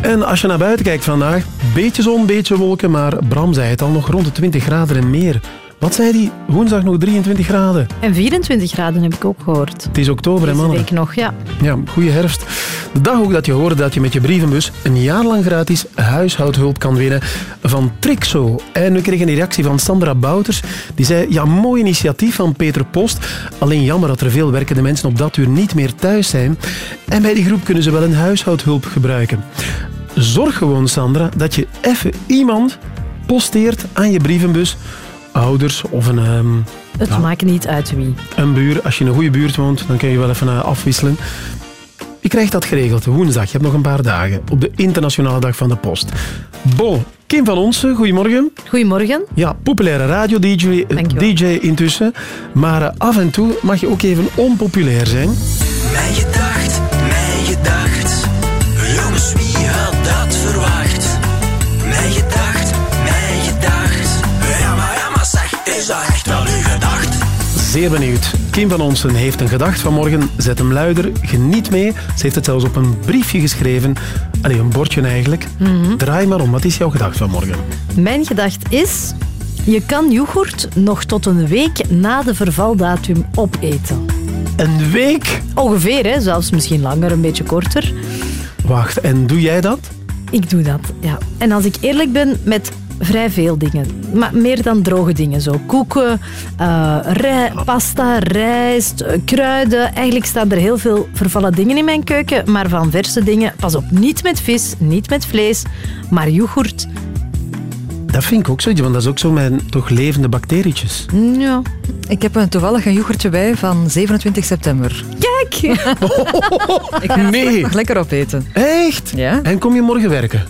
S2: En als je naar buiten kijkt vandaag, beetje zon, beetje wolken, maar Bram zei het al, nog rond de 20 graden en meer. Wat zei hij? Woensdag nog 23 graden.
S3: En 24 graden heb ik ook gehoord.
S2: Het is oktober, hè
S3: Deze
S2: mannen?
S3: week nog, ja.
S2: Ja, goede herfst. De dag ook dat je hoorde dat je met je brievenbus een jaar lang gratis huishoudhulp kan winnen van Trixo. En we kregen een reactie van Sandra Bouters. Die zei, ja, mooi initiatief van Peter Post. Alleen jammer dat er veel werkende mensen op dat uur niet meer thuis zijn. En bij die groep kunnen ze wel een huishoudhulp gebruiken. Zorg gewoon, Sandra, dat je even iemand posteert aan je brievenbus. Ouders of een... ehm,
S3: Het
S2: ja,
S3: maakt niet uit wie.
S2: een buur. Als je in een goede buurt woont, dan kun je wel even eh, afwisselen. Je krijgt dat geregeld. Woensdag, je hebt nog een paar dagen. Op de internationale dag van de post. Bon, Kim van Onsen, goedemorgen.
S3: Goedemorgen.
S2: Ja, populaire radio-dj DJ intussen. Maar eh, af en toe mag je ook even onpopulair zijn.
S20: Mijn
S2: Zeer benieuwd. Kim van Onsen heeft een gedacht vanmorgen. Zet hem luider. Geniet mee. Ze heeft het zelfs op een briefje geschreven. Allee, een bordje eigenlijk.
S3: Mhm.
S2: Draai maar om. Wat is jouw gedacht vanmorgen?
S3: Mijn gedacht is... Je kan yoghurt nog tot een week na de vervaldatum opeten.
S2: Een week?
S3: Ongeveer, hè? zelfs misschien langer, een beetje korter.
S2: Wacht, en doe jij dat?
S3: Ik doe dat, ja. En als ik eerlijk ben, met vrij veel dingen. Maar meer dan droge dingen. Zo koeken, eh, rij- pasta, rijst, kruiden. Eigenlijk staan er heel veel vervallen dingen in mijn keuken. Maar van verse dingen, pas op, niet met vis, niet met vlees. Maar yoghurt,
S2: Dat vind ik ook zo, want dat is ook zo met toch levende bacterietjes.
S3: ja.
S4: Ik heb een toevallig een yoghurtje bij van 27 september.
S3: Kijk! *laughs*
S4: Ik ga
S2: Nee.
S4: nog lekker opeten.
S2: Echt?
S4: Ja.
S2: En kom je morgen werken?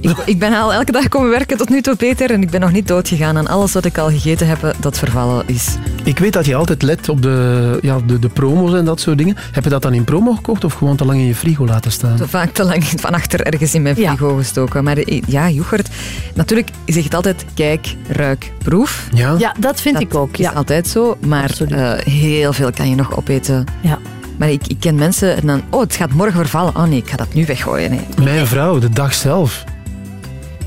S4: Ik, ik ben al elke dag komen werken tot nu toe, Peter. En ik ben nog niet doodgegaan. En alles wat ik al gegeten heb, dat vervallen is.
S2: Ik weet dat je altijd let op de, ja, de, de promo's en dat soort dingen. Heb je dat dan in promo gekocht of gewoon te lang in je frigo laten staan?
S4: Te vaak te lang van achter ergens in mijn frigo gestoken. Maar eh, ja, yoghurt. Natuurlijk zeg het altijd kijk, ruik, proef.
S2: Ja,
S3: ja dat vind ik ook.
S4: is
S3: Ja.
S4: altijd zo. Maar eh, heel veel kan je nog opeten.
S3: Ja.
S4: Maar ik, ik ken mensen en dan... Oh, het gaat morgen vervallen. Oh nee, ik ga dat nu weggooien. Nee.
S2: Mijn vrouw, de dag zelf.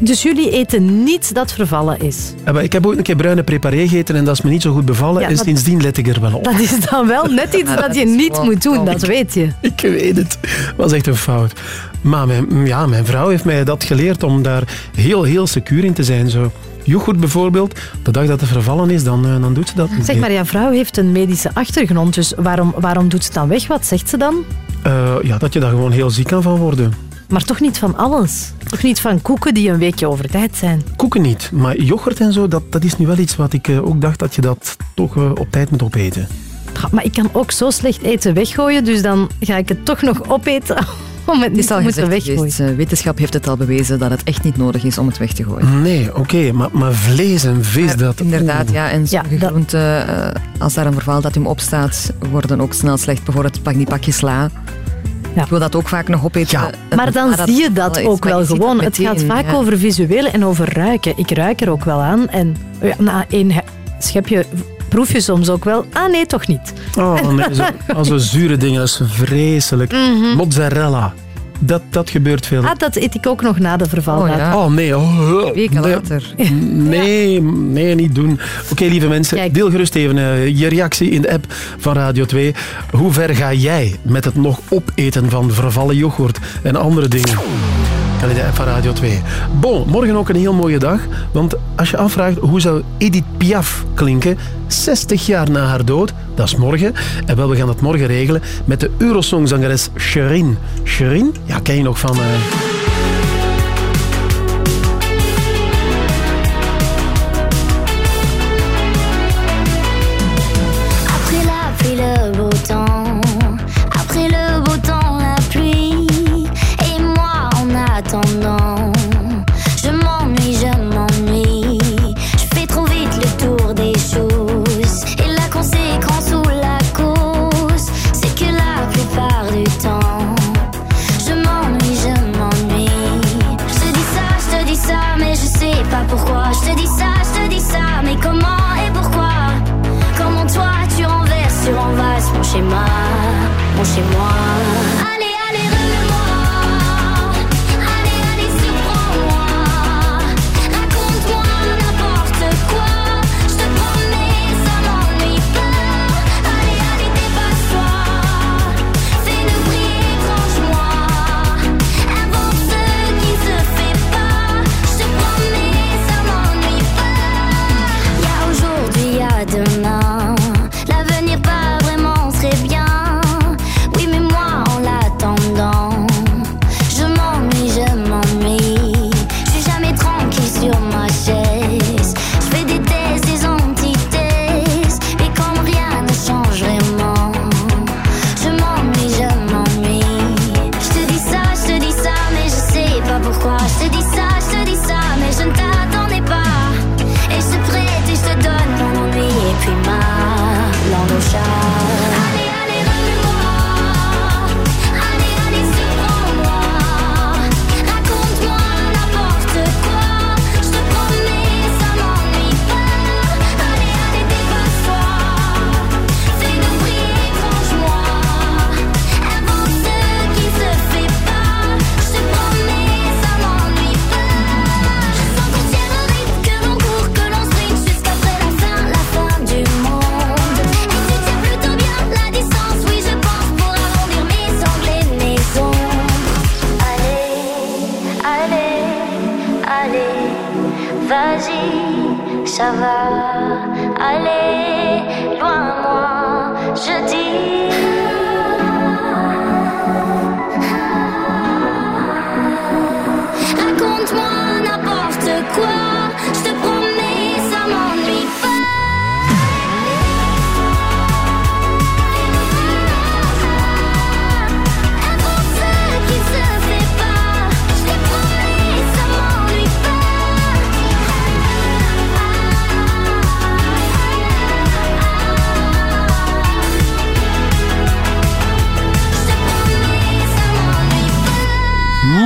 S3: Dus jullie eten niets dat vervallen is.
S2: Ja, maar Ik heb ooit een keer bruine preparé gegeten en dat is me niet zo goed bevallen.
S3: Ja,
S2: en
S3: dat-
S2: sindsdien let ik er wel op.
S3: Dat is dan wel net iets dat *laughs*
S4: dat
S3: je niet moet doen, dat weet je.
S2: Ik weet het. was echt een fout. Maar mijn, ja, mijn vrouw heeft mij dat geleerd om daar heel, heel secuur in te zijn. Zo. Yoghurt bijvoorbeeld, de dag dat het vervallen is, dan, eh, dan doet ze dat niet
S3: Zeg maar, jouw vrouw heeft een medische achtergrond, dus waarom, waarom doet ze dan weg? Wat zegt ze dan?
S2: Eh, ja, dat je daar gewoon heel ziek kan van worden.
S3: Maar toch niet van alles. Toch niet van koeken die een weekje over tijd zijn.
S2: Koeken niet, maar yoghurt en zo, dat, dat is nu wel iets wat ik eh, ook dacht dat je dat toch eh, op tijd moet opeten.
S3: Ja, Maar ik kan ook zo slecht eten weggooien, dus dan ga ik het toch nog opeten *laughs* om het niet te moeten weggooien.
S4: geweest, eh, wetenschap heeft het al bewezen dat het echt niet nodig is om het weg te gooien.
S2: Nee, oké, maar, maar vlees en vis, dat...
S4: Inderdaad,
S2: oeh.
S4: ja. En sommige groenten, eh, als daar een vervaldatum op staat, worden ook snel slecht. Bijvoorbeeld pak die pakjes sla. Ik wil dat ook vaak nog opeten. eh,
S3: Maar dan
S4: nadat
S3: zie je dat ook wel gewoon. Het gaat vaak
S4: ja.
S3: over visuele en over ruiken. Ik ruik er ook wel aan. En ja, na één he- schepje proef je soms ook wel. Ah nee, toch niet.
S2: Oh, nee, zo, *laughs* al zo zure dingen, dat is vreselijk.
S3: Mhm.
S2: Mozzarella, dat, dat gebeurt veel.
S3: Ah, dat eet ik ook nog na de vervaldatum.
S4: Oh, ja.
S2: Oh nee, oh,
S4: Weken
S2: nee.
S4: later. *laughs*
S2: Nee, nee, niet doen. Oké, lieve mensen, deel gerust even eh, je reactie in de app van Radio 2. Hoe ver ga jij met het nog opeten van vervallen yoghurt en andere dingen? Van Radio 2. Bon, morgen ook een heel mooie dag. Want als je afvraagt hoe zou Edith Piaf klinken, 60 jaar na haar dood, dat is morgen. En wel, we gaan dat morgen regelen met de Eurosongzangeres Sherin. Sherin? Ja, ken je nog van... eh,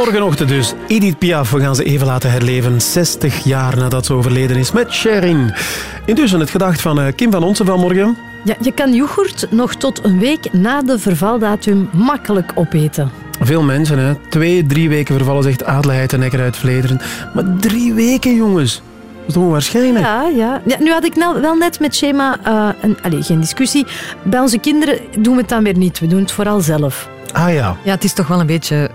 S2: Morgenochtend dus, Edith Piaf. We gaan ze even laten herleven. 60 jaar nadat ze overleden is met Sherin. Intussen het gedacht van eh, Kim van Onsen vanmorgen.
S3: Ja, je kan yoghurt nog tot een week na de vervaldatum makkelijk opeten.
S2: Veel mensen, hè. twee, drie weken vervallen, zegt Adelheid en Ekker uit Vlederen. Maar drie weken, jongens. Dat is toch onwaarschijnlijk?
S3: Ja, ja. ja nu had ik nou wel net met Shema, eh, een, allez, geen discussie. Bij onze kinderen doen we het dan weer niet. We doen het vooral zelf.
S2: Ah ja.
S4: Ja, het is toch wel een beetje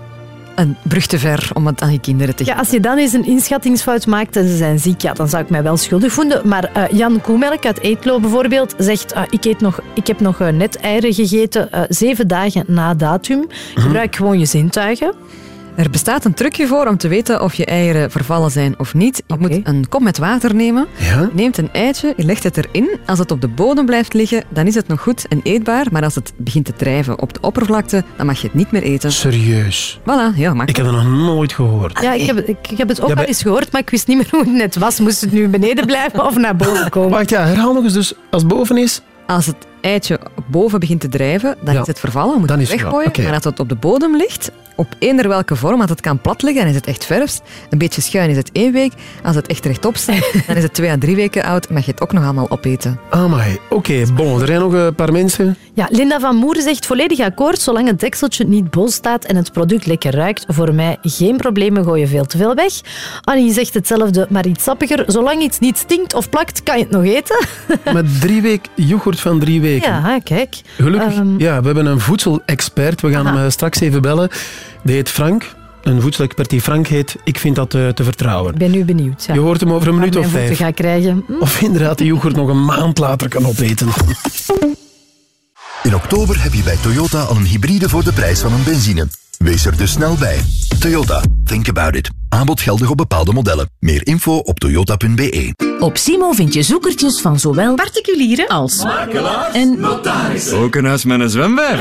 S4: een brug te ver om het aan je kinderen te
S3: Ja, als je dan eens een inschattingsfout maakt en ze zijn ziek, ja, dan zou ik mij wel schuldig voelen. Maar eh, Jan Koemelk uit Eetlo bijvoorbeeld zegt, eh, ik, eet nog, ik heb nog eh, net eieren gegeten eh, zeven dagen na datum. Gebruik gewoon je zintuigen.
S4: Er bestaat een trucje voor om te weten of je eieren vervallen zijn of niet. Je moet een kom met water nemen.
S2: Ja?
S4: Neemt een eitje, je legt het erin. Als het op de bodem blijft liggen, dan is het nog goed en eetbaar. Maar als het begint te drijven op de oppervlakte, dan mag je het niet meer eten.
S2: Serieus?
S4: Voilà, heel makkelijk.
S2: Ik heb dat nog nooit gehoord.
S3: Ja, ik heb, het- ik, ik heb het ook
S2: Ja,
S3: al
S2: bij-
S3: eens gehoord, maar ik wist niet meer hoe het net was. Moest het nu beneden blijven of naar boven *laughs* komen?
S2: Wacht, ja, herhaal nog eens. Dus als het boven is...
S4: Als het eitje boven begint te drijven, dan
S2: Ja.
S4: is het vervallen. Moet
S2: Dan het
S4: weggooien. Maar als het op de bodem ligt, op eender welke vorm, als het kan plat liggen, dan is het echt verfst. Een beetje schuin is het één week. Als het echt rechtop staat, *laughs* dan is het twee à drie weken oud. Mag je het ook nog allemaal opeten.
S2: Amai. Oké, bon. Er zijn nog een paar mensen.
S3: Ja, Linda van Moer zegt volledig akkoord, zolang het dekseltje niet bol staat en het product lekker ruikt. Voor mij geen problemen, gooi je veel te veel weg. Annie zegt hetzelfde, maar iets sappiger. Zolang iets niet stinkt of plakt, kan je het nog eten.
S2: Met drie weken yoghurt van drie weken.
S3: Ja, kijk.
S2: Gelukkig,
S3: Ehm,
S2: ja, we hebben een voedselexpert. We gaan hem eh, straks even bellen. Die heet Frank. Een voedselexpert die Frank heet. Ik vind dat eh, te vertrouwen.
S3: Ik ben nu benieuwd. Ja.
S2: Je hoort hem over een minuut of vijf.
S3: ga krijgen. Hm?
S2: Of inderdaad de yoghurt nog een maand later kan opeten.
S88: In oktober heb je bij Toyota al een hybride voor de prijs van een benzine. Wees er dus snel bij. Toyota, think about it. Aanbod geldig op bepaalde modellen. Meer info op toyota.be.
S86: Op Simo vind je zoekertjes van zowel particulieren als
S89: Makelaars,
S86: en
S89: Ook een huis met een zwembad.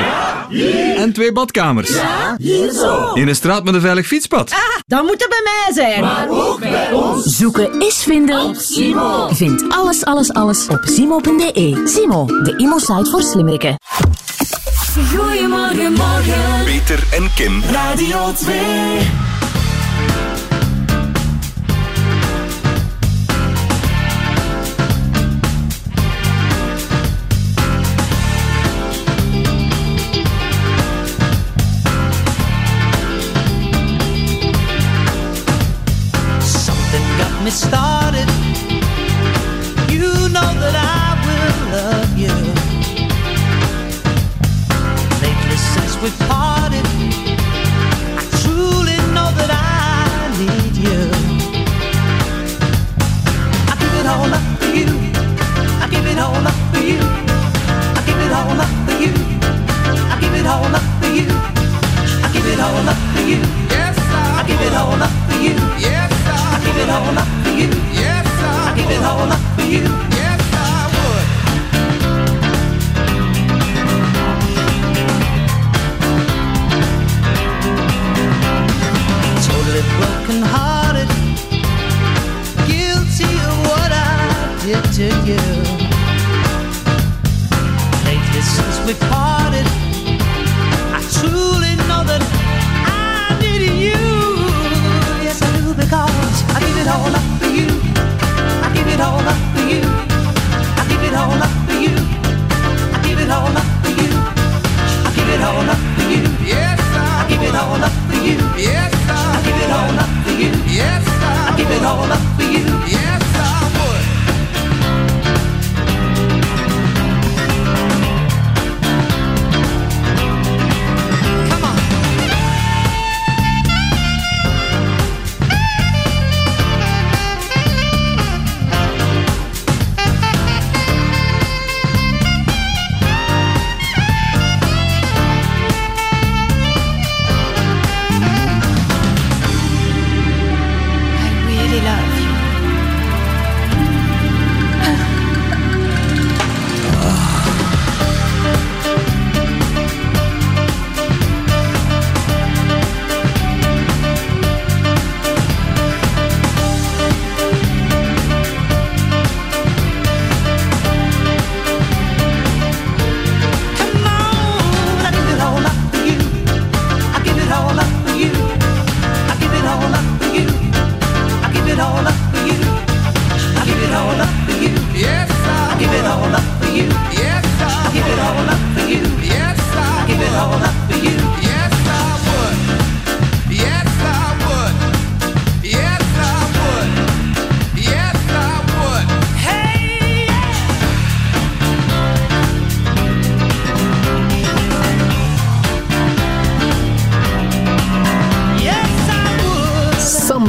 S89: En twee badkamers.
S86: hier zo.
S89: In een straat met een veilig fietspad.
S86: Dan moet het bij mij zijn.
S89: Maar ook bij ons.
S86: Zoeken is vinden. Op Simo. Vind alles, alles, alles op simo.de. Simo, de imo-site voor slimmerikken.
S20: Goedemorgen, morgen.
S88: Peter en Kim.
S20: Radio 2.
S21: Stop.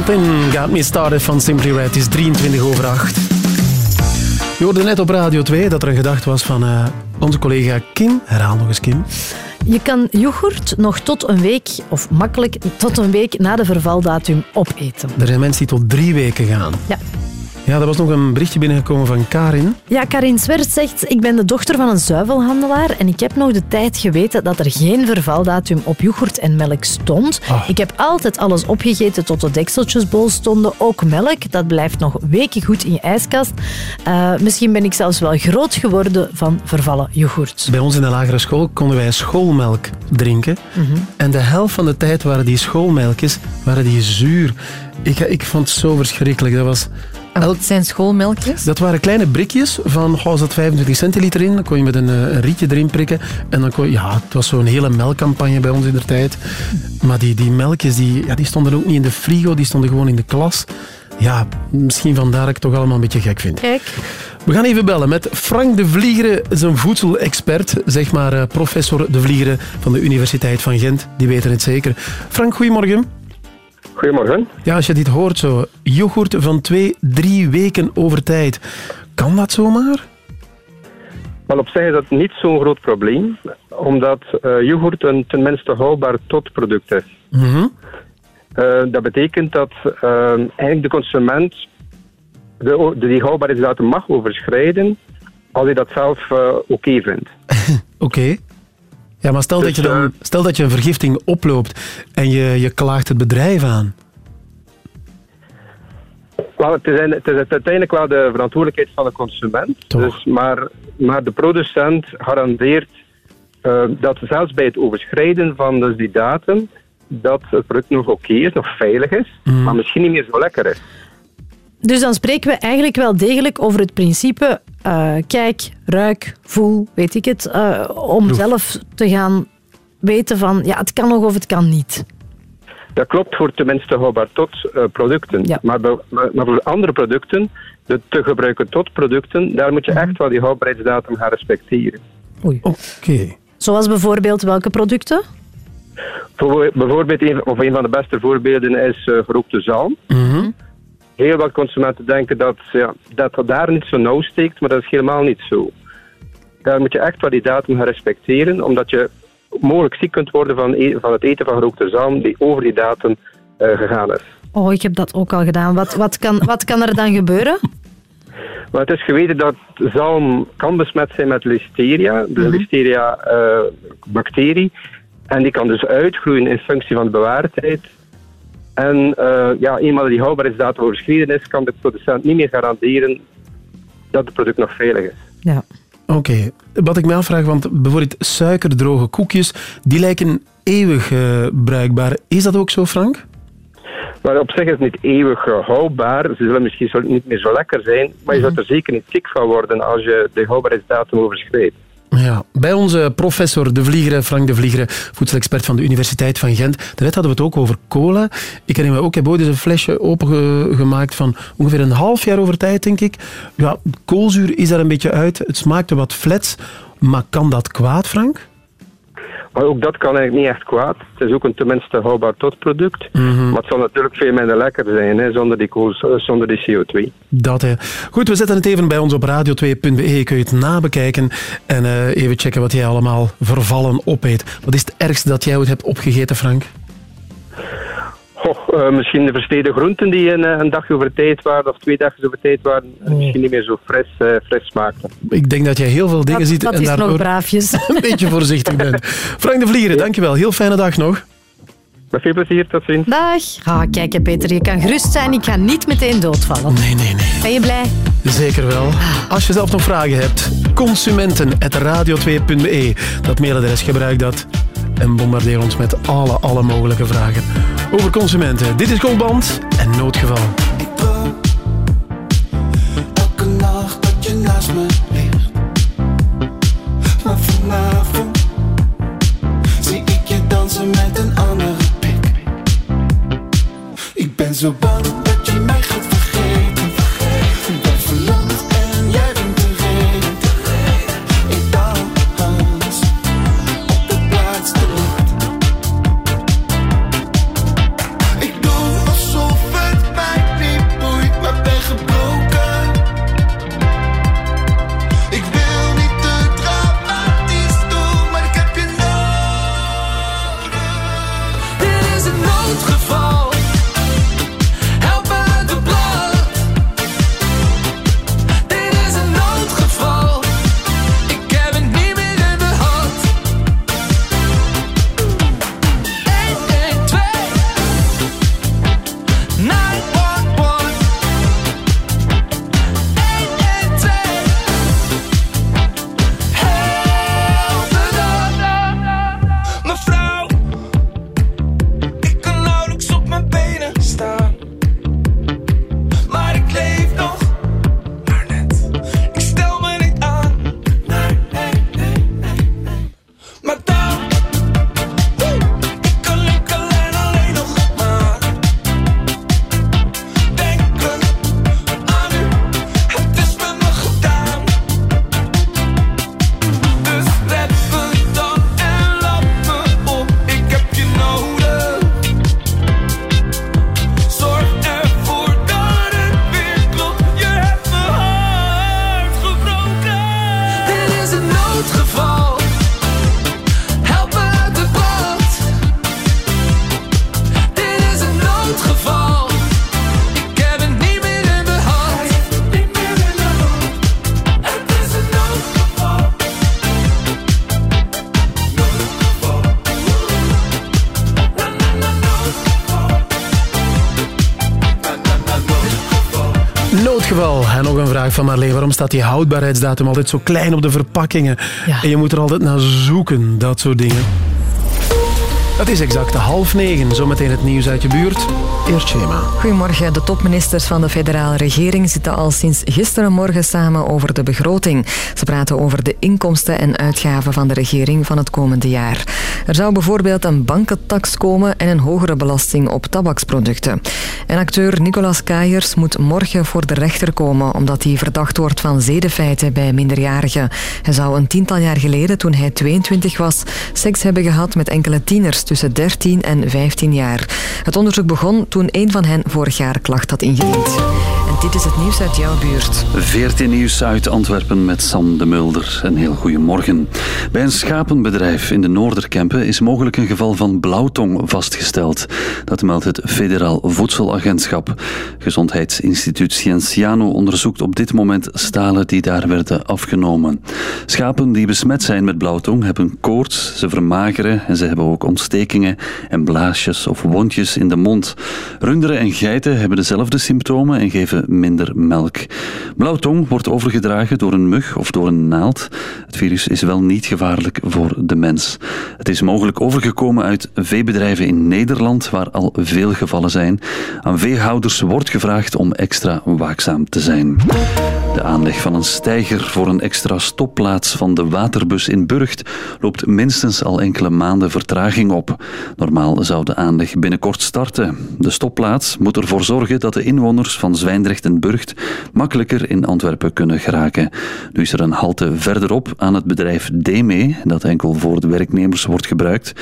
S2: Something Got Me Started van Simply Red Het is 23 over 8. Je hoorde net op Radio 2 dat er een gedacht was van eh, onze collega Kim. Herhaal nog eens, Kim.
S3: Je kan yoghurt nog tot een week, of makkelijk tot een week na de vervaldatum opeten.
S2: Er zijn mensen die tot drie weken gaan.
S3: Ja.
S2: Ja, er was nog een berichtje binnengekomen van Karin.
S3: Ja, Karin Swert zegt, ik ben de dochter van een zuivelhandelaar en ik heb nog de tijd geweten dat er geen vervaldatum op yoghurt en melk stond.
S2: Ah.
S3: Ik heb altijd alles opgegeten tot de dekseltjes bol stonden, ook melk. Dat blijft nog weken goed in je ijskast. Eh, misschien ben ik zelfs wel groot geworden van vervallen yoghurt.
S2: Bij ons in de lagere school konden wij schoolmelk drinken.
S3: Mhm.
S2: En de helft van de tijd waren die schoolmelkjes waren die zuur. Ik, ik vond het zo verschrikkelijk. Dat was...
S4: Wat zijn schoolmelkjes?
S2: Dat waren kleine brikjes van, goh, er zat 25 centiliter in. Dan kon je met een, eh, een rietje erin prikken. En dan kon je, ja, het was zo'n hele melkcampagne bij ons in de tijd. Maar die, die melkjes, die, ja, die stonden ook niet in de frigo, die stonden gewoon in de klas. Ja, misschien vandaar dat ik het toch allemaal een beetje gek vind.
S3: Kijk.
S2: We gaan even bellen met Frank de Vliegere, een voedselexpert. Zeg maar eh, professor de Vliegere van de Universiteit van Gent. Die weten het zeker. Frank, goedemorgen.
S90: Goedemorgen.
S2: Ja, als je dit hoort zo, yoghurt van twee, drie weken over tijd. Kan dat zomaar?
S90: Maar op zich is dat niet zo'n groot probleem, omdat eh, yoghurt een tenminste houdbaar totproduct is.
S2: Mhm.
S90: Eh, dat betekent dat eh, eigenlijk de consument de, de, die houdbaarheidsdatum mag overschrijden als hij dat zelf oké vindt. *laughs*
S2: Oké. Ja, maar stel, dat je
S90: Dus,
S2: dan, stel dat je een vergifting oploopt en je, je klaagt het bedrijf aan.
S90: Wel, het, is, het is uiteindelijk wel de verantwoordelijkheid van de consument. Dus, maar, maar de producent garandeert eh, dat zelfs bij het overschrijden van dus die datum, dat het product nog oké is, nog veilig is, maar misschien niet meer zo lekker is.
S3: Dus dan spreken we eigenlijk wel degelijk over het principe eh, kijk, ruik, voel, weet ik het, eh, om zelf te gaan weten van ja, het kan nog of het kan niet.
S90: Dat klopt voor tenminste houdbaar tot eh, producten. Maar, bij- maar, maar voor andere producten, de te gebruiken tot producten, daar moet je echt wel die houdbaarheidsdatum gaan respecteren.
S2: Oké.
S3: Zoals bijvoorbeeld welke producten?
S90: Voor- Bijvoorbeeld, een, of een van de beste voorbeelden is eh gerookte zalm. Heel wat consumenten denken dat, ja, dat dat daar niet zo nauw steekt, maar dat is helemaal niet zo. Daar moet je echt wel die datum gaan respecteren, omdat je mogelijk ziek kunt worden van, e- van het eten van gerookte zalm die over die datum eh, gegaan is.
S3: Oh, ik heb dat ook al gedaan. Wat, wat, kan, wat kan er dan gebeuren?
S90: Maar het is geweten dat zalm kan besmet zijn met listeria, de listeria-bacterie. en die kan dus uitgroeien in functie van de bewaartijd. En eh, ja, eenmaal die houdbaarheidsdatum overschreden is, kan de producent niet meer garanderen dat het product nog veilig is.
S3: Ja.
S2: Oké. Wat ik me afvraag, want bijvoorbeeld suikerdroge koekjes, die lijken eeuwig eh, bruikbaar. Is dat ook zo, Frank?
S90: Maar op zich is het niet eeuwig houdbaar. Ze zullen misschien niet meer zo lekker zijn, maar je
S2: Mhm.
S90: zult er zeker niet ziek van worden als je de houdbaarheidsdatum overschrijdt.
S2: Ja, bij onze professor De Vliegere, Frank De Vliegere, voedselexpert van de Universiteit van Gent. Daarnet hadden we het ook over cola. Ik herinner me ook, heb ooit eens een flesje opengemaakt van ongeveer een half jaar over tijd, denk ik. Ja, koolzuur is daar een beetje uit. Het smaakte wat flats. Maar kan dat kwaad, Frank?
S90: Maar ook dat kan eigenlijk niet echt kwaad. Het is ook een tenminste houdbaar tot product.
S2: Mhm.
S90: Maar het zal natuurlijk veel minder lekker zijn hè, zonder, die kool, eh, zonder die CO2.
S2: Dat, hè. Goed, we zetten het even bij ons op radio2.be. Kun je het nabekijken en eh, even checken wat jij allemaal vervallen opeet. Wat is het ergste dat jij ooit hebt opgegeten, Frank?
S90: Goh, eh, misschien de versteden groenten die een, eh, een dag over tijd waren of twee dagen over tijd waren, en misschien niet meer zo fris, eh, fris smaakten.
S2: Ik denk dat jij heel veel dingen
S3: Dat-
S2: ziet
S3: dat
S2: en
S3: is nog
S2: daardoor
S3: braafjes. *laughs*
S2: een beetje voorzichtig bent. Frank de Vliegere, dankjewel. Heel fijne dag nog.
S90: Met veel plezier, tot ziens.
S3: Dag. Ah, kijk, Peter, je kan gerust zijn. Ik ga niet meteen doodvallen.
S2: Nee, nee, nee.
S3: Ben je blij?
S2: Zeker wel. Als je zelf nog vragen hebt, consumenten.radio2.be. Dat mailadres gebruik dat. En bombardeer ons met alle, alle mogelijke vragen. Over consumenten. Dit is Goldband en Noodgeval.
S21: Elke nacht dat je naast me ligt. Maar vanavond zie ik je dansen met een andere pik. Ik ben zo bang
S2: van Marleen. Waarom staat die houdbaarheidsdatum altijd zo klein op de verpakkingen? En je moet er altijd naar zoeken, dat soort dingen. Het is exact half negen. Zometeen het nieuws uit je buurt. Eerst schema.
S4: Goedemorgen. De topministers van de federale regering zitten al sinds gisterenmorgen samen over de begroting. Ze praten over de inkomsten en uitgaven van de regering van het komende jaar. Er zou bijvoorbeeld een bankentax komen en een hogere belasting op tabaksproducten. En acteur Nicolas Kayers moet morgen voor de rechter komen omdat hij verdacht wordt van zedenfeiten bij minderjarigen. Hij zou een tiental jaar geleden, toen hij 22 was, seks hebben gehad met enkele tieners tussen 13 en 15 jaar. Het onderzoek begon toen een van hen vorig jaar klacht had ingediend. Dit is het nieuws uit jouw buurt.
S24: 14 nieuws uit Antwerpen met Sam de Mulder. Een heel goede morgen. Bij een schapenbedrijf in de Noorderkempen is mogelijk een geval van blauwtong vastgesteld. Dat meldt het Federaal Voedselagentschap. Gezondheidsinstituut Scienziano onderzoekt op dit moment stalen die daar werden afgenomen. Schapen die besmet zijn met blauwtong hebben koorts, ze vermageren en ze hebben ook ontstekingen en blaasjes of wondjes in de mond. Runderen en geiten hebben dezelfde symptomen en geven minder melk. Blauwtong wordt overgedragen door een mug of door een naald. Het virus is wel niet gevaarlijk voor de mens. Het is mogelijk overgekomen uit veebedrijven in Nederland, waar al veel gevallen zijn. Aan veehouders wordt gevraagd om extra waakzaam te zijn. De aanleg van een steiger voor een extra stopplaats van de waterbus in Burgt loopt minstens al enkele maanden vertraging op. Normaal zou de aanleg binnenkort starten. De stopplaats moet ervoor zorgen dat de inwoners van Zwijndrecht en Burgt makkelijker in Antwerpen kunnen geraken. Nu is er een halte verderop aan het bedrijf DME, dat enkel voor de werknemers wordt gebruikt.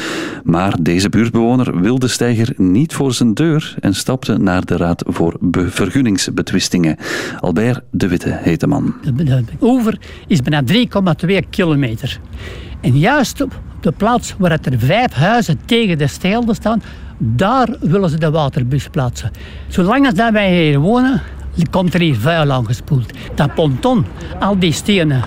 S24: Maar deze buurtbewoner wil de steiger niet voor zijn deur en stapte naar de Raad voor Be- Vergunningsbetwistingen. Albert de Witte heet de man.
S91: De, oever is bijna 3,2 kilometer. En juist op de plaats waar het er vijf huizen tegen de steilde staan, daar willen ze de waterbus plaatsen. Zolang als dat wij hier wonen, komt er hier vuil aangespoeld. Dat ponton, al die stenen,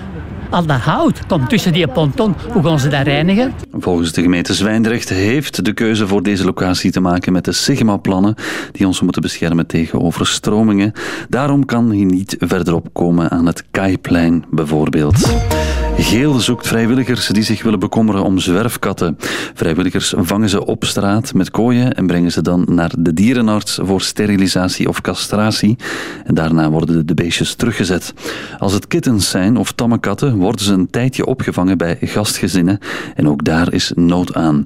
S91: al dat hout komt tussen die ponton. Hoe gaan ze dat reinigen?
S24: Volgens de gemeente Zwijndrecht heeft de keuze voor deze locatie te maken met de Sigma-plannen die ons moeten beschermen tegen overstromingen. Daarom kan hij niet verderop komen aan het Kaiplein bijvoorbeeld. Geel zoekt vrijwilligers die zich willen bekommeren om zwerfkatten. Vrijwilligers vangen ze op straat met kooien en brengen ze dan naar de dierenarts voor sterilisatie of castratie. En daarna worden de beestjes teruggezet. Als het kittens zijn of tamme katten, worden ze een tijdje opgevangen bij gastgezinnen. En ook daar is nood aan.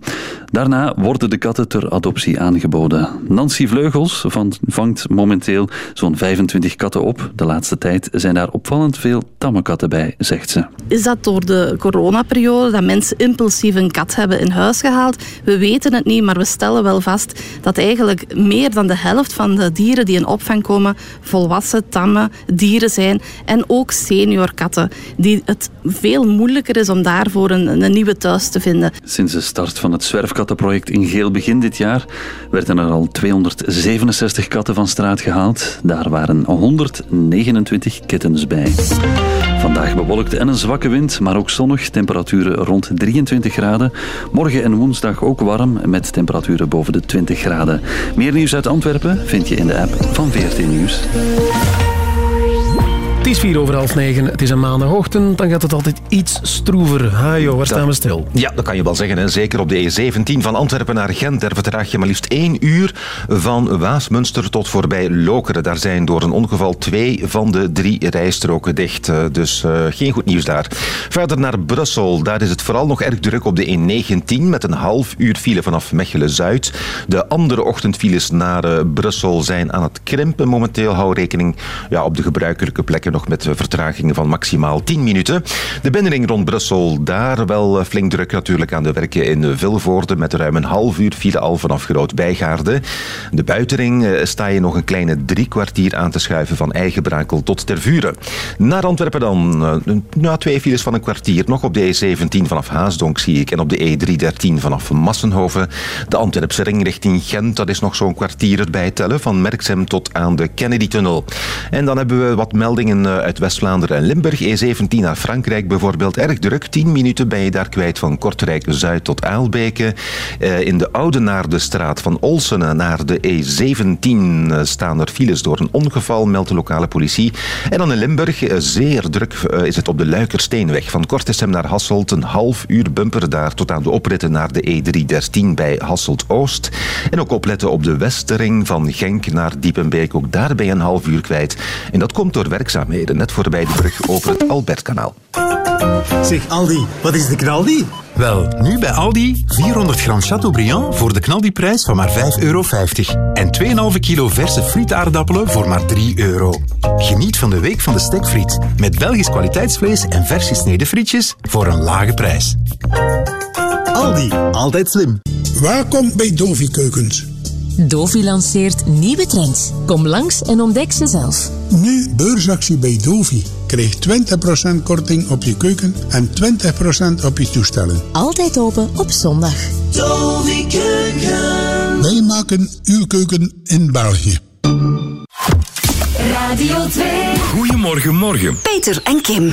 S24: Daarna worden de katten ter adoptie aangeboden. Nancy Vleugels van- vangt momenteel zo'n 25 katten op. De laatste tijd zijn daar opvallend veel tamme katten bij, zegt ze.
S92: Door de coronaperiode dat mensen impulsief een kat hebben in huis gehaald? We weten het niet, maar we stellen wel vast dat eigenlijk meer dan de helft van de dieren die in opvang komen volwassen, tamme dieren zijn. En ook seniorkatten, die het veel moeilijker is om daarvoor een, een nieuwe thuis te vinden.
S24: Sinds de start van het zwerfkattenproject in Geel begin dit jaar werden er al 267 katten van straat gehaald. Daar waren 129 kittens bij. Vandaag bewolkt en een zwakke wind, maar ook zonnig. Temperaturen rond 23 graden. Morgen en woensdag ook warm, met temperaturen boven de 20 graden. Meer nieuws uit Antwerpen vind je in de app van VRT Nieuws.
S2: Het is vier over half negen. Het is een maandagochtend. Dan gaat het altijd iets stroever. Ha joh, waar staan we stil?
S22: Ja, dat kan je wel zeggen. Hè. Zeker op de E17 van Antwerpen naar Gent. Daar vertraag je maar liefst één uur van Waasmunster tot voorbij Lokeren. Daar zijn door een ongeval twee van de drie rijstroken dicht. Eh, Dus eh, geen goed nieuws daar. Verder naar Brussel. Daar is het vooral nog erg druk op de E19 met een half uur file vanaf Mechelen-Zuid. De andere ochtendfiles naar eh, Brussel zijn aan het krimpen momenteel. Hou rekening ja, op de gebruikelijke plekken nog met vertragingen van maximaal 10 minuten. De binnenring rond Brussel, daar wel eh, flink druk natuurlijk aan de werken in Vilvoorde met ruim een half uur file al vanaf Groot Bijgaarde. De buitenring eh, sta je nog een kleine drie kwartier aan te schuiven van Eigenbrakel tot Tervuren. Naar Antwerpen dan, eh, nou, twee files van een kwartier. Nog op de E17 vanaf Haasdonk zie ik en op de E313 vanaf Massenhoven. De Antwerpse ring richting Gent, dat is nog zo'n kwartier erbij tellen van Merksem tot aan de Kennedy-tunnel. En dan hebben we wat meldingen eh, uit West-Vlaanderen en Limburg. E17 naar Frankrijk bijvoorbeeld, erg druk. 10 minuten ben je daar kwijt van Kortrijk-Zuid tot Aalbeke. Eh, in de Oude de straat van Olsene naar de E17 eh, staan er files door een ongeval, meldt de lokale politie. En dan in Limburg, zeer druk is het op de Luikersteenweg. Van Kortesem naar Hasselt, een half uur bumper daar tot aan de opritten naar de E313 bij Hasselt-Oost. En ook opletten op de Westering van Genk naar Diepenbeek. Ook daar ben je een half uur kwijt. En dat komt door werkzaamheden, net voorbij de brug over het Albertkanaal.
S93: Zeg Aldi, wat is de knaldi?
S1: Wel, nu bij Aldi 400 gram Chateaubriand voor de knaldiprijs van maar 5,50 euro. En 2,5 kilo verse frietaardappelen voor maar 3 euro. Geniet van de week van de stekfriet. Met Belgisch kwaliteitsvlees en vers gesneden frietjes voor een lage prijs.
S93: Aldi, altijd slim.
S94: Welkom bij Dovi Keukens.
S95: Dovi lanceert nieuwe trends. Kom langs en ontdek ze zelf.
S43: Nu beursactie bij Dovi. Krijg 20% korting op je keuken en 20% op je toestellen.
S95: Altijd open op zondag.
S43: Dovi Keuken. Wij maken uw keuken in België.
S12: Radio 2.
S22: Goedemorgen, morgen.
S12: Peter en Kim.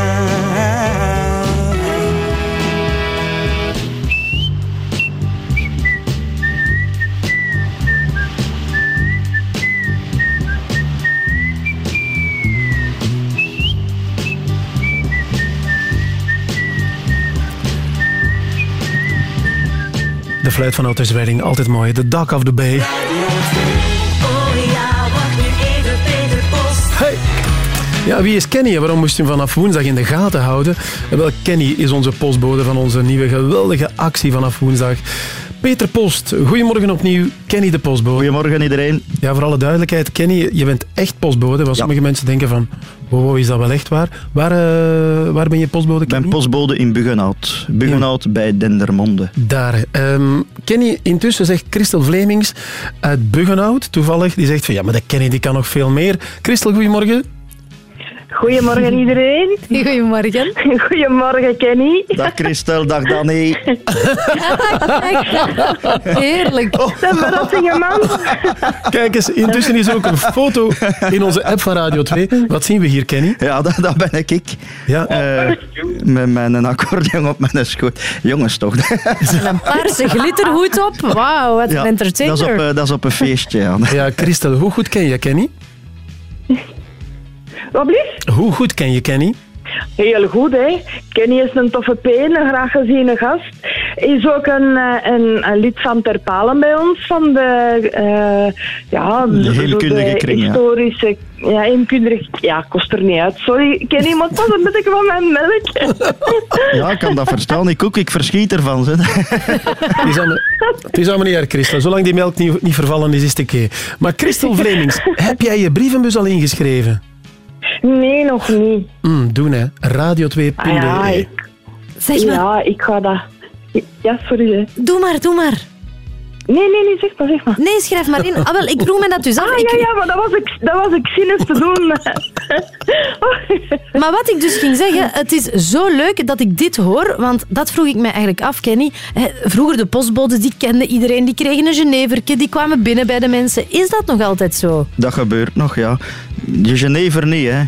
S2: De fluit van Otis Redding, altijd mooi. The Dock of the Bay. Hey! Ja, wie is Kenny en waarom moest je hem vanaf woensdag in de gaten houden? Wel, Kenny is onze postbode van onze nieuwe geweldige actie vanaf woensdag. Peter Post, goedemorgen opnieuw. Kenny de postbode.
S77: Goedemorgen iedereen.
S2: Ja, voor alle duidelijkheid, Kenny, je bent echt postbode. Want sommige mensen denken van, wow, wow, is dat wel echt waar? Waar, eh, waar ben je postbode,
S77: Ik ben postbode in Buggenhout. Buggenhout bij Dendermonde.
S2: Daar. ehm, Kenny, intussen zegt Christel Vlemings uit Buggenhout, toevallig, die zegt van ja, maar dat Kenny die kan nog veel meer. Christel, goedemorgen.
S94: Goedemorgen iedereen. *laughs*
S3: Goedemorgen. *laughs*
S94: Goedemorgen Kenny.
S77: Dag Christel, dag Danny. *laughs*
S3: Heerlijk.
S94: Zijn verrassingen, man.
S2: Kijk eens, intussen is ook een foto in onze app van Radio 2. Wat zien we hier, Kenny?
S77: Ja, dat, dat ben ik.
S2: Ja.
S77: Eh, met mijn accordeon op mijn schoot. Jongens toch.
S3: En een paarse glitterhoed op. Wauw, wat
S77: Ja,
S3: een
S77: dat, is op, eh, dat is op een feestje. Ja.
S2: Ja, Christel, hoe goed ken je Kenny?
S94: Wat blieft?
S2: Hoe goed ken je Kenny?
S94: Heel goed, hè. Kenny is een toffe peen, een graag geziene gast. Is ook een, eh, een, een lid van Ter Palen bij ons, van de... eh, ja,
S77: De kring, ja.
S94: historische... Ja, heelkundige... Ja, kost er niet uit. Sorry, Kenny, maar pas een beetje van mijn melk. *laughs*
S77: ja, ik kan dat verstaan. Ik ook, ik verschiet ervan. Zeg.
S2: Het is allemaal, het is allemaal niet erg, Christel. Zolang die melk niet, niet vervallen is, is het oké. Maar Christel Vlemings, *laughs* heb jij je brievenbus al ingeschreven?
S94: Nee, nog niet.
S2: Hm, doen hè. Radio2.be.
S94: Ah, ja, ik,
S3: Zeg maar.
S94: ja, ik ga dat... Ja, sorry. Hè.
S3: Doe maar, doe maar.
S94: Nee, nee, nee, zeg maar, zeg maar.
S3: Nee, schrijf maar in. Ah, wel, ik vroeg me dat dus af.
S94: Ah,
S3: Ik-
S94: ja, ja, maar dat was ik, dat was ik zinnig te doen. *laughs*
S3: Maar wat ik dus ging zeggen, het is zo leuk dat ik dit hoor, want dat vroeg ik mij eigenlijk af, Kenny. Hè, Vroeger de postbodes, die kenden iedereen, die kregen een geneverke, die kwamen binnen bij de mensen. Is dat nog altijd zo?
S77: Dat gebeurt nog, ja. Je Genever niet, hè.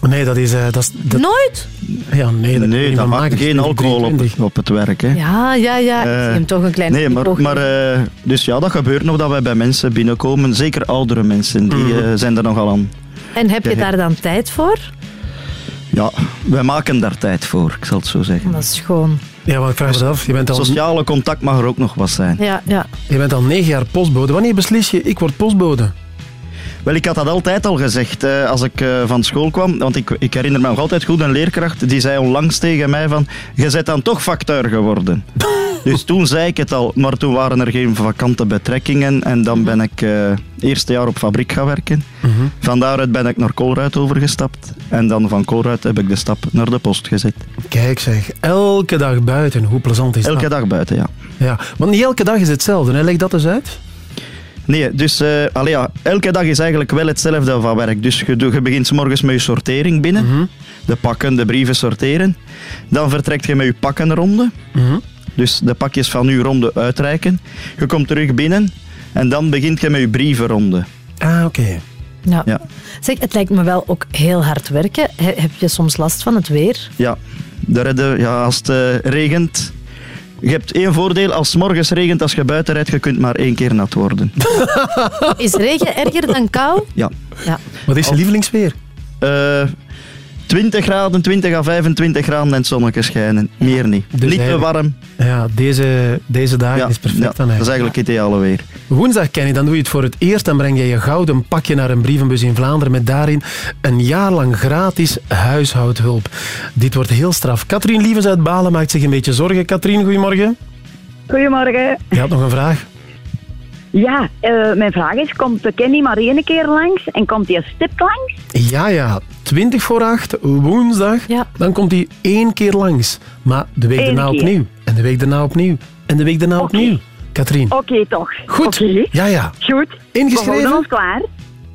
S2: Nee, dat is... eh, dat is dat-
S3: Nooit?
S2: Ja, nee, dat,
S77: Nee, dat geen alcohol op, op het werk, hè.
S3: Ja, ja, ja. Ik zie hem toch een klein
S77: Nee, maar, maar eh, dus ja, dat gebeurt nog dat wij bij mensen binnenkomen. Zeker oudere mensen, die
S2: Mhm.
S77: eh, zijn er nogal aan.
S3: En heb je daar dan tijd voor?
S77: Ja, wij maken daar tijd voor, ik zal het zo zeggen.
S3: Dat is schoon.
S2: Ja, maar ik vraag me af, je bent al...
S77: Sociale contact mag er ook nog wat zijn.
S3: Ja, ja.
S2: Je bent al negen jaar postbode. Wanneer beslis je, ik word postbode?
S77: Wel, ik had dat altijd al gezegd eh, als ik eh, van school kwam. Want ik, ik herinner me nog altijd goed een leerkracht die zei onlangs tegen mij van je bent dan toch facteur geworden. *laughs* dus toen zei ik het al, maar toen waren er geen vakante betrekkingen en dan ben ik eh eerste jaar op fabriek gaan werken. Van daaruit ben ik naar Colruyt overgestapt en dan van Colruyt heb ik de stap naar de post gezet.
S2: Kijk zeg, elke dag buiten. Hoe plezant is dat?
S77: Elke dag buiten, ja.
S2: Ja, want niet elke dag is hetzelfde. Hè? Leg dat eens uit.
S77: Nee, dus eh, allee, ja, elke dag is eigenlijk wel hetzelfde van werk. Dus je, je begint 's morgens met je sortering binnen. De pakken, de brieven sorteren. Dan vertrekt je met je pakkenronde. Dus de pakjes van je ronde uitreiken. Je komt terug binnen en dan begint je met je brievenronde.
S2: Ah, oké.
S3: Ja.
S77: Ja.
S3: Zeg, het lijkt me wel ook heel hard werken. He- heb je soms last van het weer?
S77: Ja, daar redden, ja als het eh, regent... Je hebt één voordeel, als het morgens regent, als je buiten rijdt, je kunt maar één keer nat worden. *laughs*
S3: Is regen erger dan kou?
S77: Ja.
S3: Ja.
S2: Wat is je lievelingsweer?
S77: Eh 20 graden, 20 à 25 graden en het zonnetje schijnen. Meer niet.
S2: Dus
S77: niet te
S2: eigenlijk-
S77: warm.
S2: Ja, deze, deze dagen
S77: Ja,
S2: is perfect
S77: ja,
S2: dan
S77: dat is
S2: eigenlijk.
S77: eigenlijk ideale weer.
S2: Woensdag, Kenny, dan doe je het voor het eerst. Dan breng je je gouden pakje naar een brievenbus in Vlaanderen met daarin een jaar lang gratis huishoudhulp. Dit wordt heel straf. Katrien Lievens uit Balen maakt zich een beetje zorgen. Katrien, goedemorgen.
S96: Goedemorgen.
S2: Je had nog een vraag?
S96: Ja, eh, mijn vraag is, komt de Kenny maar één keer langs en komt hij stipt langs?
S2: Ja, ja. 20 voor 8, woensdag. Dan komt hij één keer langs. Maar de week
S96: Eén
S2: daarna
S96: keer.
S2: opnieuw. En de week daarna opnieuw. En de week daarna opnieuw. Katrien.
S96: Oké, toch.
S2: Goed.
S96: Oké.
S2: Ja, ja.
S96: Goed.
S2: Ingeschreven?
S96: We ons klaar.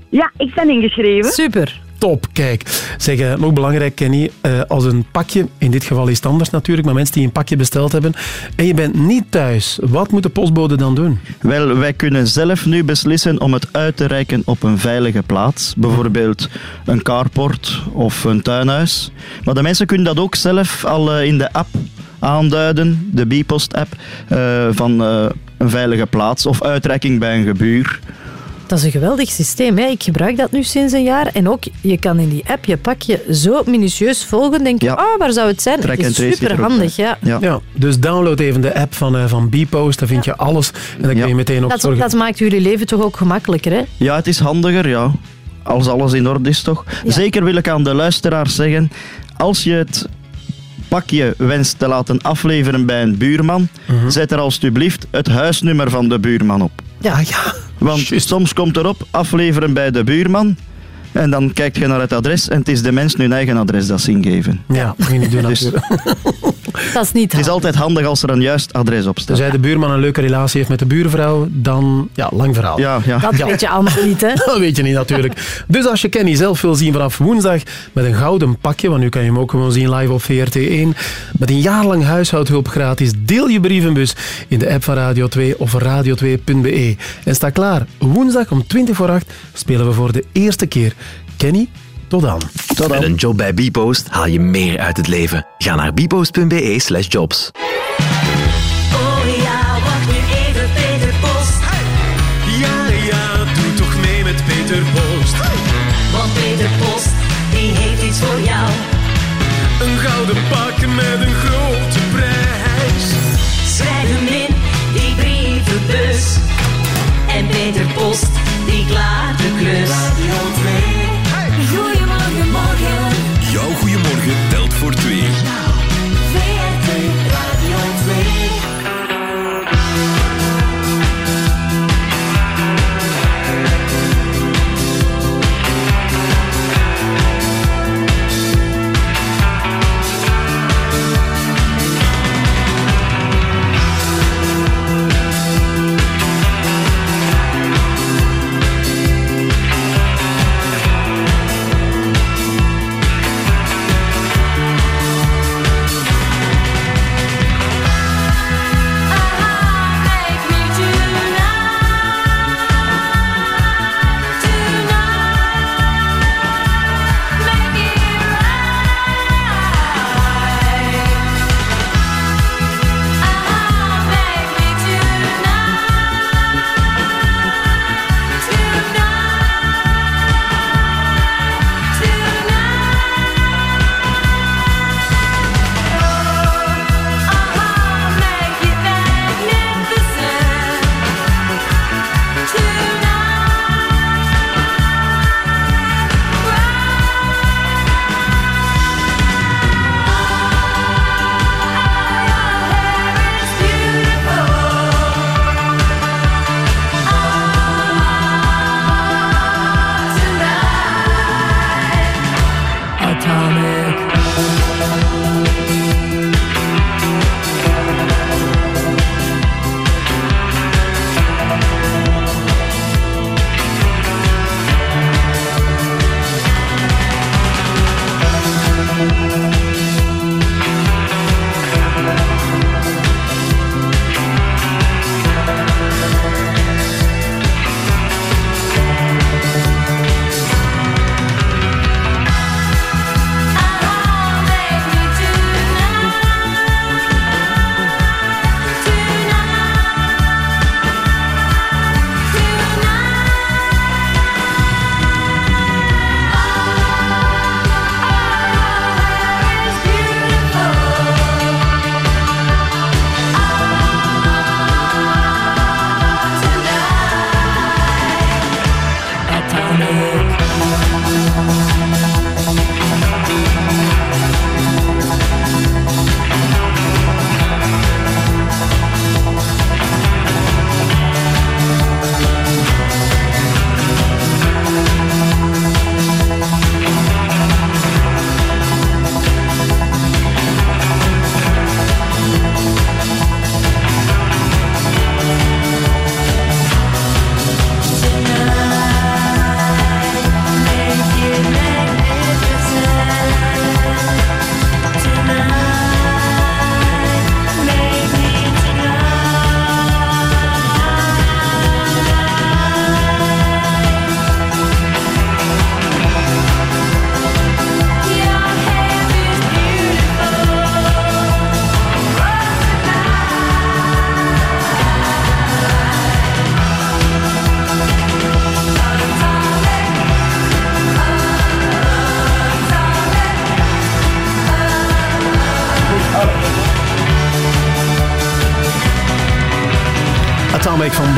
S96: Ja, ik ben ingeschreven.
S3: Super.
S2: Top, kijk. Zeg, eh, nog belangrijk, Kenny, eh, als een pakje, in dit geval is het anders natuurlijk, maar mensen die een pakje besteld hebben en je bent niet thuis, wat moet de postbode dan doen?
S77: Wel, wij kunnen zelf nu beslissen om het uit te reiken op een veilige plaats. Bijvoorbeeld een carport of een tuinhuis. Maar de mensen kunnen dat ook zelf al eh, in de app aanduiden, de Bipost-app, van een veilige plaats of uitreiking bij een gebuur.
S3: Dat is een geweldig systeem. Hè? Ik gebruik dat nu sinds een jaar. En ook, je kan in die app je pakje zo minutieus volgen. Denk je,
S2: Ja.
S3: oh, waar zou het zijn?
S2: Track
S3: het
S2: and
S3: is
S2: trace zit er
S3: super
S2: ook
S3: handig.
S2: bij.
S3: Ja.
S2: Ja. dus download even de app van, eh, van Bpost, daar vind je alles. En dan kun je meteen ook
S3: Dat,
S2: zorgen...
S3: dat maakt jullie leven toch ook gemakkelijker, hè?
S77: Ja, het is handiger, ja. Als alles in orde is, toch? Zeker wil ik aan de luisteraars zeggen, als je het pakje wenst te laten afleveren bij een buurman, zet er alstublieft het huisnummer van de buurman op.
S3: Ja,
S2: ja.
S77: Want soms komt erop afleveren bij de buurman en dan kijkt je naar het adres en het is de mens hun eigen adres dat ze ingeven.
S2: Ja, dat moet je niet doen
S77: Dus
S2: natuurlijk.
S3: Dat is niet
S77: het is altijd handig als er een juist adres op staat.
S2: Als de buurman een leuke relatie heeft met de buurvrouw, dan... Ja, lang verhaal.
S77: Ja, ja.
S3: Dat weet je allemaal niet, hè? *laughs*
S2: Dat weet je niet natuurlijk. Dus als je Kenny zelf wil zien vanaf woensdag met een gouden pakje, want nu kan je hem ook gewoon zien live op VRT1, met een jaar lang huishoudhulp gratis, deel je brievenbus in de app van Radio 2 of radio2.be. En sta klaar, woensdag om 20 voor 8 spelen we voor de eerste keer. Kenny, tot dan.
S97: Met een job bij Bpost haal je meer uit het leven. Ga naar bpost.be slash jobs.
S20: Oh ja, wacht nu even, Peter Post.
S98: Ja, ja, doe toch mee met Peter Post.
S20: Want Peter Post, die heeft iets voor jou.
S98: Een gouden pak met een grote prijs.
S20: Schrijf hem in, die brievenbus. En Peter Post, die klaart de klus.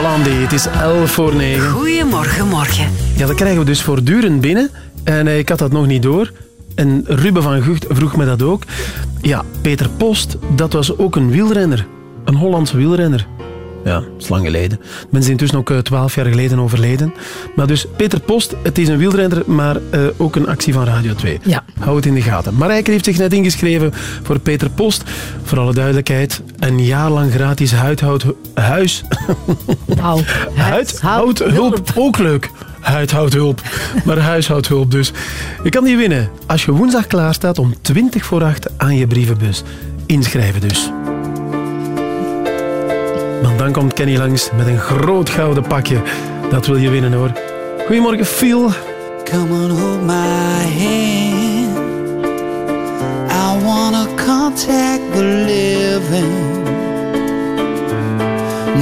S2: Het is 11 voor 9.
S40: Goedemorgen, morgen.
S2: Ja, dat krijgen we dus voortdurend binnen. En eh, ik had dat nog niet door. En Ruben van Gucht vroeg me dat ook. Ja, Peter Post, dat was ook een wielrenner. Een Hollandse wielrenner. Ja, dat is lang geleden. Ik ben intussen ook eh, twaalf jaar geleden overleden. Maar dus Peter Post, het is een wielrenner, maar eh, ook een actie van Radio 2.
S3: Ja.
S2: Hou het in de gaten. Marijke heeft zich net ingeschreven voor Peter Post. Voor alle duidelijkheid, een jaar lang gratis huidhoud... Huis... *laughs*
S3: Wauw.
S2: Huidhoudhulp, ook leuk. Huidhoudhulp. Maar huishoudhulp dus. Je kan die winnen als je woensdag klaar staat om 20 voor 8 aan je brievenbus. Inschrijven dus. Want dan komt Kenny langs met een groot gouden pakje. Dat wil je winnen hoor. Goedemorgen, Phil.
S21: Come on, hold my hand. I wanna contact the living.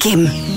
S40: Kim.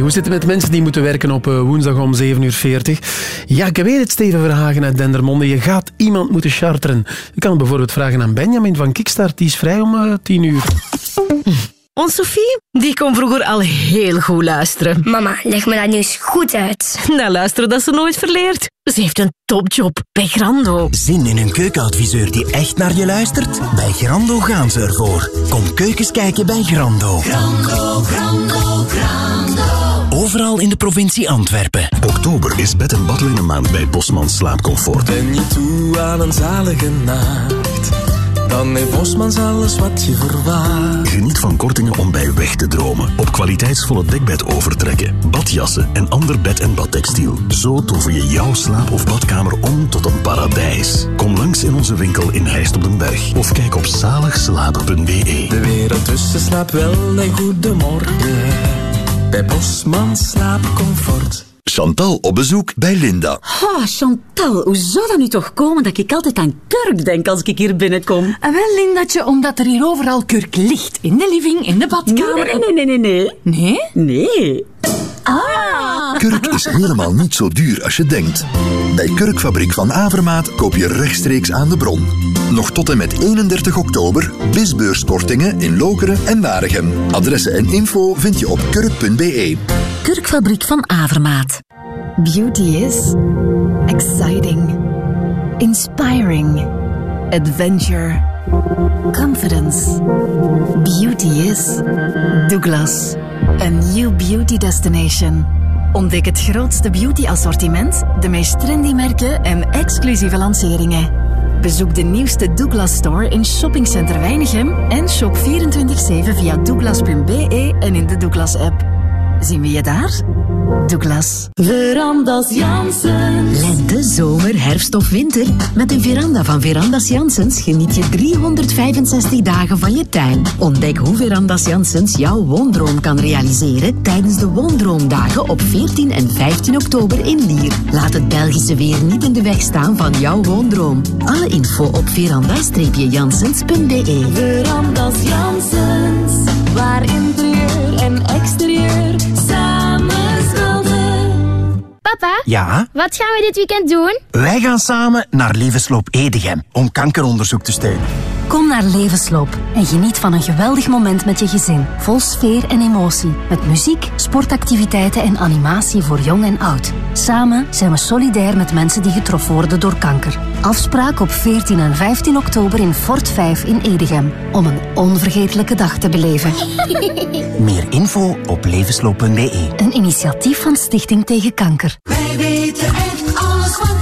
S21: Hoe
S2: zit het met mensen die moeten werken op eh, woensdag om 7.40 uur? Ja, ik weet het, Steven Verhagen uit Dendermonde. Je gaat iemand moeten charteren. Je kan het bijvoorbeeld vragen aan Benjamin van Kickstart. Die is vrij om eh, 10 uur.
S99: Ons Sophie, die kon vroeger al heel goed luisteren.
S100: Mama, leg me dat nu eens goed uit.
S99: Nou, luisteren dat ze nooit verleert. Ze heeft een topjob bij Grando.
S101: Zin in een keukenadviseur die echt naar je luistert? Bij Grando gaan ze ervoor. Kom keukens kijken bij. Grando,
S102: Grando, Grando.
S101: Overal in de provincie Antwerpen.
S103: Oktober is bed en badlinnenmaand bij Bosman Slaapcomfort.
S104: Ben je toe aan een zalige nacht? Dan heeft Bosmans alles wat je verwacht.
S103: Geniet van kortingen om bij weg te dromen. Op kwaliteitsvolle dekbed overtrekken, badjassen en ander bed- en badtextiel. Zo tover je jouw slaap- of badkamer om tot een paradijs. Kom langs in onze winkel in Heist op den Berg. Of kijk op zaligslapen.be.
S104: De wereld tussen slaapt wel en goedemorgen. Bij Bosman slaapcomfort.
S13: Chantal op bezoek bij Linda.
S12: Oh, Chantal, hoe zou dat nu toch komen dat ik altijd aan kurk denk als ik hier binnenkom?
S105: En wel, Lindatje, omdat er hier overal kurk ligt. In de living, in de badkamer.
S12: Nee, nee, nee, nee, nee.
S105: Nee?
S12: Nee.
S13: Kurk is helemaal niet zo duur als je denkt. Bij Kurkfabriek van Avermaat koop je rechtstreeks aan de bron. Nog tot en met 31 oktober bisbeurskortingen in Lokeren en Waregem. Adressen en info vind je op kurk.be.
S12: Kurkfabriek van Avermaat.
S106: Beauty is exciting, inspiring, adventure, confidence. Beauty is Douglas, a new beauty destination. Ontdek het grootste beauty assortiment, de meest trendy merken en exclusieve lanceringen. Bezoek de nieuwste Douglas Store in Shoppingcenter Weinigem en shop 24-7 via douglas.be en in de Douglas app. Zien we je daar? Douglas.
S12: Verandas Janssens. Lente, zomer, herfst of winter. Met een veranda van Verandas Janssens geniet je 365 dagen van je tuin. Ontdek hoe Verandas Janssens jouw woondroom kan realiseren tijdens de Woondroomdagen op 14 en 15 oktober in Lier. Laat het Belgische weer niet in de weg staan van jouw woondroom. Alle info op veranda-janssens.be.
S102: Verandas Janssens, waar interieur en exterieur samen schilderen.
S105: Papa,
S101: Ja?
S105: wat gaan we dit weekend doen?
S101: Wij gaan samen naar Levensloop Edegem om kankeronderzoek te steunen.
S17: Kom naar Levensloop en geniet van een geweldig moment met je gezin. Vol sfeer en emotie. Met muziek, sportactiviteiten en animatie voor jong en oud. Samen zijn we solidair met mensen die getroffen worden door kanker. Afspraak op 14 en 15 oktober in Fort 5 in Edegem. Om een onvergetelijke dag te beleven. *laughs*
S101: Meer info op levensloop.be.
S17: Een initiatief van Stichting Tegen Kanker.
S102: Wij weten echt alles van.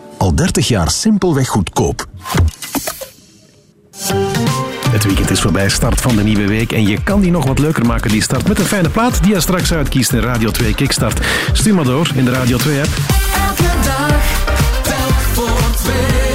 S1: Al 30 jaar simpelweg goedkoop.
S107: Het weekend is voorbij, start van de nieuwe week. En je kan die nog wat leuker maken, die start met een fijne plaat die je straks uitkiest in Radio 2 Kickstart. Stuur maar door in de Radio 2-app.
S102: Elke dag, telk voor twee.